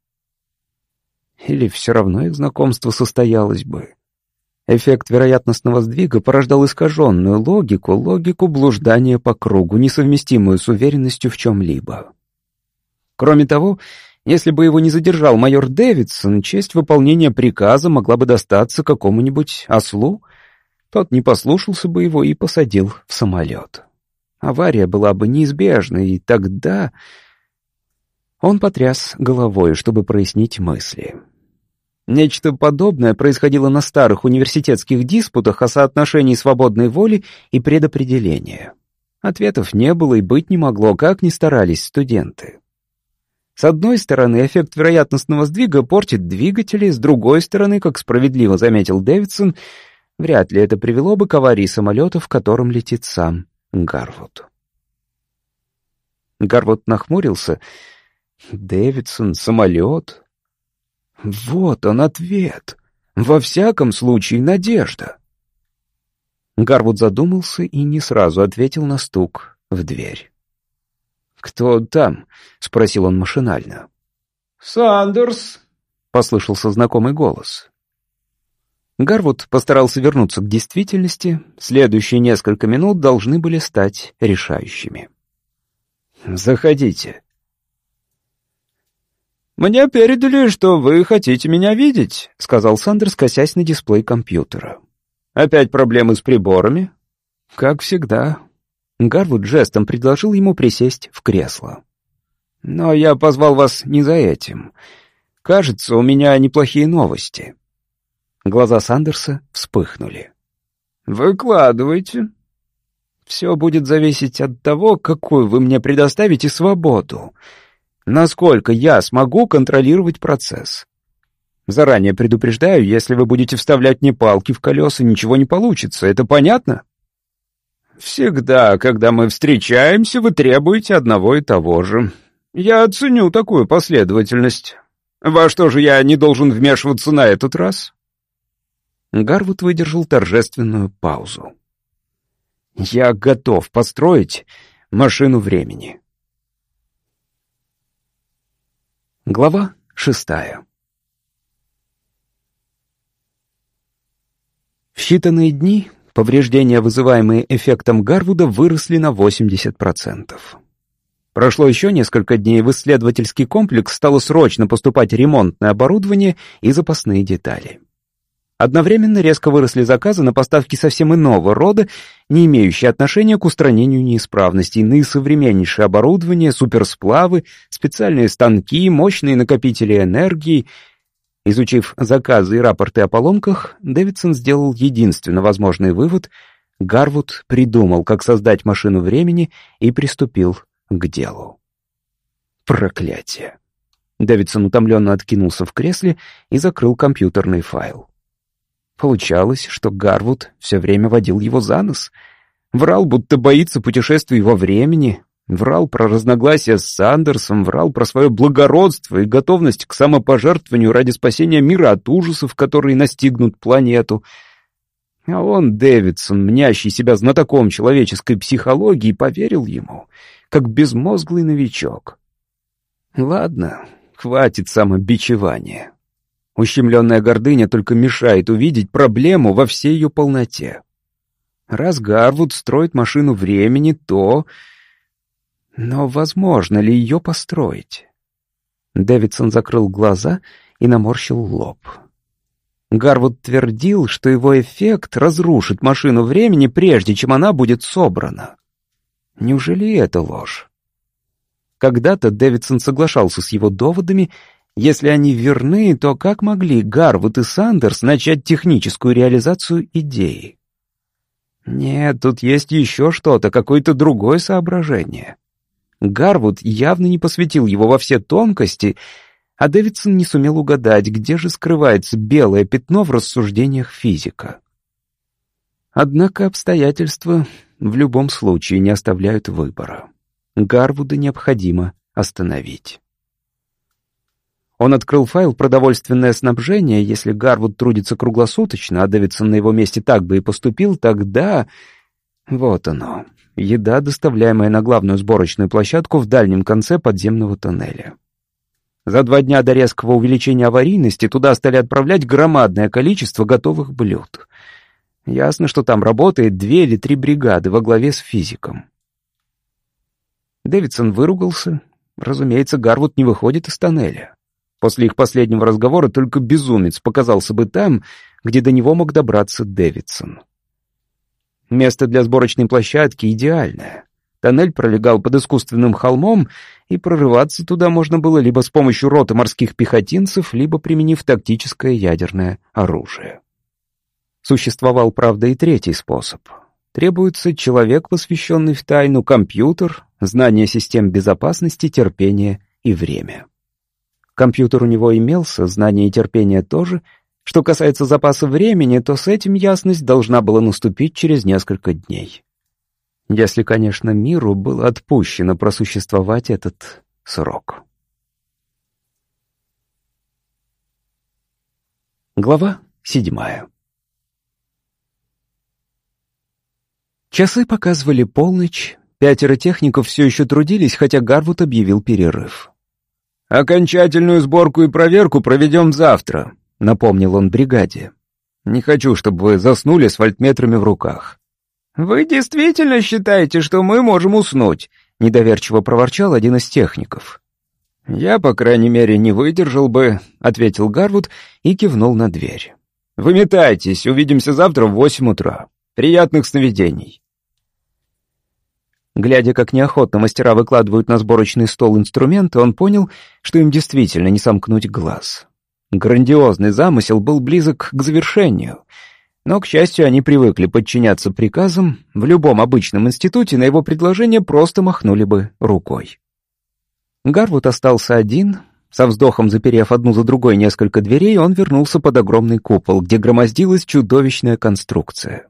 Или все равно их знакомство состоялось бы. Эффект вероятностного сдвига порождал искаженную логику, логику блуждания по кругу, несовместимую с уверенностью в чем-либо. Кроме того, если бы его не задержал майор Дэвидсон, честь выполнения приказа могла бы достаться какому-нибудь ослу. Тот не послушался бы его и посадил в самолет. Авария была бы неизбежна, и тогда... Он потряс головой, чтобы прояснить мысли. Нечто подобное происходило на старых университетских диспутах о соотношении свободной воли и предопределения. Ответов не было и быть не могло, как ни старались студенты. С одной стороны, эффект вероятностного сдвига портит двигатели, с другой стороны, как справедливо заметил Дэвидсон, вряд ли это привело бы к аварии самолета, в котором летит сам Гарвуд. Гарвуд нахмурился. «Дэвидсон, самолет? Вот он ответ. Во всяком случае, надежда. Гарвуд задумался и не сразу ответил на стук в дверь. «Кто там?» — спросил он машинально. «Сандерс», — послышался знакомый голос. Гарвуд постарался вернуться к действительности. Следующие несколько минут должны были стать решающими. «Заходите», «Мне передали, что вы хотите меня видеть», — сказал Сандерс, косясь на дисплей компьютера. «Опять проблемы с приборами?» «Как всегда». Гарвуд жестом предложил ему присесть в кресло. «Но я позвал вас не за этим. Кажется, у меня неплохие новости». Глаза Сандерса вспыхнули. «Выкладывайте». «Все будет зависеть от того, какую вы мне предоставите свободу», насколько я смогу контролировать процесс. Заранее предупреждаю, если вы будете вставлять мне палки в колеса, ничего не получится. Это понятно? Всегда, когда мы встречаемся, вы требуете одного и того же. Я оценю такую последовательность. Во что же я не должен вмешиваться на этот раз? Гарвуд выдержал торжественную паузу. «Я готов построить машину времени». Глава шестая В считанные дни повреждения, вызываемые эффектом Гарвуда, выросли на 80%. Прошло еще несколько дней, в исследовательский комплекс стало срочно поступать ремонтное оборудование и запасные детали. Одновременно резко выросли заказы на поставки совсем иного рода, не имеющие отношения к устранению неисправностей, наисовременнейшее оборудование, суперсплавы, специальные станки, мощные накопители энергии. Изучив заказы и рапорты о поломках, Дэвидсон сделал единственно возможный вывод — Гарвуд придумал, как создать машину времени и приступил к делу. Проклятие. Дэвидсон утомленно откинулся в кресле и закрыл компьютерный файл. Получалось, что Гарвуд все время водил его за нос. Врал, будто боится путешествий во времени, врал про разногласия с Сандерсом, врал про свое благородство и готовность к самопожертвованию ради спасения мира от ужасов, которые настигнут планету. А он, Дэвидсон, мнящий себя знатоком человеческой психологии, поверил ему, как безмозглый новичок. Ладно, хватит самобичевания. Ущемленная гордыня только мешает увидеть проблему во всей ее полноте. Раз Гарвуд строит машину времени, то... Но возможно ли ее построить? Дэвидсон закрыл глаза и наморщил лоб. Гарвуд твердил, что его эффект разрушит машину времени, прежде чем она будет собрана. Неужели это ложь? Когда-то Дэвидсон соглашался с его доводами если они верны, то как могли Гарвуд и Сандерс начать техническую реализацию идеи? Нет, тут есть еще что-то, какое-то другое соображение. Гарвуд явно не посвятил его во все тонкости, а Дэвидсон не сумел угадать, где же скрывается белое пятно в рассуждениях физика. Однако обстоятельства в любом случае не оставляют выбора. Гарвуда необходимо остановить. Он открыл файл «Продовольственное снабжение». Если Гарвуд трудится круглосуточно, а Дэвидсон на его месте так бы и поступил, тогда... Вот оно. Еда, доставляемая на главную сборочную площадку в дальнем конце подземного тоннеля. За два дня до резкого увеличения аварийности туда стали отправлять громадное количество готовых блюд. Ясно, что там работает две или три бригады во главе с физиком. Дэвидсон выругался. Разумеется, Гарвуд не выходит из тоннеля. После их последнего разговора только безумец показался бы там, где до него мог добраться Дэвидсон. Место для сборочной площадки идеальное. Тоннель пролегал под искусственным холмом, и прорываться туда можно было либо с помощью роты морских пехотинцев, либо применив тактическое ядерное оружие. Существовал, правда, и третий способ. Требуется человек, посвященный в тайну, компьютер, знание систем безопасности, терпение и время. Компьютер у него имелся, знание и терпение тоже. Что касается запаса времени, то с этим ясность должна была наступить через несколько дней. Если, конечно, миру было отпущено просуществовать этот срок. Глава седьмая Часы показывали полночь. Пятеро техников все еще трудились, хотя Гарвуд объявил перерыв. «Окончательную сборку и проверку проведем завтра», — напомнил он бригаде. «Не хочу, чтобы вы заснули с вольтметрами в руках». «Вы действительно считаете, что мы можем уснуть?» — недоверчиво проворчал один из техников. «Я, по крайней мере, не выдержал бы», — ответил Гарвуд и кивнул на дверь. «Выметайтесь, увидимся завтра в восемь утра. Приятных сновидений». Глядя, как неохотно мастера выкладывают на сборочный стол инструменты, он понял, что им действительно не сомкнуть глаз. Грандиозный замысел был близок к завершению. Но, к счастью, они привыкли подчиняться приказам, в любом обычном институте на его предложение просто махнули бы рукой. Гарвуд остался один, со вздохом заперев одну за другой несколько дверей, он вернулся под огромный купол, где громоздилась чудовищная конструкция.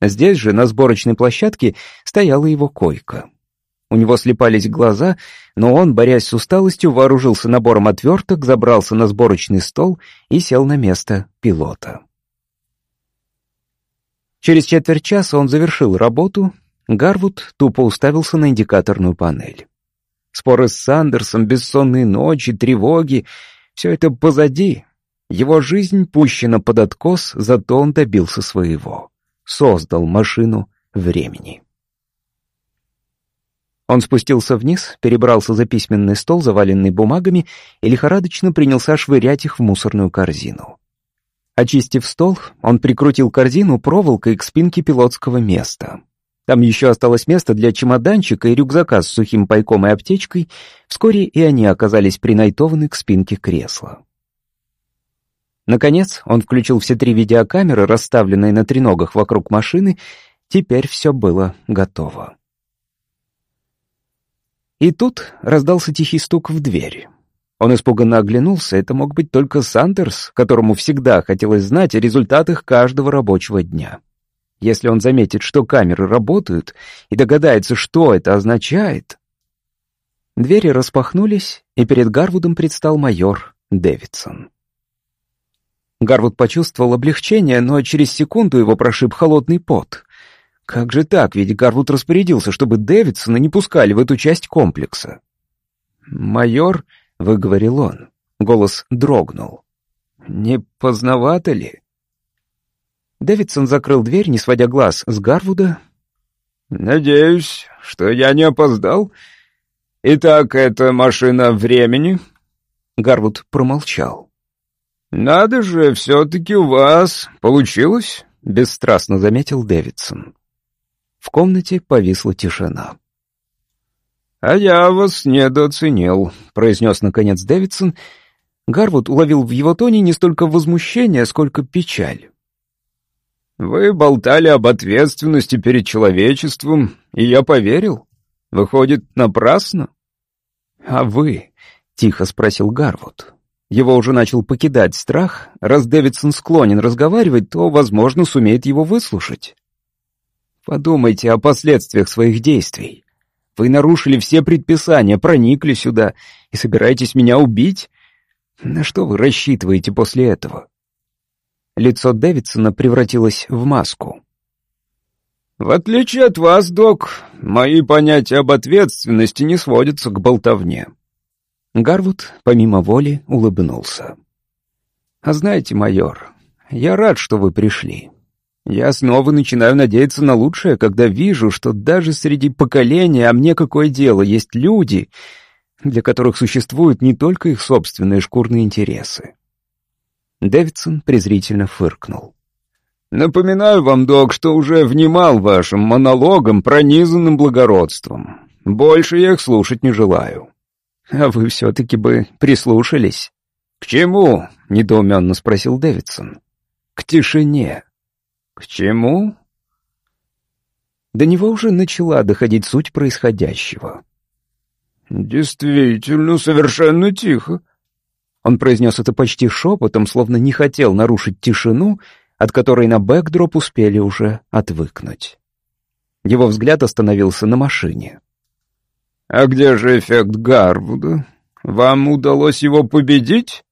Здесь же, на сборочной площадке, стояла его койка. У него слепались глаза, но он, борясь с усталостью, вооружился набором отверток, забрался на сборочный стол и сел на место пилота. Через четверть часа он завершил работу. Гарвуд тупо уставился на индикаторную панель. Споры с Сандерсом, бессонные ночи, тревоги — все это позади. Его жизнь пущена под откос, зато он добился своего создал машину времени. Он спустился вниз, перебрался за письменный стол, заваленный бумагами, и лихорадочно принялся швырять их в мусорную корзину. Очистив стол, он прикрутил корзину проволокой к спинке пилотского места. Там еще осталось место для чемоданчика и рюкзака с сухим пайком и аптечкой. Вскоре и они оказались принайтованы к спинке кресла. Наконец, он включил все три видеокамеры, расставленные на треногах вокруг машины. Теперь все было готово. И тут раздался тихий стук в дверь. Он испуганно оглянулся, это мог быть только Сандерс, которому всегда хотелось знать о результатах каждого рабочего дня. Если он заметит, что камеры работают, и догадается, что это означает... Двери распахнулись, и перед Гарвудом предстал майор Дэвидсон. Гарвуд почувствовал облегчение, но через секунду его прошиб холодный пот. Как же так, ведь Гарвуд распорядился, чтобы Дэвидсона не пускали в эту часть комплекса. «Майор», — выговорил он, голос дрогнул. «Не поздновато ли?» Дэвидсон закрыл дверь, не сводя глаз с Гарвуда. «Надеюсь, что я не опоздал. Итак, это машина времени?» Гарвуд промолчал. «Надо же, все-таки у вас получилось?» — бесстрастно заметил Дэвидсон. В комнате повисла тишина. «А я вас недооценил», — произнес наконец Дэвидсон. Гарвуд уловил в его тоне не столько возмущение, сколько печаль. «Вы болтали об ответственности перед человечеством, и я поверил. Выходит, напрасно?» «А вы?» — тихо спросил Гарвуд. Его уже начал покидать страх. Раз Дэвидсон склонен разговаривать, то, возможно, сумеет его выслушать. Подумайте о последствиях своих действий. Вы нарушили все предписания, проникли сюда и собираетесь меня убить? На что вы рассчитываете после этого? Лицо Дэвидсона превратилось в маску. «В отличие от вас, док, мои понятия об ответственности не сводятся к болтовне. Гарвуд, помимо воли, улыбнулся. «А знаете, майор, я рад, что вы пришли. Я снова начинаю надеяться на лучшее, когда вижу, что даже среди поколения, а мне какое дело, есть люди, для которых существуют не только их собственные шкурные интересы». Дэвидсон презрительно фыркнул. «Напоминаю вам, док, что уже внимал вашим монологом, пронизанным благородством. Больше я их слушать не желаю. «А вы все-таки бы прислушались?» «К чему?» — недоуменно спросил Дэвидсон. «К тишине». «К чему?» До него уже начала доходить суть происходящего. «Действительно, совершенно тихо». Он произнес это почти шепотом, словно не хотел нарушить тишину, от которой на бэкдроп успели уже отвыкнуть. Его взгляд остановился на машине. «А где же эффект Гарвуда? Вам удалось его победить?»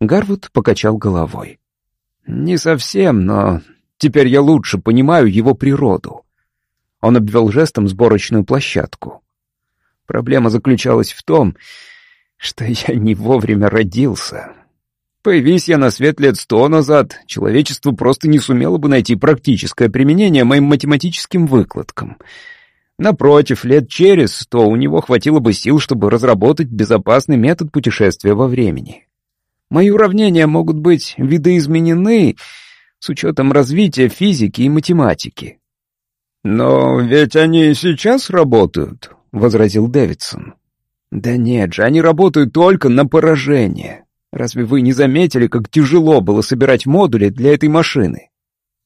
Гарвуд покачал головой. «Не совсем, но теперь я лучше понимаю его природу». Он обвел жестом сборочную площадку. Проблема заключалась в том, что я не вовремя родился. Появись я на свет лет сто назад, человечество просто не сумело бы найти практическое применение моим математическим выкладкам — Напротив, лет через сто у него хватило бы сил, чтобы разработать безопасный метод путешествия во времени. Мои уравнения могут быть видоизменены с учетом развития физики и математики. «Но ведь они сейчас работают», — возразил Дэвидсон. «Да нет же, они работают только на поражение. Разве вы не заметили, как тяжело было собирать модули для этой машины?»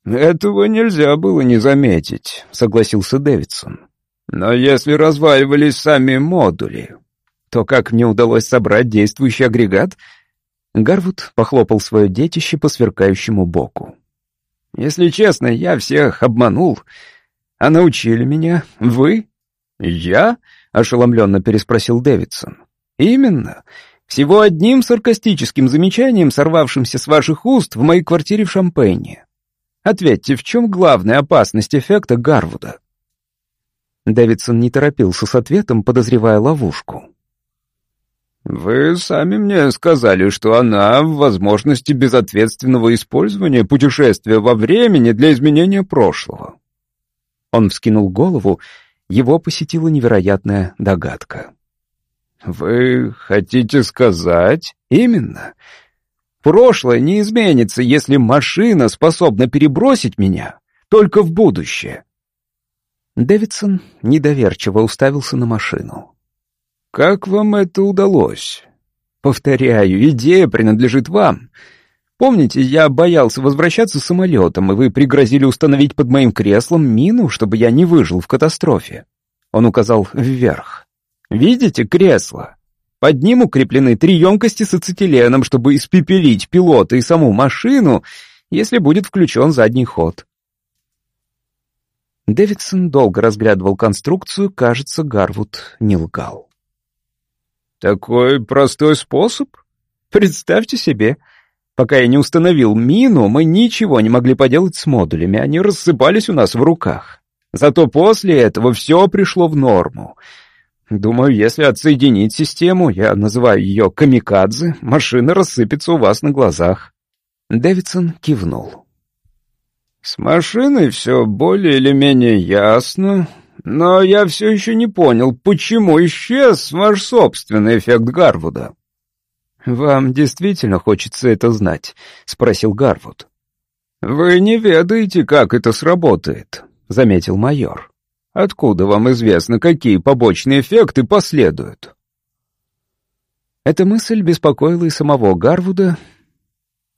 «Этого нельзя было не заметить», — согласился Дэвидсон. Но если разваливались сами модули, то как мне удалось собрать действующий агрегат? Гарвуд похлопал свое детище по сверкающему боку. Если честно, я всех обманул. А научили меня вы? Я? Ошеломленно переспросил Дэвидсон. Именно. Всего одним саркастическим замечанием, сорвавшимся с ваших уст в моей квартире в Шампейне. Ответьте, в чем главная опасность эффекта Гарвуда? Дэвидсон не торопился с ответом, подозревая ловушку. «Вы сами мне сказали, что она в возможности безответственного использования путешествия во времени для изменения прошлого». Он вскинул голову, его посетила невероятная догадка. «Вы хотите сказать?» «Именно. Прошлое не изменится, если машина способна перебросить меня только в будущее. Дэвидсон недоверчиво уставился на машину. «Как вам это удалось?» «Повторяю, идея принадлежит вам. Помните, я боялся возвращаться самолетом, и вы пригрозили установить под моим креслом мину, чтобы я не выжил в катастрофе?» Он указал вверх. Видите кресло? Под ним укреплены три емкости с ацетиленом, чтобы испепелить пилота и саму машину, если будет включен задний ход. Дэвидсон долго разглядывал конструкцию, кажется, Гарвуд не лгал. «Такой простой способ? Представьте себе, пока я не установил мину, мы ничего не могли поделать с модулями, они рассыпались у нас в руках. Зато после этого все пришло в норму. Думаю, если отсоединить систему, я называю ее камикадзе, машина рассыпется у вас на глазах». Дэвидсон кивнул. «С машиной все более или менее ясно, но я все еще не понял, почему исчез ваш собственный эффект Гарвуда». «Вам действительно хочется это знать?» — спросил Гарвуд. «Вы не ведаете, как это сработает», — заметил майор. «Откуда вам известно, какие побочные эффекты последуют?» Эта мысль беспокоила и самого Гарвуда,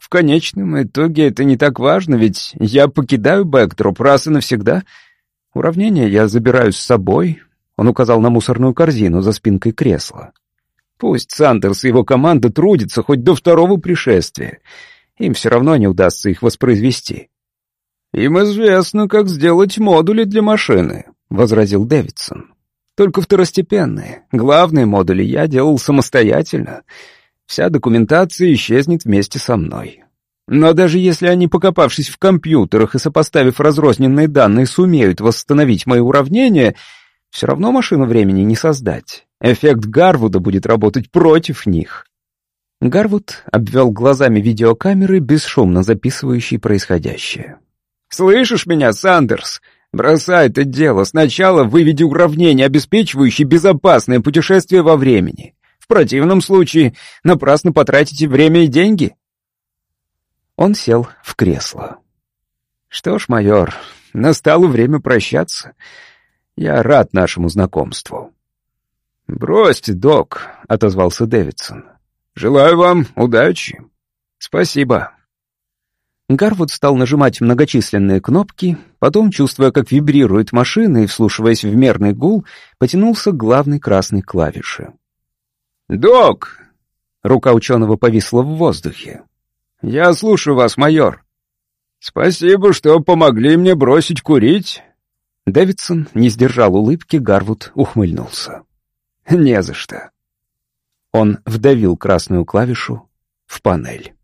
в конечном итоге это не так важно, ведь я покидаю Бэктроп раз и навсегда. Уравнение я забираю с собой. Он указал на мусорную корзину за спинкой кресла. Пусть Сандерс и его команда трудятся хоть до второго пришествия. Им все равно не удастся их воспроизвести. «Им известно, как сделать модули для машины», — возразил Дэвидсон. «Только второстепенные. Главные модули я делал самостоятельно. Вся документация исчезнет вместе со мной. Но даже если они, покопавшись в компьютерах и сопоставив разрозненные данные, сумеют восстановить мои уравнения, все равно машину времени не создать. Эффект Гарвуда будет работать против них. Гарвуд обвел глазами видеокамеры, бесшумно записывающие происходящее. «Слышишь меня, Сандерс? Бросай это дело. Сначала выведи уравнение, обеспечивающее безопасное путешествие во времени. В противном случае напрасно потратите время и деньги». Он сел в кресло. «Что ж, майор, настало время прощаться. Я рад нашему знакомству». «Бросьте, док», — отозвался Дэвидсон. «Желаю вам удачи». «Спасибо». Гарвуд стал нажимать многочисленные кнопки, потом, чувствуя, как вибрирует машина и вслушиваясь в мерный гул, потянулся к главной красной клавише. «Док!» Рука ученого повисла в воздухе. «Я слушаю вас, майор». «Спасибо, что помогли мне бросить курить». Дэвидсон не сдержал улыбки, Гарвуд ухмыльнулся. «Не за что». Он вдавил красную клавишу в панель.